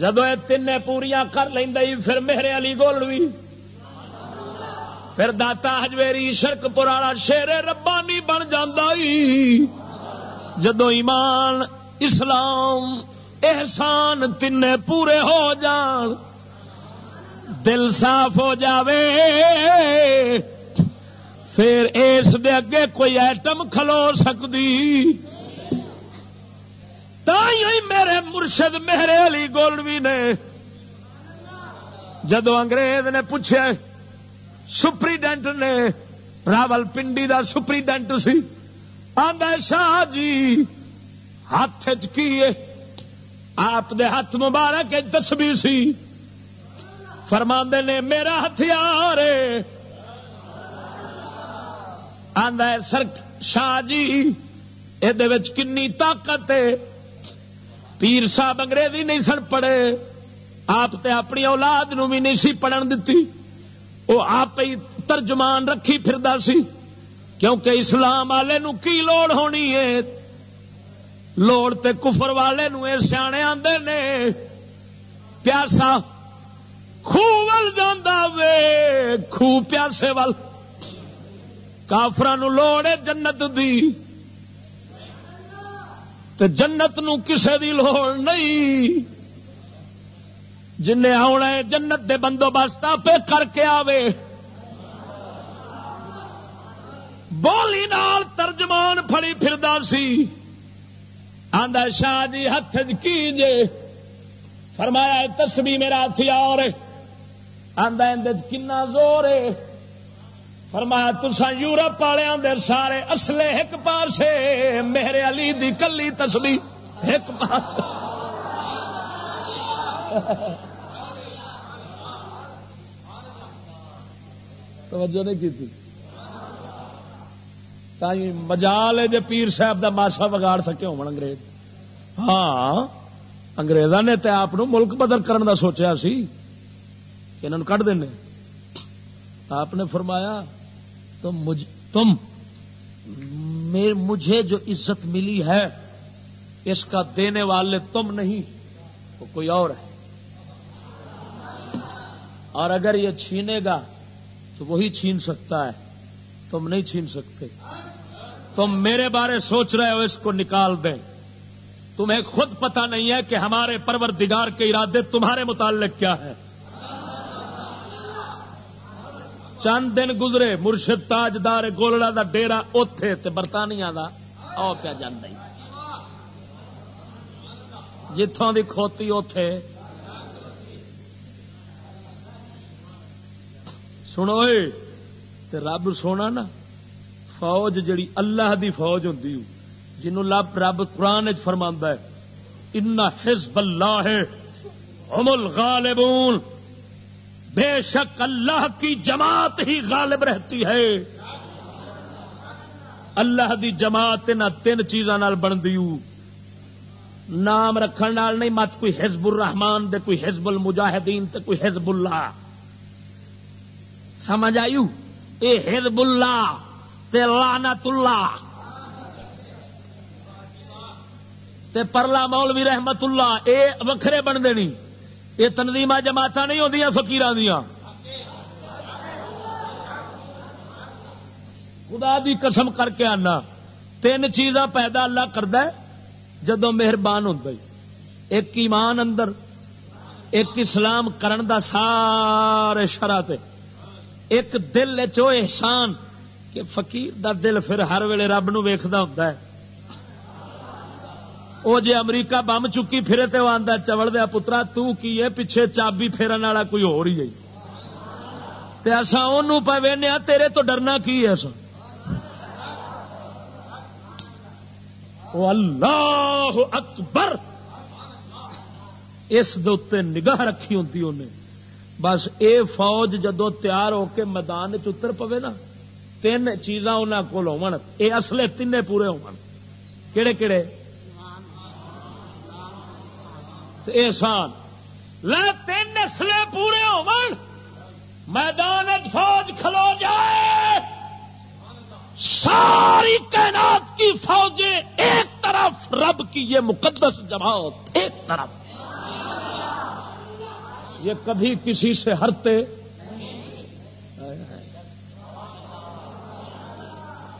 جدو یہ تین پوریا کر لینا پھر میرے علی گولوی پھر داتا ہجویری شرک پورا شیر ربانی بن جدو ایمان، اسلام، احسان تین پورے ہو جان، دل صاف ہو جاوے۔ پھر اس دے اگے کوئی ایٹم کھلو سکتی میرے مرشد میرے علی گولوی نے۔ جدو انگریز نے پوچھے سپریڈینٹ نے راول پنڈی دا سپریڈینٹ سی؟ آدھا شاہ جی ہاتھ چی آپ دے ہاتھ مبارک تسبی سی۔ فرما نے، میرا ہتھیار آدھا سر، شاہ جی یہ کنی طاقت ہے۔ پیر صاحب انگریزی نہیں سن پڑے آپ تے اپنی اولاد نو بھی نہیں سی پڑھن دیتی وہ آپ ہی ترجمان رکھی پھر سی۔ کیونکہ اسلام والے نو کی لوڑ ہونی ہے؟ لوڑ تے کفر والے نو اے سیانے آندے نے۔ پیاسا خوہ جانا وے، خوہ پیاسے وال کافران لوڑ ہے جنت دی۔ تے جنت نو کسے دی لوڑ نہیں۔ جن آنا ہے جنت دے بندوبست آپ کر کے آوے۔ بولی نال ترجمان فڑی سی۔ آدھا شاہ جی ہاتھ کی جے؟ فرمایا تسبی میرا ہاتھ اور آدھا کنا زور ہے۔ فرمایا تسا یورپ والوں دے سارے اصلے ایک پاس میرے علی دی کلی تسبی ایک پاس توجہ نہیں کی مجال ہے جی پیر صاحب دا ماسا بگاڑ سکے ہو انگریز۔ ہاں اگریزاں نے تے آپ ملک بدل کرن دا سوچیا سی کہ انہوں کٹ دینے۔ آپ نے فرمایا تم مجھ تم مجھے جو عزت ملی ہے، اس کا دینے والے تم نہیں، وہ کوئی اور ہے۔ اور اگر یہ چھینے گا تو وہی چھین سکتا ہے۔ تم نہیں چھین سکتے۔ تم میرے بارے سوچ رہے ہو، اس کو نکال دیں۔ تمہیں خود پتا نہیں ہے کہ ہمارے پروردگار کے ارادے تمہارے متعلق کیا ہے چند دن گزرے، مرشد تاجدار گولڑا دا ڈیرا اوتھے تے برطانیہ دا او پیا جانا جتوں دی کھوتی اوتھے۔ سنو تے رب سونا نا، فوج جڑی اللہ دی فوج ہوں جنوں لب رب قرآن فرما ہے ان حزب اللہ ہے، ہم الغالبون. بے شک اللہ کی جماعت ہی غالب رہتی ہے۔ اللہ دی جماعت نہ تین چیزاں بن دیو نام رکھن نال نہیں، مت کوئی حزب الرحمان دے، کوئی حزب المجاہدین تے، کوئی حزب اللہ۔ سمجھ آئیو اے حزب اللہ تے لعنت اللہ۔ تے پرلا مولوی رحمت اللہ، اے وکھرے بن دینی۔ یہ تنظیم جماعت نہیں ہوتی فکیر دیا خدا دی قسم کر کے آنا۔ تین چیزاں پیدا اللہ کرد جدو مہربان ہوں ایک ایمان اندر، ایک اسلام کرن دا سارے شرح ایک دل چو احسان کہ فقیر دا دل پھر ہر ویلے رب نو ویکھدا ہوندا ہے۔ وہ جی امریکہ بم چکی پھرے تو آدھا چوڑ دیا پترا کی ہے پیچھے چابی پھیرن والا کوئی ہو رہی ہے اصا ان پہ وہنے تیرے تو ڈرنا کی ہے سر اللہ اکبر اس دے نگاہ رکھی ہوتی انہیں بس اے فوج جدو تیار ہو کے میدان چتر پوے نا تین چیزاں انہوں کو ہو اصلے تین پورے ہو کہڑے کہڑے احسان لے تین نسلے پورے ہو میدان فوج کھلو جائے۔ ساری کائنات کی فوجیں ایک طرف، رب کی یہ مقدس جماعت ایک طرف۔ یہ کبھی کسی سے ہرتے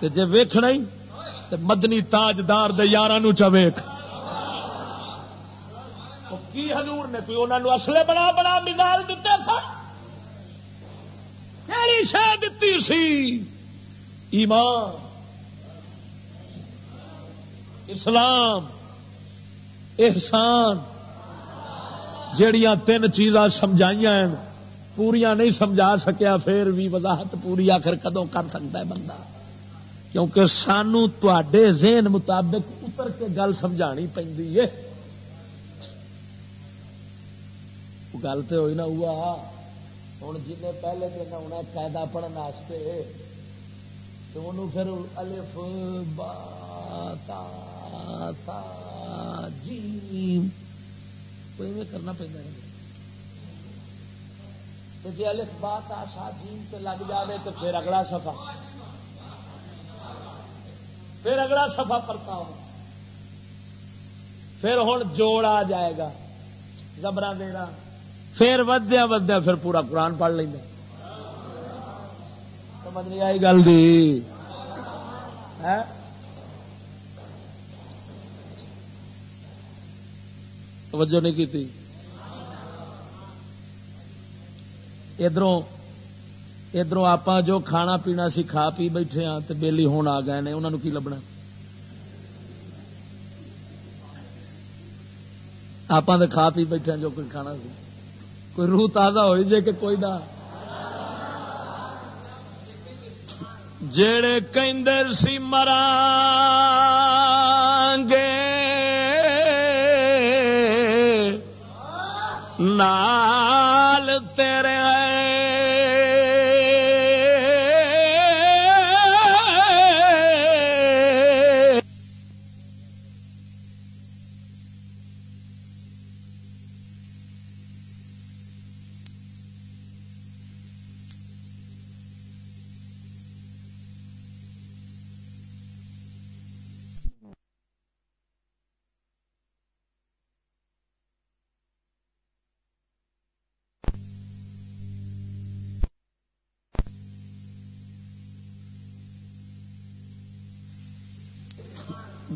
جی ویخنا ہی مدنی تاجدار دے یارہ چویخ کی حضور نے کوئی انہوں نے اصلے بنا بنا مزاج دیتے سن کہڑی شہ دیتی سی؟ ایمان، اسلام، احسان جڑیاں تین چیزاں سمجھائیاں پوریا نہیں سمجھا سکیا، پھر بھی وضاحت پوری آخر کدوں کر سکتا ہے بندہ؟ کیونکہ سانو تے ذہن مطابق اتر کے گل سمجھانی پہ گل تو ہوئی نہ ہوا ہوں جن پہلے دن ہونا قاعدہ پڑھنے واسطے۔ تو انہوں پھر الف، با، تا، سا، جیم، کوئی کرنا پہ تو جی الف، با، تا، سا، جیم تے لگ جائے تو پھر اگلا سفا پھر اگلا سفا پرتا ہو پھر ہوں جوڑ آ جائے گا۔ زبرا دینا پھر ودیا ودیا پھر پورا قرآن پڑھ لیں سمجھ نہیں آئی گل دی۔ توجہ نہیں کی تھی ادھر ادھر آپ جو کھانا پینا سی کھا پی بیٹھے ہاں تو بےلی ہون آ گئے نے انہوں کی لبنا؟ آپ کھا پی بیٹھے ہاں جو کچھ کھانا سی۔ کوئی روح تازہ ہوئی جے کہ کوئی نہ۔ جڑے کہندر سی مرانگے۔ نال تیرے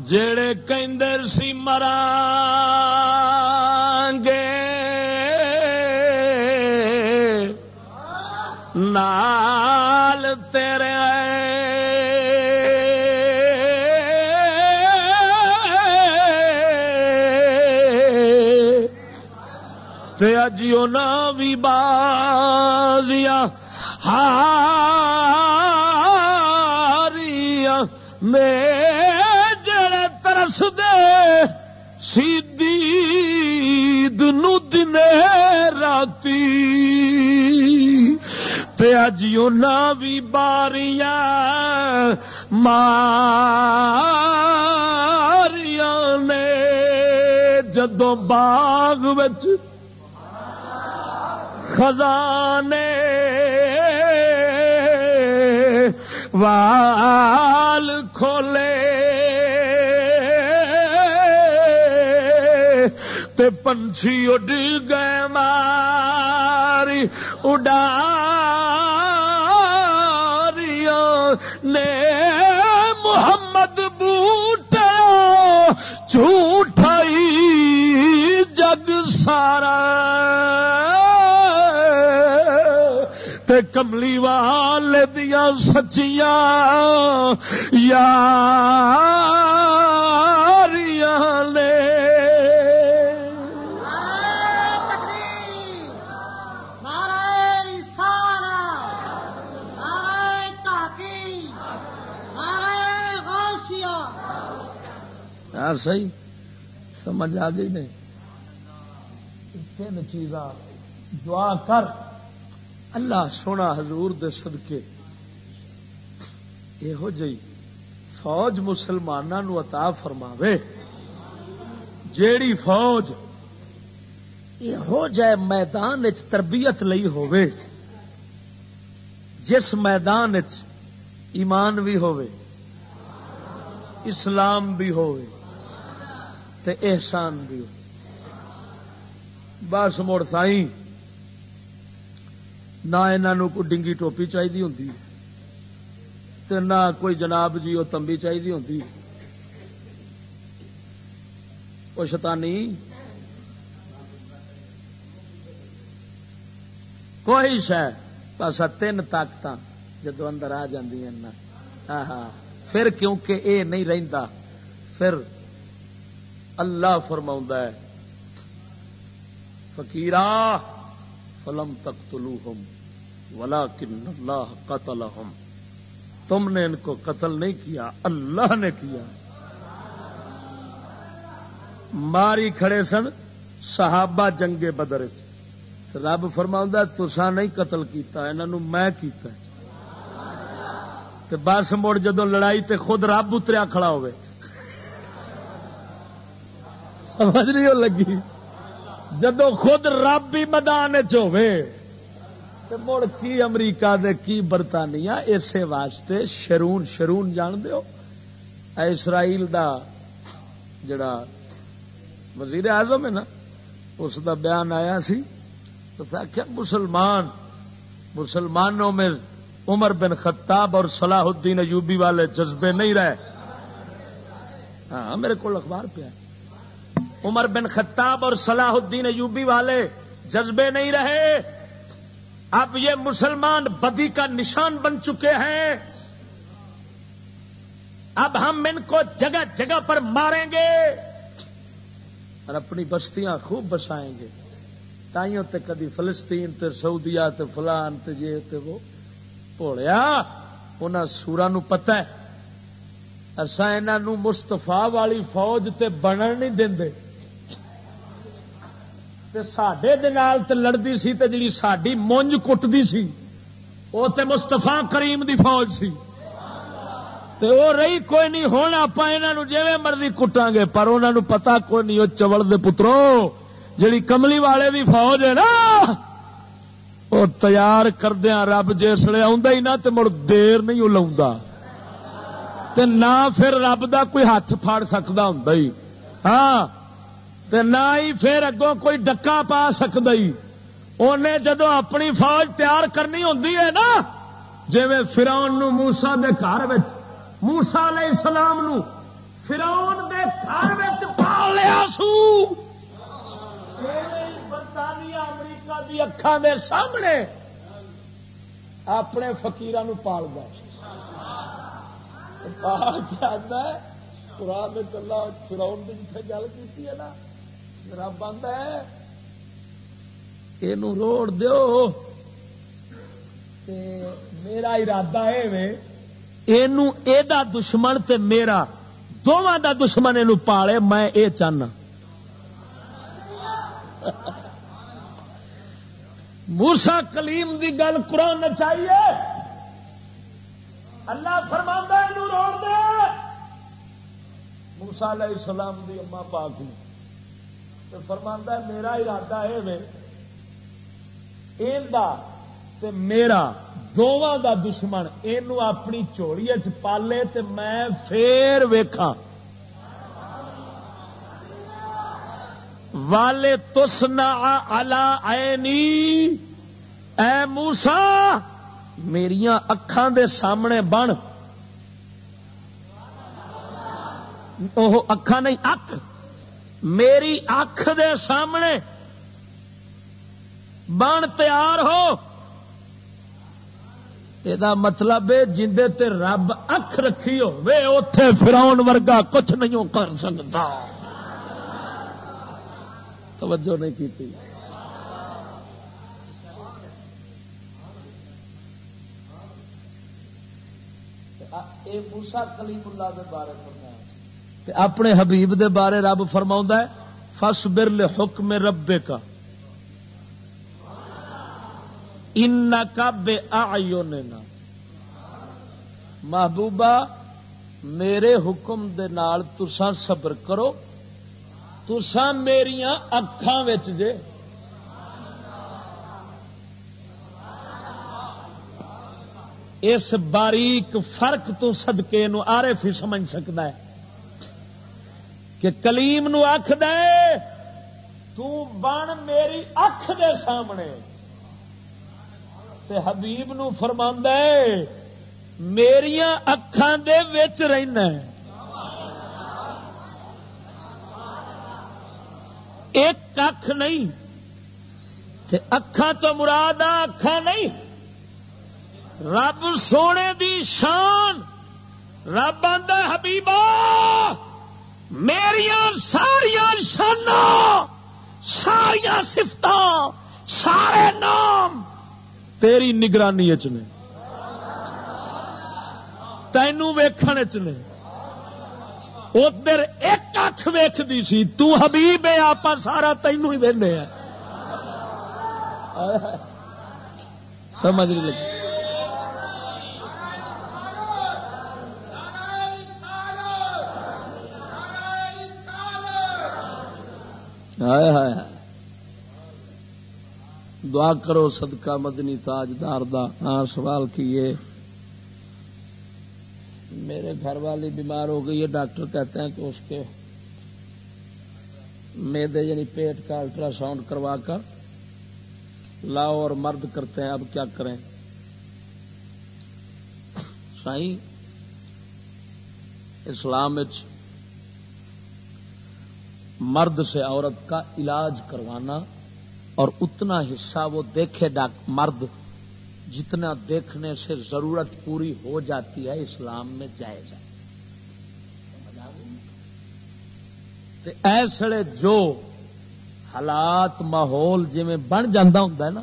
جڑے کہندر سی مرانگے۔ نال تیرے تے اجیو نا بھی بازیا ہاریاں۔ میں دس دے سی نو دن راتی۔ تے اج بھی باریاں ماریاں نے جدو باغ بچ خزانے وال کھولے تے پنچھی اڈ گئے ماری، اڈاریاں نے محمد بوٹا جھوٹائی جگ سارا۔ تے کملی وال دیا سچیاں یاریاں یار صحیح؟ سمجھ آ گئی نہیں۔ تین چیزاں دعا کر۔ اللہ سونا حضور دے صدقے۔ یہو جی فوج مسلمانوں عطا فرماوے۔ جیڑی فوج یہو جہ میدان تربیت لئی ہووے، جس میدان ایمان بھی ہووے، اسلام بھی ہووے۔ تے احسان بھی بس مڑ سائی نہ انہوں کوئی ڈنگی ٹوپی چاہیے ہوں نہ کوئی جناب جی وہ تمبی چاہیے ہوں وہ شتانی کوئی شہ بس تین طاقت جدو اندر آ ہاں پھر کیونکہ اے نہیں رہتا پھر اللہ فرما ہے فکیرا فلم تک تلو ہم ولا کن اللہ قتل تم نے ان کو قتل نہیں کیا، اللہ نے کیا۔ ماری کھڑے سن صحابہ جنگ بدر رب فرما تسا نہیں قتل کیتا انہوں میں کیتا بس مڑ جدو لڑائی تے خود رب اتریا کھڑا ہوئے۔ سمجھ نہیں لگی۔ جدو خود رب بھی میدان مڑ کی امریکہ دے کی برطانیہ اسے واسطے شرون شرون جان دیو اے اسرائیل دا جڑا وزیر اعظم ہے نا، اس دا بیان آیا سی، تو آخیا مسلمان، مسلمانوں میں عمر بن خطاب اور صلاح الدین ایوبی والے جذبے نہیں رہے۔ ہاں میرے کو اخبار پہ عمر بن خطاب اور صلاح الدین ایوبی والے جذبے نہیں رہے۔ اب یہ مسلمان بدی کا نشان بن چکے ہیں۔ اب ہم ان کو جگہ جگہ پر ماریں گے اور اپنی بستیاں خوب بسائیں گے۔ تائیوں تے کدی فلسطین تے سعودیہ تے فلان تے یہ تے وہ۔ پوڑیا ان سورا نو پتا ہے۔ اصا یہ مستفا والی فوج تے بنن نہیں تے دے سڈے تے لڑتی سی تے جی ساری مونج کٹتی سی وہ تے مستفا کریم دی فوج سی۔ تے وہ رہی کوئی نہیں ہونا آپ یہ جی مرضی کٹاں گے، پر انہوں پتا کوئی نہیں وہ چوڑ دے پترو، جڑی کملی والے دی فوج ہے نا وہ تیار کردیا رب جسلے آندا ہی جسے آ مڑ دیر نہیں لا نہ پھر رب دا کوئی ہاتھ پھاڑ سکتا ہوں ہاں تے نہ ہی پھر اگوں کوئی ڈکا پا سکتا ہی۔ انہیں جدو اپنی فوج تیار کرنی ہوتی ہے نا جی فراؤن موسا دے گھر موسا علیہ السلام نو فراؤن دے گھر پال لیا سو۔ برطانیہ، امریکہ دی اکھان دے سامنے اپنے فکیران پال گئے قرآن فراؤن کی جتنے گل کی نا رب آتا ہے یہ روڑ دو میرا ارادہ یہ دشمن تے میرا دونوں دا دشمن یہ پالے، میں یہ چاہنا۔ مورسا کلیم دی گل قرآن چاہیے اللہ فرما روڑ دے۔ موسا علیہ السلام دی اما پاک تو فرما میرا ارادہ یہ میرا دونوں دا دشمن یہ اپنی چوڑی چ پالے تے میں پھر ویکھاں۔ والے تسنا الا اینی اے موسا میریا اکھان دے سامنے بن۔ وہ اکھان نہیں، اکھ۔ میری اکھ دے سامنے بن تیار ہو۔ یہ مطلب جندے تے رب اکھ رکھی ہو اتے فراؤن ورگا کچھ نہیں کر سکتا۔ توجہ نہیں کی تھی موسا کلیم اللہ دے بارے فرمایا اپنے حبیب دے بارے رب فرما ہے فس برل حکم رب کا ان کا بے محبوبہ، میرے حکم دے نال تسا صبر کرو۔ تسان میریا اکھان جے۔ اس باریک فرق تو سدکے نو آرے فی سمجھ سکتا ہے۔ کہ کلیم نو اکھ دے تو بن میری اکھ دے سامنے۔ تے حبیب نو فرما میریا اکھان دے وچ رہنا ایک اکھ نہیں اکھان تو مراد اکھان نہیں۔ رب سونے دی شان، رب آدھا حبیبا! میریا ساریا شانا ساریا سفت سارے نام تیری نگرانی چ تینوں ویخنے چ ادھر ایک اکھ ویختی سی، تو حبیب ہے آپ سارا تینوں ہی وہنے سمجھ لگی۔ دعا کرو صدقہ مدنی تاجدار دا۔ ہاں سوال کیے میرے گھر والی بیمار ہو گئی ہے، ڈاکٹر کہتے ہیں کہ اس کے میدے یعنی پیٹ کا الٹرا ساؤنڈ کروا کر لاؤ اور مرد کرتے ہیں۔ اب کیا کریں؟ سائی اسلام مرد سے عورت کا علاج کروانا اور اتنا حصہ وہ دیکھے مرد جتنا دیکھنے سے ضرورت پوری ہو جاتی ہے اسلام میں جائز ہے۔ ایسے جو حالات ماحول جی بن جانا ہوں نا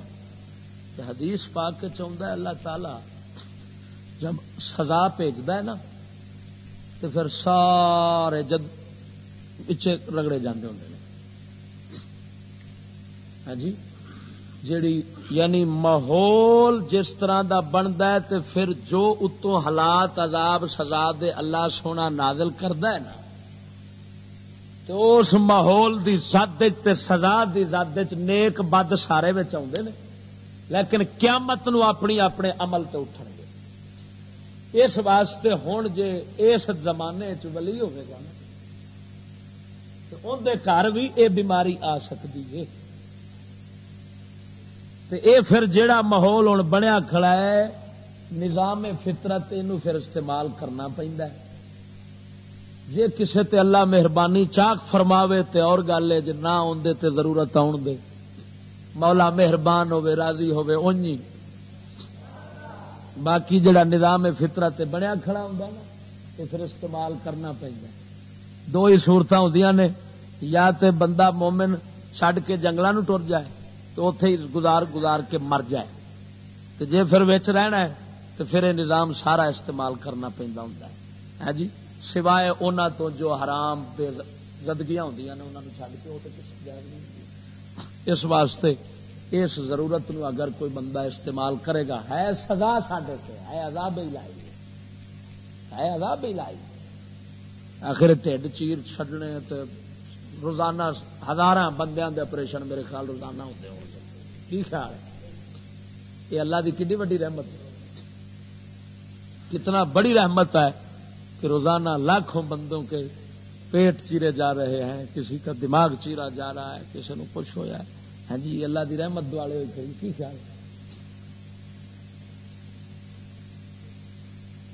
حدیث پا کے چاہتا ہے، اللہ تعالی جب سزا بھیجتا ہے نا تو پھر سارے جد پچھے رگڑے جاندے ہوں ہاں جی جیڑی یعنی ماحول جس طرح دا بنتا ہے تے پھر جو اتوں حالات عذاب سزا دے اللہ سونا نازل کرتا ہے نا تو اس ماحول دی زد تے سزا دی زد نیک بد سارے آتے ہیں لیکن قیامت نو اپنی اپنے عمل تے اٹھن گے اس واسطے ہوں جے اس زمانے چلی ہوگا نا اندر گھر بھی یہ بیماری آ سکتی ہے اے پھر جیڑا ماحول ہوں بنیا کھڑا ہے نظام فطرت یہ پھر استعمال کرنا پہنتا ہے جے کسے تے اللہ مہربانی چاک فرماوے تے اور گل ہے جے نہ آدھے تے ضرورت آن دے مولا مہربان ہوے راضی ہوے اونجی باقی جڑا نظام فطرت بنیا کھڑا ہوں نا یہ پھر استعمال کرنا پہنتا دو ہی سورت ہوں نے یا تے بندہ مومن چڈ کے جنگلوں ٹر جائے تو اتے ہی گزار گزار کے مر جائے۔ تو جے پھر وچ رہنا ہے تو پھر یہ نظام سارا استعمال کرنا پہنتا ہوں ہے۔ ہاں جی؟ سوائے انہوں تو جو حرام بے زدگیاں ہوں نے چڈ کے وہ تو کچھ جائز نہیں اس واسطے اس ضرورت نو اگر کوئی بندہ استعمال کرے گا، ہے سزا سڈے سے ہے عذاب لائی ہے عذاب لائی آخر ٹھڈ چیر چڈنے تو روزانہ ہزار بندیاں دے آپریشن میرے خیال روزانہ ہوتے ہو کی خیال ہے؟ یہ اللہ کی کتنی وڈی رحمت ہے۔ کتنا بڑی رحمت ہے کہ روزانہ لاکھوں بندوں کے پیٹ چیرے جا رہے ہیں، کسی کا دماغ چیرا جا رہا ہے، کسی نے کچھ ہوا ہے۔ ہاں جی اللہ دی رحمت دوالے ہوئی کھڑی، کی خیال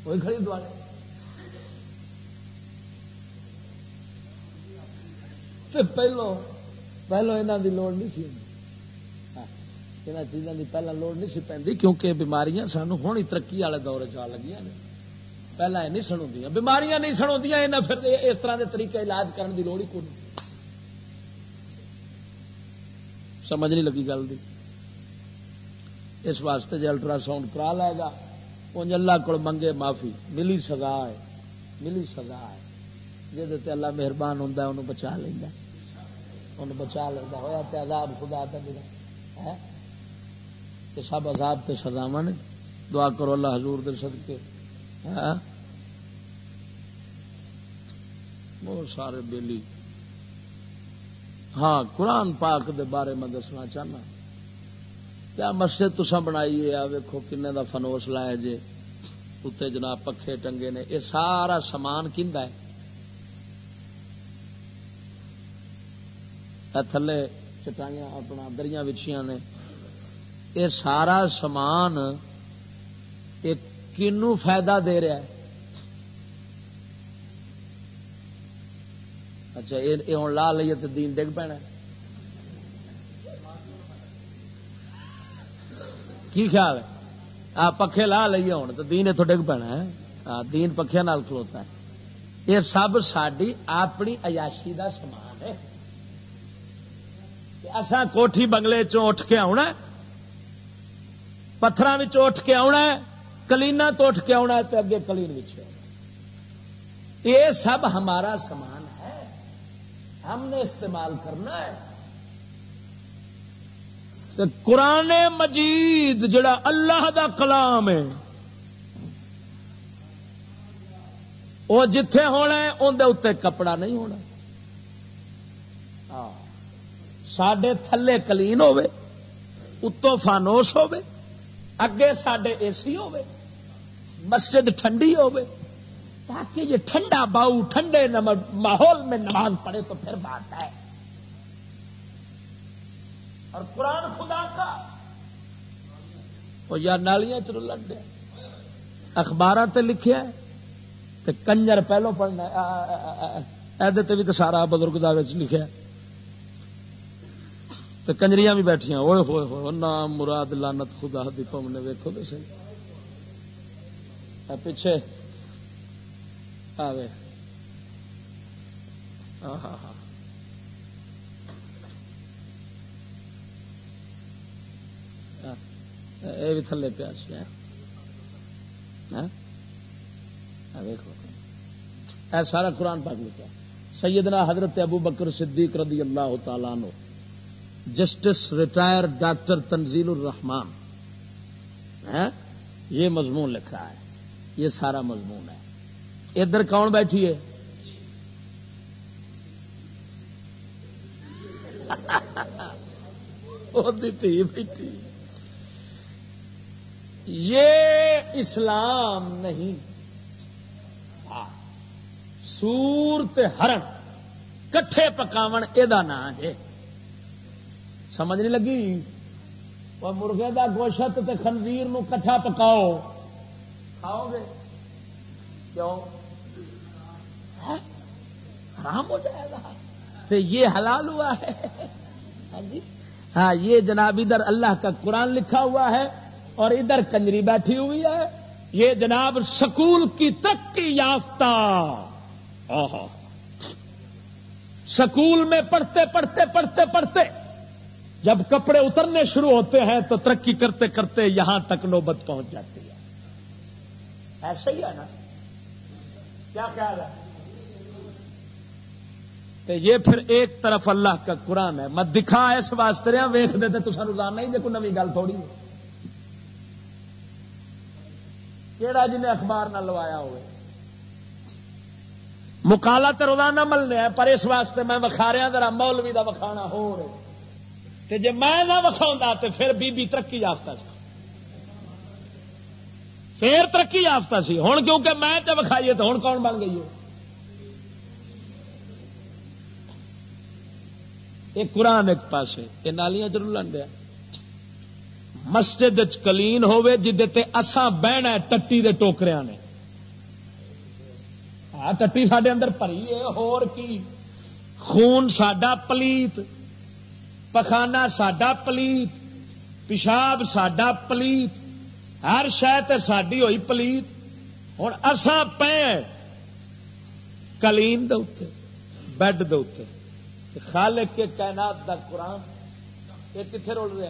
کوئی کھڑی دوالے؟ پہلو پہلو یہاں کی لوڑ نہیں سی یہاں چیزوں کی پہلے لوڑ نہیں سی پی کیونکہ بیماریاں سانو ہونی ترقی والے دور چ لگی پہلے نہیں سنوندیاں بیماریاں نہیں سنوندیاں یہاں پھر اس طرح کے طریقے علاج کرنے کی لوڑ ہی کوئی سمجھ نہیں لگی گل دی اس واسطے جی الٹرا ساؤنڈ کرا لے گا انج اللہ کو منگے معافی ملی سزا ہے ملی سزا ہے جہد اللہ مہربان ہوں انہوں بچا لینا انہوں بچا لینا ہوا تو عذاب خدا پہ ملا سب عذاب تے سزاوا نے دعا کرو اللہ حضور دل سد کے بہت سارے بیلی۔ ہاں قرآن پاک دے بارے میں دسنا چاہنا۔ کیا مسجد تسا بنائی ہے؟ ویکو کن دا فنوس لایا جے۔ اتنے جناب پکھے ٹنگے نے۔ یہ سارا سامان ہے؟ تھلے چٹائیاں اپنا دریاں وچیاں نے۔ یہ سارا سامان کنو فائدہ دے رہا ہے؟ اچھا یہ ہوں لا لیے تو دین ڈگ پینا کی خیال ہے؟ آ، پکھے لا لیے ہوں تو دین اتوں ڈگ پینا ہے۔ دین پکھے نال کھلوتا ہے۔ یہ سب ساری اپنی عیاشی دا سامان ہے کوٹھی بنگلے اٹھ کے آنا پتھر اٹھ کے آنا کلینا تو اٹھ کے آنا اگے کلین بچے یہ سب ہمارا سامان ہے۔ ہم نے استعمال کرنا ہے۔ تو قرآن مجید جڑا اللہ دا کلام ہے، وہ جتھے ہونا ہے اندر اتنے کپڑا نہیں ہونا۔ سڈے تھلے کلین ہوے اتوں فانوس ہوے اگے سڈے اے سی ہوے مسجد ٹھنڈی ہوے تاکہ یہ ٹھنڈا باؤ ٹھنڈے ماحول میں نماز پڑھے تو پھر بات ہے اور قرآن خدا کا وہ یا نالیاں چل لگ اخبار تے لکھیا ہے تے کنجر پہلو پڑھنا ایدے بھی تو سارا بزرگ دا لکھا تو کنجریاں بھی بیٹھیا ہوئے ہوئے ہوئے، نام مراد لانت خدا دی پم نے ویکو تو صحیح۔ پیچھے۔ آوے ہاں یہ بھی تھلے پیاس ہاں؟ اے سارا قرآن پاک لکھا سیدنا حضرت ابو بکر صدیق رضی اللہ تعالیٰ نو justice retired doctor Tanzil ur-Rahman یہ مضمون لکھا ہے۔ یہ سارا مضمون ہے۔ ادھر کون بیٹھی ہے؟ بیٹھی۔ یہ اسلام نہیں۔ سور ہرن کٹھے پکاو یہ نام ہے۔ سمجھ نہیں لگی؟ وہ مرغے کا گوشت تے خنزیر نو کٹھا پکاؤ۔ کھاؤ گے؟ کیوں؟ ہاں؟ حرام ہو جائے گا۔ تو یہ حلال ہوا ہے۔ ہاں جی؟ ہاں یہ جناب ادھر اللہ کا قرآن لکھا ہوا ہے اور ادھر کنجری بیٹھی ہوئی ہے۔ یہ جناب سکول کی تک کی یافتہ۔ سکول میں پڑھتے پڑھتے پڑھتے پڑھتے جب کپڑے اترنے شروع ہوتے ہیں تو ترقی کرتے کرتے یہاں تک نوبت پہنچ جاتی ہے۔ ایسا ہی ہے نا؟ کیا خیال ہے؟ تو یہ پھر ایک طرف اللہ کا قرآن ہے۔ میں دکھا اس واسطے رہا ویخ دے تو سر روزانہ ہی کوئی نوی گل تھوڑی ہے۔ کہڑا جنہیں اخبار نہ لوایا ہوئے۔ مکالا تو روزانہ ملنے ہے پر اس واسطے میں وکھا رہا ذرا مولوی کا وکھانا ہو رہے۔ جی میں نہ وکھاؤں تو پھر بی بی ترقی یافتہ سی۔ پھر ترقی یافتہ سی۔ ہوں کیونکہ میں چ وکھائیے تو ہوں کون بن گئی ہو یہ قرآن ایک پاس یہ نالیاں ضرور لنڈیا مسجد کلین ہوے جی اساں بہنا ٹٹی دے ٹوکریا نے۔ ہاں ٹٹی سڈے اندر پری ہے ہور کی؟ خون ساڈا پلیت۔ پخانا ساڈا پلیت، پیشاب ساڈا پلیت، ہر شہ ساری ہوئی پلیت۔ ہوں اسان پہ کلین دے بیڈ دے خالق کے کائنات دا قرآن، یہ کتنے رول رہا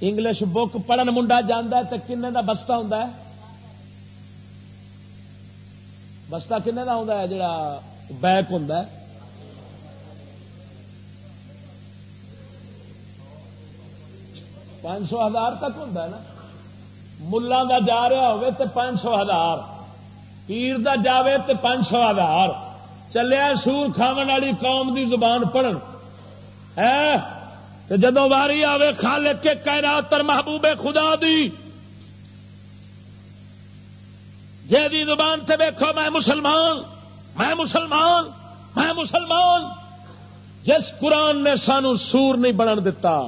انگلش بک پڑھن منڈا جانا تو کن کا بستہ ہوں بستہ کن کا ہوں جا بیک ہوں پانچ سو ہزار تک ہوں نا۔ ملان کا جا رہا ہو پانچ سو ہزار۔ پیر دا جاوے تو پانچ سو ہزار۔ چلیا سور کھاو والی قوم دی زبان پڑھن۔ ہے؟ جدو واری آوے خالق کے کائنات محبوب خدا دی۔ جی دی زبان سے ویکو میں مسلمان میں مسلمان میں مسلمان۔ جس قرآن نے سانو سور نہیں بنن دتا۔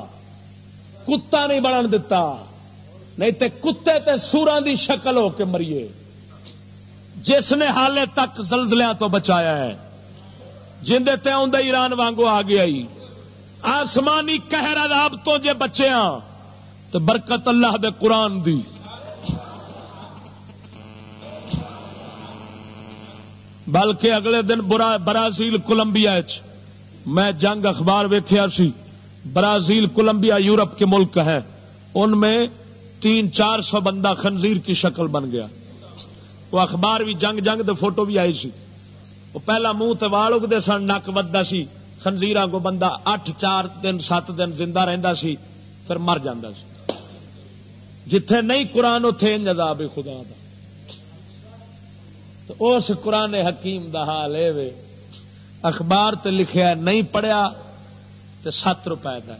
کتا نہیں بنن دتا۔ نہیں تے کتے تے سورا دی شکل ہو کے مریے۔ جس نے حالے تک زلزلیا تو بچایا ہے، جن ایران وانگو آ گیا آسمانی کہر عذاب تو جے بچے ہاں تو برکت اللہ دے قرآن دی۔ بلکہ اگلے دن برازیل کولمبیا میں جنگ اخبار ویخیا سی۔ برازیل، کولمبیا، یورپ کے ملک ہے ان میں تین، چار سو بندہ خنزیر کی شکل بن گیا۔ وہ اخبار بھی جنگ جنگ دے فوٹو بھی آئی سی۔ وہ پہلا منہ تو وال اگتے سن، نک ودا سی۔ خنزیر کو بندہ اٹھ، چار دن، سات دن زندہ رہتا سی، پھر مر جا جتھے نہیں قرآن اتے عذاب خدا دا۔ تو اس قرآن حکیم دا حال ہے اخبار تے لکھیا نہیں پڑھیا۔ تو سات روپئے کا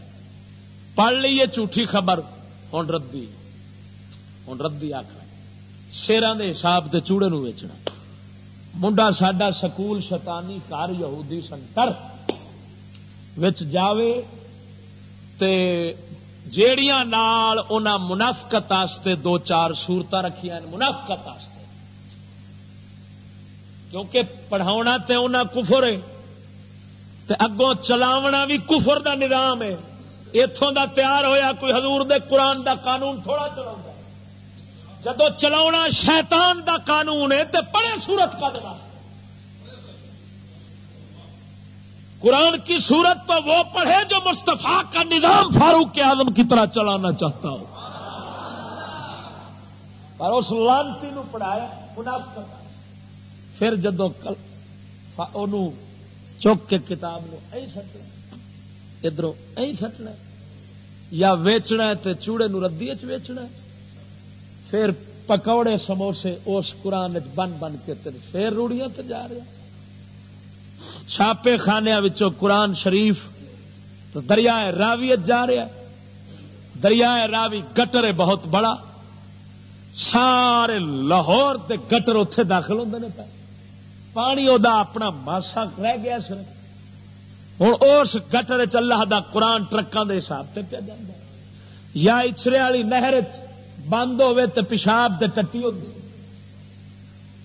پڑھ لیے جھوٹھی خبر ہوں ردی۔ ہوں ردی آخر شیران دے حساب تے چوڑے نو ویچنا۔ منڈا ساڈا سکول شیطانی کار یہودی سنٹر وچ جاوے تے جیڑیاں نال انہاں منافقت واسطے دو چار صورت رکھیاں منافقت واسطے۔ کیونکہ پڑھاونا تے انہاں کفر ہے۔ تے اگوں چلاونا بھی کفر دا نظام ہے۔ ایتھوں دا تیار ہویا کوئی حضور دے قرآن دا قانون تھوڑا چلاؤں جدو چلا شیطان دا قانون ہے تو پڑے سورت کا دلا قرآن کی صورت تو وہ پڑھے جو مستفا کا نظام فاروق کے آدم کی طرح چلانا چاہتا ہو۔ پر اس لانتی نو پڑھایا منافقت پھر جدو کل چک کے کتاب نو سٹنا ادھر سٹنا یا ویچنا ہے تے چوڑے نو ردی ویچنا ہے۔ پھر پکوڑے سموسے اس قرآن بن بن کے پھر روڑیاں تے جا رہا چھاپے خانے قرآن شریف تو دریائے راویت جا رہا دریائے راوی گٹر ہے بہت بڑا۔ سارے لاہور تے گٹر اتے داخل ہوتے ہیں پانی وہ اپنا ماسا رہ گیا سر ہوں اس گٹر چلا دا قرآن ٹرکاں دے حساب سے پہ جانا یا اچرے والی نہر بند ہوے تو پیشاب تے ٹٹی ہوتی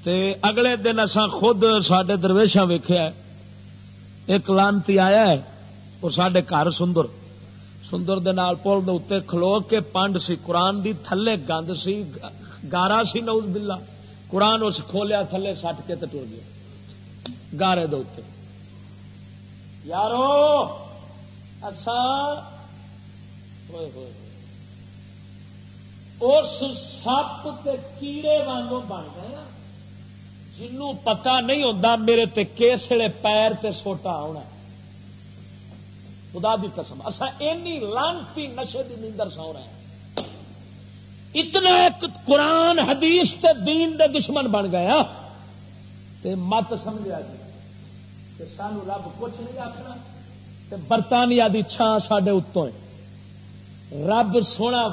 تے اگلے دن اسا خود سڈے درویشا ویخیا ایک لانتی آیا ہے وہ سڈے گھر سندر۔ سندر دے نال پول دے اتنے کھلو کے پانڈ سی، قرآن دی تھلے گند سی، گارا سی نوز بلا قرآن اس کھولیا، تھلے سٹ کے ٹر گیا۔ گارے دے اتنے یارو اس سپ کے کیڑے وانگوں بن گئے جنوں پتا نہیں ہوتا میرے تے کیسے پیر تے سوٹا آنا خدا دی قسم اصا اینی لانتی نشے دی نیندر سو رہے ہیں۔ اتنا ایک قرآن، حدیث تے دین دے دشمن بن گیا تے مت سمجھا جی۔ کہ سانو رب کچھ نہیں آخنا تے برطانیہ دی چھان سڈے اتوں رب سونا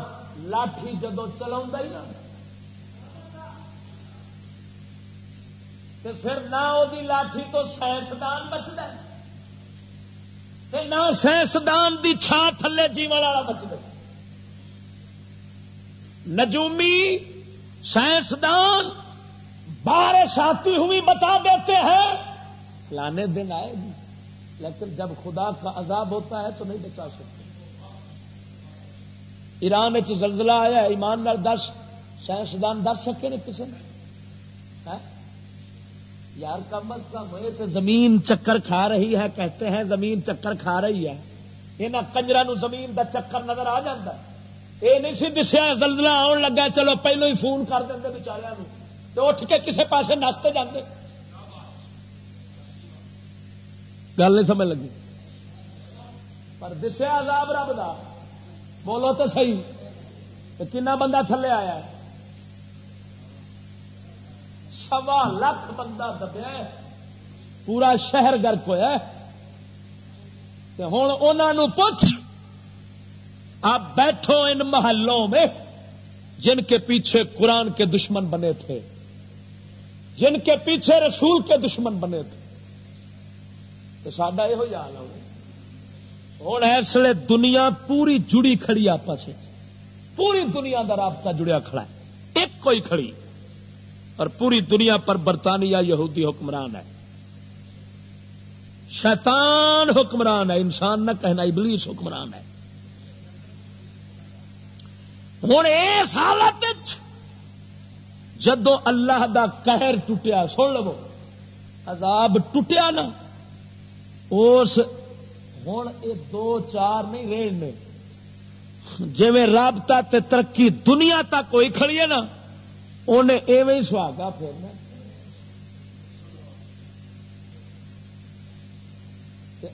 لاٹھی جدو چلا ہی نا۔ پھر نہ وہ لاٹھی تو سائنسدان بچتا نہ سائنسدان کی چھان تھلے جیون والا بچتا نجومی سائنسدان بارش آتی ہوئی بتا دیتے ہیں فلانے دن آئے گی لیکن جب خدا کا عذاب ہوتا ہے تو نہیں بچا سکتے۔ ایران زلزلہ آیا ایمان نال دس۔ سائنسدان دس سکے نا کسی نے؟ ہاں؟ یار، کم از کم تو زمین چکر کھا رہی ہے، کہتے ہیں زمین چکر کھا رہی ہے۔ یہاں کنجرا زمین دا چکر نظر آ جاتا یہ نہیں سی دسیا، زلزلہ آن لگا چلو پہلو ہی فون کر دیں بچارا اٹھ کے کسے پاسے نستے جاندے۔ گل نہیں سمجھ لگی۔ پر دسیا عذاب رب دا۔ بولو تو صحیح۔ کنا بندہ تھلے آیا ہے؟ سوا لاکھ بندہ دبیا پورا شہر گرک ہوا ہوں انہوں پوچھ۔ آپ بیٹھو ان محلوں میں جن کے پیچھے قرآن کے دشمن بنے تھے۔ جن کے پیچھے رسول کے دشمن بنے تھے۔ تو سڈا یہ حال ہے ہوں اس لیے دنیا پوری جڑی کھڑی آپس پوری دنیا کا رابطہ جڑیا کھڑا ہے۔ ایک کوئی کھڑی۔ اور پوری دنیا پر برطانیہ یہودی حکمران ہے۔ شیطان حکمران ہے، انسان نہ کہنا، ابلیس حکمران ہے۔ ہوں اس حالت جدو اللہ دا قہر ٹوٹیا، سن لو۔ عذاب ٹوٹیا نا۔ اس ہوں یہ دو چار نہیں رہے جی رابطہ تے ترقی دنیا تک کوئی کھڑی ہے نا انہیں ایویں سہاگا پھرنا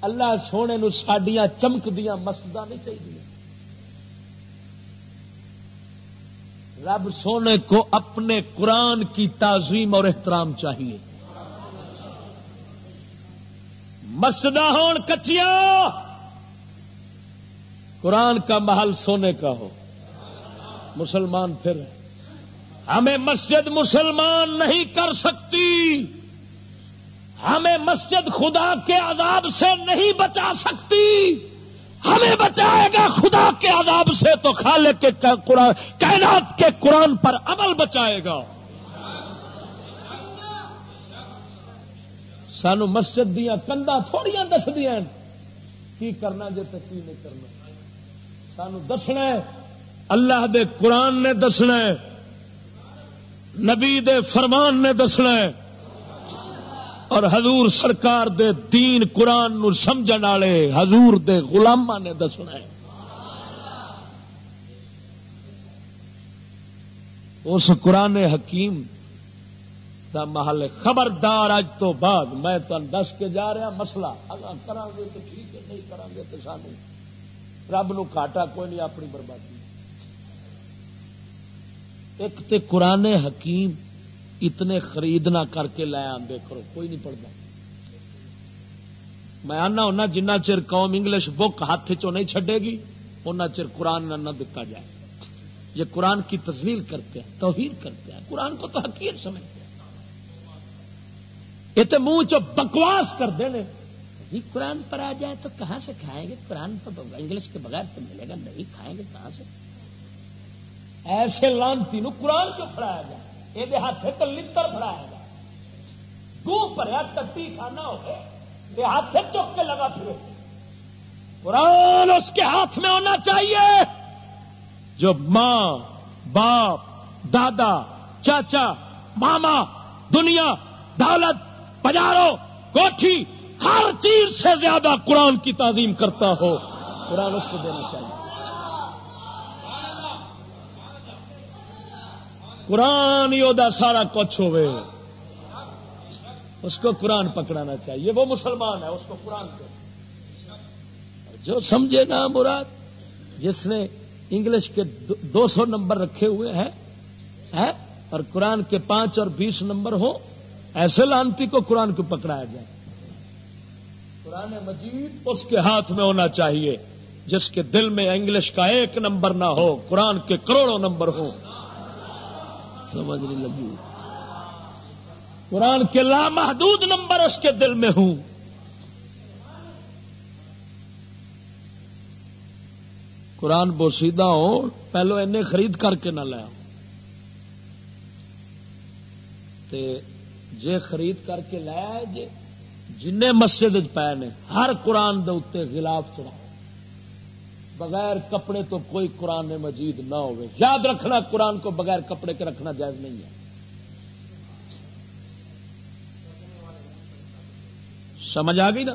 اللہ سونے نو سڈیا چمک دیا مسجد نہیں چاہیے رب سونے کو اپنے قرآن کی تعظیم اور احترام چاہیے۔ مسجد ہون کچیا قرآن کا محل سونے کا ہو۔ مسلمان پھر۔ ہمیں مسجد مسلمان نہیں کر سکتی۔ ہمیں مسجد خدا کے عذاب سے نہیں بچا سکتی۔ ہمیں بچائے گا خدا کے عذاب سے تو خالق کے قرآن کائنات کے قرآن پر عمل بچائے گا۔ سانو مسجد دیا کندا تھوڑیاں دس دیا کی کرنا جی تو کی نہیں کرنا۔ سانو دسنا اللہ دے قرآن نے دسنا نبی دے فرمان نے دسنا اور حضور سرکار دے دین قرآن نو سمجھ والے حضور دے غلامہ نے دسنا ہے۔ اس قرآن حکیم دا محل خبردار اج تو بعد میں دس کے جا رہا مسئلہ۔ اگر کرا گے تو ٹھیک ہے، نہیں کرا گے تو سانو رب نو کاٹا کوئی نہیں، اپنی بربادی۔ ایک تے قرآن حکیم اتنے خرید نہ کر کے لے آدھے کرو کوئی نہیں پڑھتا۔ میں آنا ہونا جنہ چر قوم انگلش بک ہاتھ چ نہیں چھڈے گی ان چر قرآن نہ دتا جائے۔ یہ قرآن کی تزلیل کرتے ہیں توہیر کرتے ہیں۔ قرآن کو تو حقیق سمجھتے یہ تو منہ چ بکواس کرتے ہیں جی قرآن پر آ جائے تو کہاں سے کھائیں گے؟ قرآن تو انگلش کے بغیر تو ملے گا نہیں کھائیں گے کہاں سے؟ ایسے لانتی نو قرآن کیوں پڑھایا جائے؟ یہ ہاتھ تو لڑ پڑایا جائے۔ گو پڑیا ٹٹی کھانا ہو یہ ہاتھ چک کے لگا پھر قرآن اس کے ہاتھ میں ہونا چاہیے۔ جو ماں باپ دادا چاچا ماما دنیا دولت بازاروں کوٹھی ہر چیز سے زیادہ قرآن کی تعظیم کرتا ہو۔ قرآن اس کو دینا چاہیے۔ قرآن ہی وہ سارا کچھ ہوئے۔ اس کو قرآن پکڑانا چاہیے۔ وہ مسلمان ہے، اس کو قرآن کو جو سمجھے نا مراد، جس نے انگلش کے دو سو نمبر رکھے ہوئے ہیں اور قرآن کے پانچ اور بیس نمبر ہو ایسے لانتی کو قرآن کو پکڑایا جائے۔ قرآن مجید اس کے ہاتھ میں ہونا چاہیے، جس کے دل میں انگلش کا ایک نمبر نہ ہو، قرآن کے کروڑوں نمبر ہو سمجھ نہیں لگی۔ قرآن کے لامحدود نمبر اس کے دل میں ہوں۔ قرآن بوسیدہ ہو، پہلو اینے خرید کر کے نہ لیا جے خرید کر کے لایا جے جن مسجد پے نے، ہر قرآن دے اتنے خلاف چڑھا۔ بغیر کپڑے تو کوئی قرآن مجید نہ ہو یاد رکھنا، قرآن کو بغیر کپڑے کے رکھنا جائز نہیں ہے۔ سمجھ آ گئی نا؟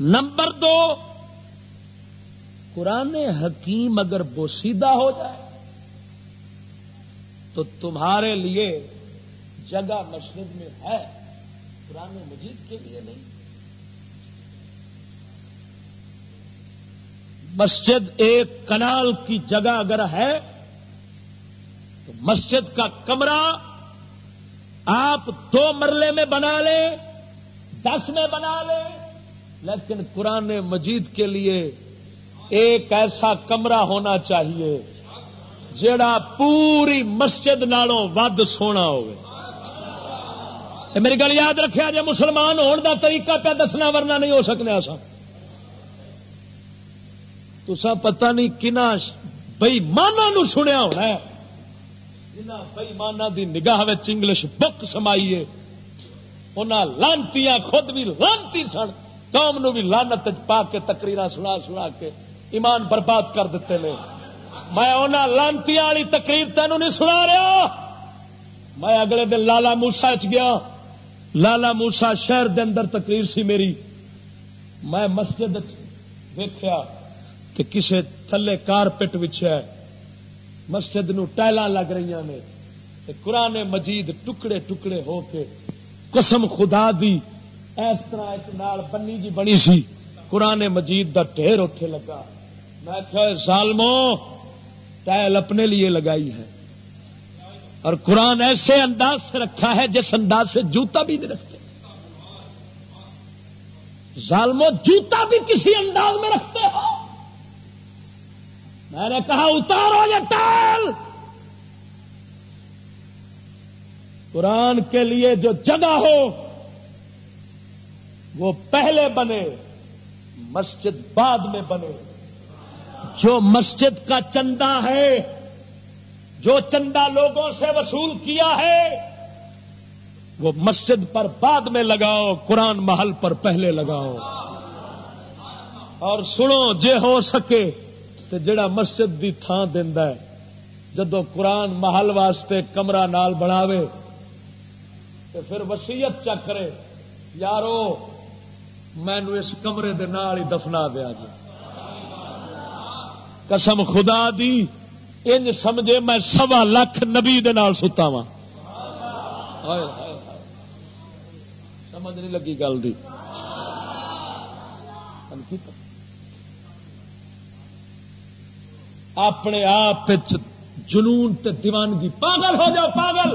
نمبر دو، قرآن حکیم اگر بوسیدہ ہو جائے، تو تمہارے لیے جگہ مسجد میں ہے، قرآن مجید کے لیے نہیں۔ مسجد ایک کنال کی جگہ اگر ہے، تو مسجد کا کمرہ آپ دو مرلے میں بنا لیں، دس میں بنا لیں، لیکن قرآن مجید کے لیے ایک ایسا کمرہ ہونا چاہیے جڑا پوری مسجد نالوں ود سونا ہوئے۔ میری گل یاد رکھا جی مسلمان ہون دا طریقہ پہ دسنا ورنہ نہیں ہو سکنے ایسا تسا پتہ نہیں کنا بئی مانا نو سنیا ہونا ہے۔ جنہ بئی مانا دی نگاہ انگلش بک سمائیے انہاں لانتیاں خود بھی لانتی سن۔ قوم نو بھی لانت پا کے تقریر سنا سنا کے ایمان برباد کر دیتے ہیں میں انہاں لانتیاں والی تقریر تینوں نہیں سنا رہا۔ میں اگلے دن لالا موسا چ گیا۔ لالا موسا شہر دے اندر تقریر سی میری۔ میں مسجد دیکھا کہ کسے تھلے کارپیٹ بچھا مسجد نو ٹائل لگ رہی نے۔ قرآن مجید ٹکڑے ٹکڑے ہو کے قسم خدا دی اس طرح ایک نال بنی جی بنی سی۔ قرآن مجید دا ڈھیر اتے لگا۔ میں کہ سالمو ٹائل اپنے لیے لگائی ہے۔ اور قرآن ایسے انداز سے رکھا ہے جس انداز سے جوتا بھی نہیں رکھتے۔ ظالمو، جوتا بھی کسی انداز میں رکھتے ہو۔ میں نے کہا، اتارو یہ ٹال۔ قرآن کے لیے جو جگہ ہو، وہ پہلے بنے، مسجد بعد میں بنے۔ جو مسجد کا چندہ ہے جو چندہ لوگوں سے وصول کیا ہے، وہ مسجد پر بعد میں لگاؤ، قرآن محل پر پہلے لگاؤ۔ اور سنو، جے ہو سکے تو جڑا مسجد دی تھان دینا ہے، جدو قرآن محل واسطے کمرہ نال بناوے تو پھر وسیعت چا کرے، یارو مینو اس کمرے دے نال ہی دفنا دیا جی قسم خدا دی انج سمجھے میں سوا لاکھ نبی دے نال ستا وا سمجھ نہیں لگی گل دی۔ اپنے آپ جنون تے دیوانگی پاگل ہو جاؤ، پاگل۔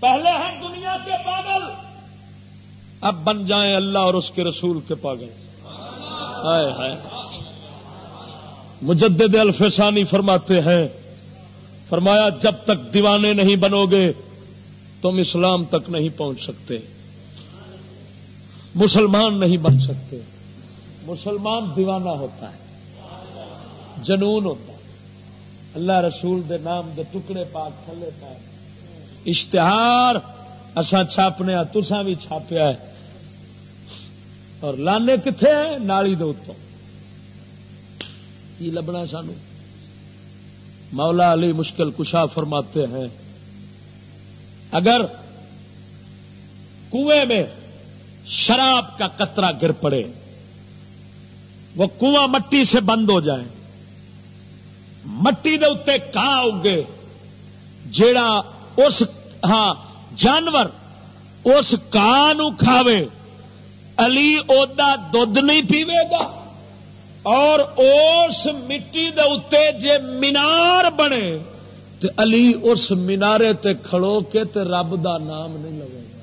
پہلے ہیں دنیا کے پاگل۔ اب بن جائیں اللہ اور اس کے رسول کے پاگل۔ ہائے ہائے۔ مجدد الفسانی فرماتے ہیں، فرمایا، جب تک دیوانے نہیں بنو گے تم اسلام تک نہیں پہنچ سکتے۔ مسلمان نہیں بن سکتے۔ مسلمان دیوانہ ہوتا ہے، جنون ہوتا ہے۔ اللہ رسول دے نام دے ٹکڑے پاک تھلے پاک اشتہار اسا چھاپنے تسا بھی چھاپیا ہے۔ اور لانے کتنے ہیں؟ نالی دے اتوں کی لبنا سانو۔ مولا علی مشکل کشا فرماتے ہیں، اگر کنویں میں شراب کا قطرہ گر پڑے، وہ کنواں مٹی سے بند ہو جائے، مٹی دے اتنے کہاں اگے، جیڑا اس ہاں جانور اس کان کھاوے، علی ادا دھد نہیں پیوے گا۔ اور اس مٹی دے اتنے جے مینار بنے، تے علی اس مینارے تے کھڑو کے تے رب دا نام نہیں لگے گا۔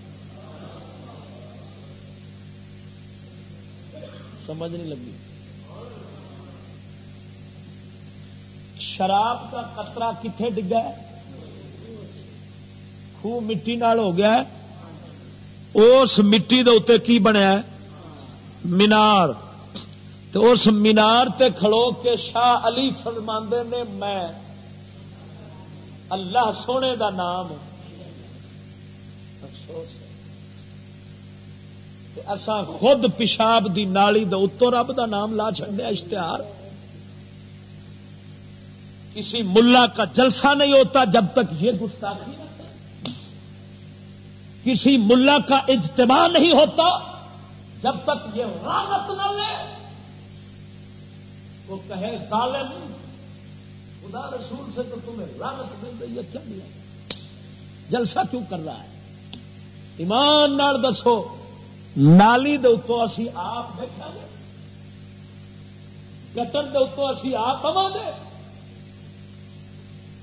سمجھ نہیں لگی۔ شراب کا قطرہ کتنے ڈگا ہے؟ خوہ مٹی نال ہو گیا ہے۔ اس مٹی دے اتنے کی بنیا ہے؟ مینار۔ تو اس مینار تے کھڑو کے شاہ علی فرماندے نے، میں اللہ سونے دا نام افسوس اسا خود پیشاب دی نالی دا اتو رب دا نام لا چڈیا اشتہار۔ کسی ملا کا جلسہ نہیں ہوتا جب تک یہ گستاخی نہ کسی ملا کا اجتماع نہیں ہوتا جب تک یہ رامت نہ لے۔ وہ کہے، ظالم! خدا رسول سے تو تمہیں رامت مل رہی ہے، کیا ملا؟ جلسہ کیوں کر رہا ہے؟ ایمان نال دسو، نالی دے اتو اسی آپ بیٹھا گے، گٹر دے اتو اسی آپ پوا گے۔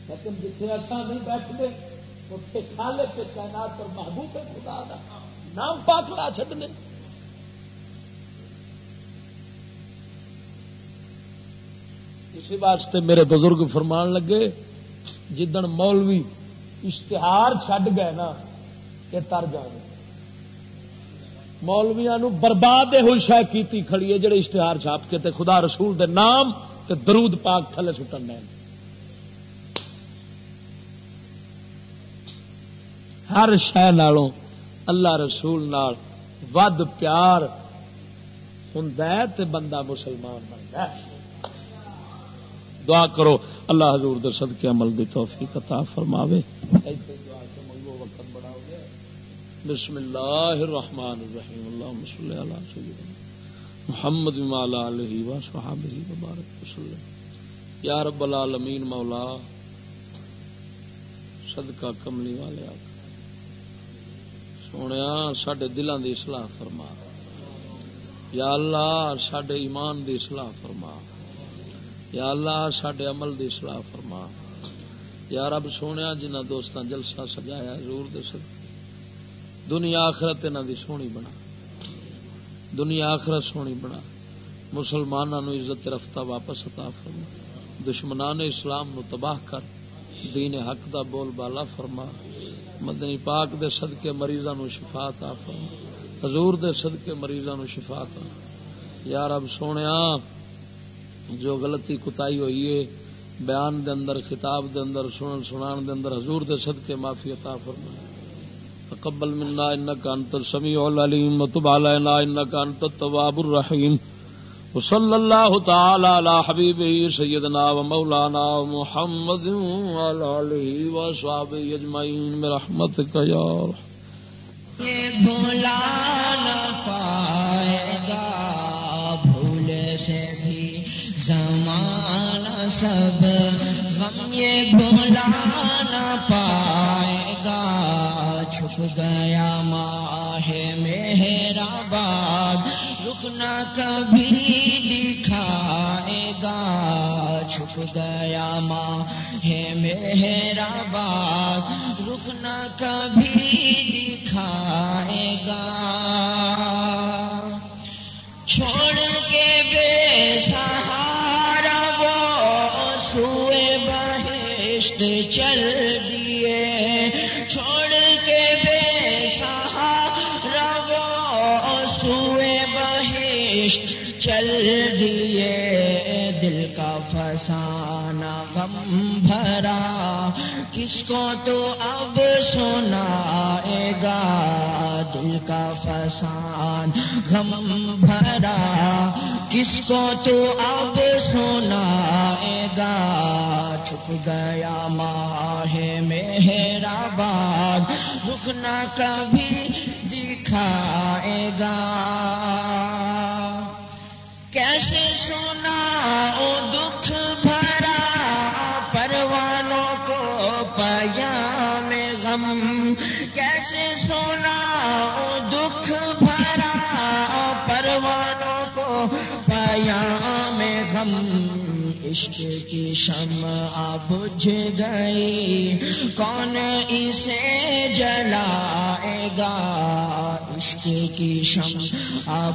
لیکن جتنے ایسا نہیں بیٹھتے اتنے کھالے کے تعینات اور محبوب خدا دا نام پاک لا چڈنے اسی واسطے میرے بزرگ فرمان لگے، جدن مولوی اشتہار چھڈ گئے نا، یہ تر جائے مولویا برباد ہوئی شہ کی کھڑی ہے، جڑے اشتہار چھاپ کے تے خدا رسول دے نام تے درود پاک تھلے سٹن لین ہر شہ نالوں اللہ رسول نال ود پیار ہوں تے بندہ مسلمان بنتا ہے۔ دعا کرو۔ اللہ حضور در صدقے عمل دی توفیق عطا فرماوے۔ بسم اللہ الرحمن الرحیم۔ اللہم صلی اللہ سیدنا محمد وعلا علیہ وصحابہ مبارک وسلم۔ یا رب العالمین مولا، صدقہ کملی والے آقا۔ سونے سڈے دلان دی اصلاح فرما۔ یا اللہ سڈے ایمان دی اصلاح فرما۔ یا اللہ سڈے عمل دی اصلاح فرما۔ یا رب سونے جنہ دوستان جلسہ سجایا ضرور دے دنیا آخرت انہوں دی سونی بنا۔ دنیا آخرت سونی بنا۔ مسلمانوں عزت رفتہ واپس عطا فرما۔ دشمنان اسلام نو تباہ کر۔ دین حق دا بول بالا فرما۔ مدنی پاک دے صدقے مریضاں نو شفا عطا فرما۔ حضور دے صدقے مریضاں نو شفا عطا۔ یا رب، سونیا جو غلطی کتائی ہوئی ہے، بیان دے اندر، خطاب دے اندر، سنن سنان دے اندر، حضور دے صدقے معافی عطا فرما تقبل منا انك انت السميع العليم وتب علينا انك انت التواب الرحيم وصلى الله تعالى على حبيبه سيدنا ومولانا محمد وعلى اله وصحبه اجمعين برحمتك يا رحمة بھولا نہ پائے گا بھول سے بھی سب غم یہ بھولا نہ پائے گا چھپ گیا ماہ میرا باد رکنا کبھی دکھائے گا چھپ گیا ماں ہے میرا باد رکنا کبھی دکھائے گا چھوڑ کے بے سہارا بہشت چل دیے چھوڑ کے بے سہارا وہ سوئے بہشت چل دیے دل کا فسانہ غم بھرا کس کو تو اب سنائے گا کا فسان، غم بھرا، کس کو تو اب سونا گا؟ چھپ گیا ماہ میرا باد رکنا کبھی دکھائے گا۔ کیسے سونا او دکھ عشق کی شم بجھ گئی۔ کون اسے جلائے گا؟ عشق کی شم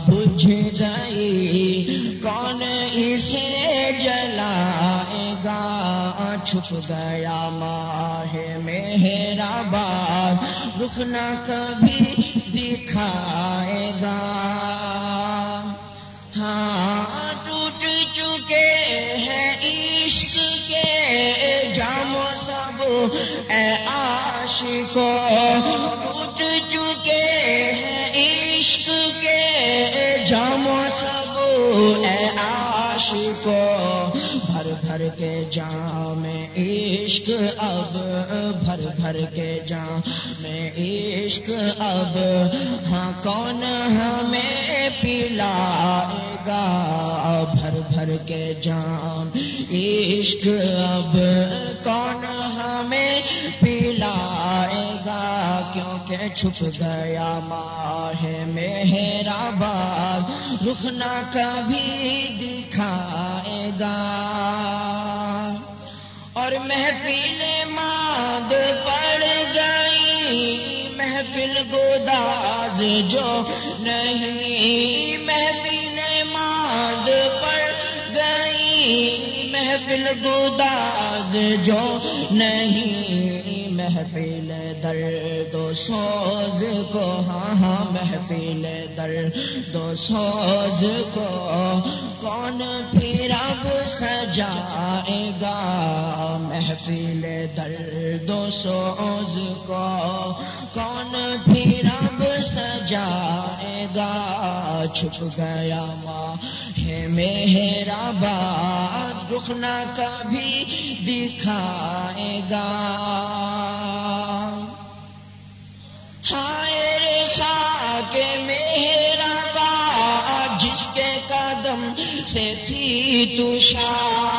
بجھ گئی۔ کون اسے جلائے گا؟ چھپ گیا ماہ میرا بار رکنا کبھی دکھائے گا۔ ہاں۔ چکے ہیں، عشق کے جام سب، اے عاشقو۔ ٹوٹ چکے ہیں، عشق کے جام سب، اے عاشقو۔ بھر بھر کے جام عشق، اب بھر بھر کے جام میں عشق، اب ہاں کون ہمیں پلائے گا؟ بھر بھر کے جام عشق اب کون ہمیں پلائے گا؟ کیونکہ چھپ گیا ماہ میرا باب رکنا کبھی دکھائے گا۔ اور محفل ماد پڑ گئی، محفل گوداز جو نہیں، محفل محفل گوداز جو نہیں، محفل درد و سوز کو ہاں ہاں محفل درد و سوز کو۔ کون پھر اب سجائے گا محفل درد و سوز کو؟ کون پھر اب سجائے گا چھپ گیا ماں ہے میرا بات رکنا کبھی دکھائے گا۔ ہائے سا کے میرا با جس کے قدم سے تھی تشار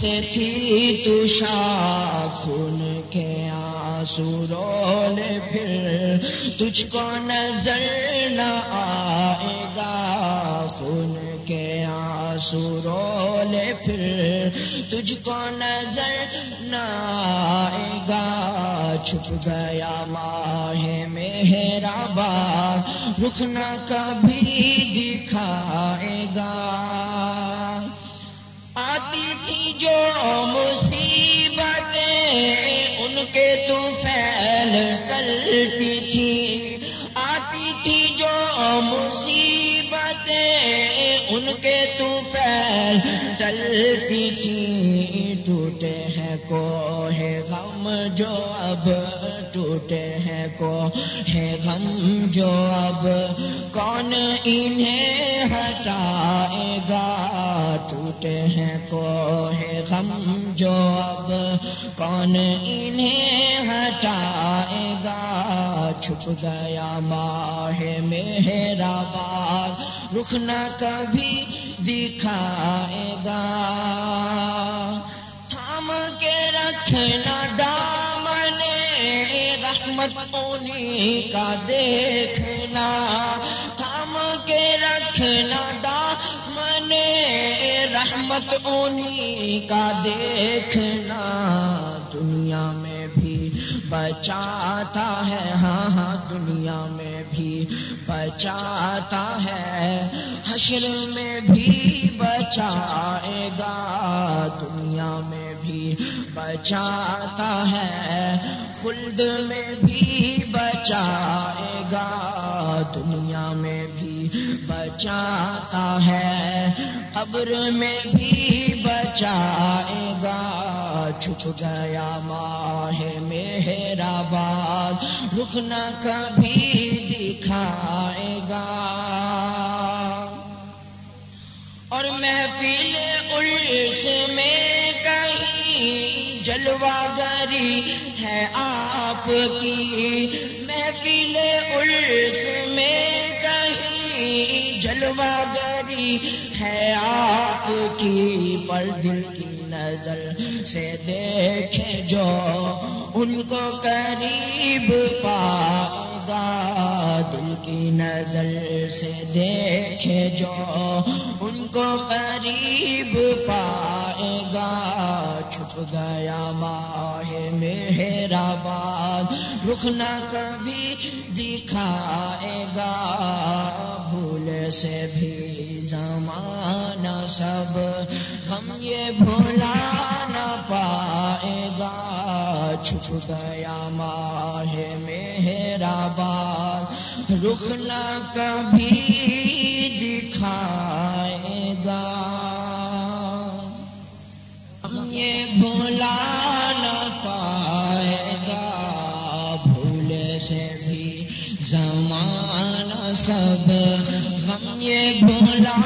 سے تھی تشار خون کے آنسو رول پھر تجھ کو نظر نہ آئے گا۔ خون کے آنسو رولے پھر تجھ کو نظر نہ آئے گا۔ چھپ گیا ماہ میرا بار رکنا کبھی دکھائے گا۔ جو مصیبتیں ان کے تو پھیل کرتی تھی۔ آتی تھی جو مصیبتیں ان کے تو پھیل ٹلتی تھی۔ ٹوٹے ہیں کو ہے غم جو اب ٹوٹے ہیں کو ہے غم جو اب کون انہیں ہٹائے گا؟ ٹوٹے ہیں کو ہے غم جو اب کون انہیں ہٹائے گا؟ چھپ گیا ماہ میرا بار رکنا کبھی دکھائے گا۔ تھام کے رکھنا دامن رحمت انہیں کا دیکھنا، تھام کے رکھنا دامن رحمت انہیں کا دیکھنا۔ دنیا میں بھی بچاتا ہے ہاں ہاں دنیا میں بھی بچاتا ہے۔ حشر میں بھی بچائے گا، دنیا میں بھی بچاتا ہے۔ خلد میں بھی بچائے گا، دنیا میں بھی بچاتا ہے، قبر میں بھی بچائے گا۔ چھپ گیا ماہ میرا باد رکنا کبھی دکھائے گا۔ اور محفل الس میں جلوہ گری ہے آپ کی۔ محفل الس میں کہیں جلوہ گری ہے آپ کی۔ پر دل کی نظر سے دیکھے جو ان کو قریب پائے دل کی نظر سے دیکھے جو ان کو قریب پائے گا چھپ گیا ماہ میرا باد رکنا کبھی دکھائے گا، بھول سے بھی زمانہ سب ہم یہ بھولا نہ پائے گا۔ چھپ گیا ماہ میرا باد رکنا کبھی دکھائے گا۔ ہم نہ پائے گا بھول سے بھی زمانہ سب ہم یہ بھولا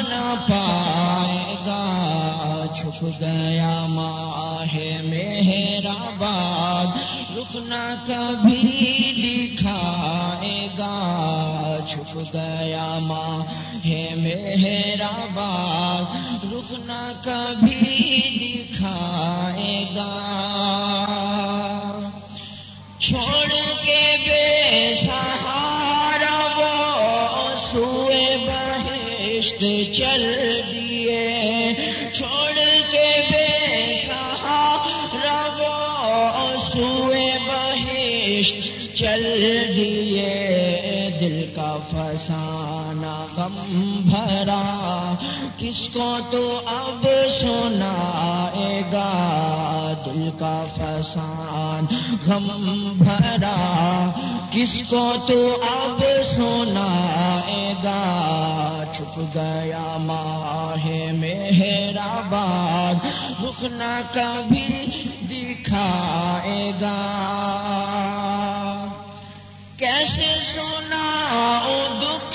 نہ پائے گا چھپ گیا ماہ میرا باد رکنا کبھی دکھائے گا چھپ گیا ماں ہے میرا باد رکنا کبھی دکھائے گا چھوڑ کے بے سہارا وہ سوئے بہشت چل دیے چھوڑ کے بے سہارا وہ سوئے بہشت چل دیے دل کا فسانہ غم بھرا۔ کس کو تو اب سنا گا دل کا فسان، غم بھرا۔ کس کو تو اب سنا گا۔ چھپ گیا ماہ میرا باد رکنا کبھی دکھائے گا۔ کیسے سنا دکھ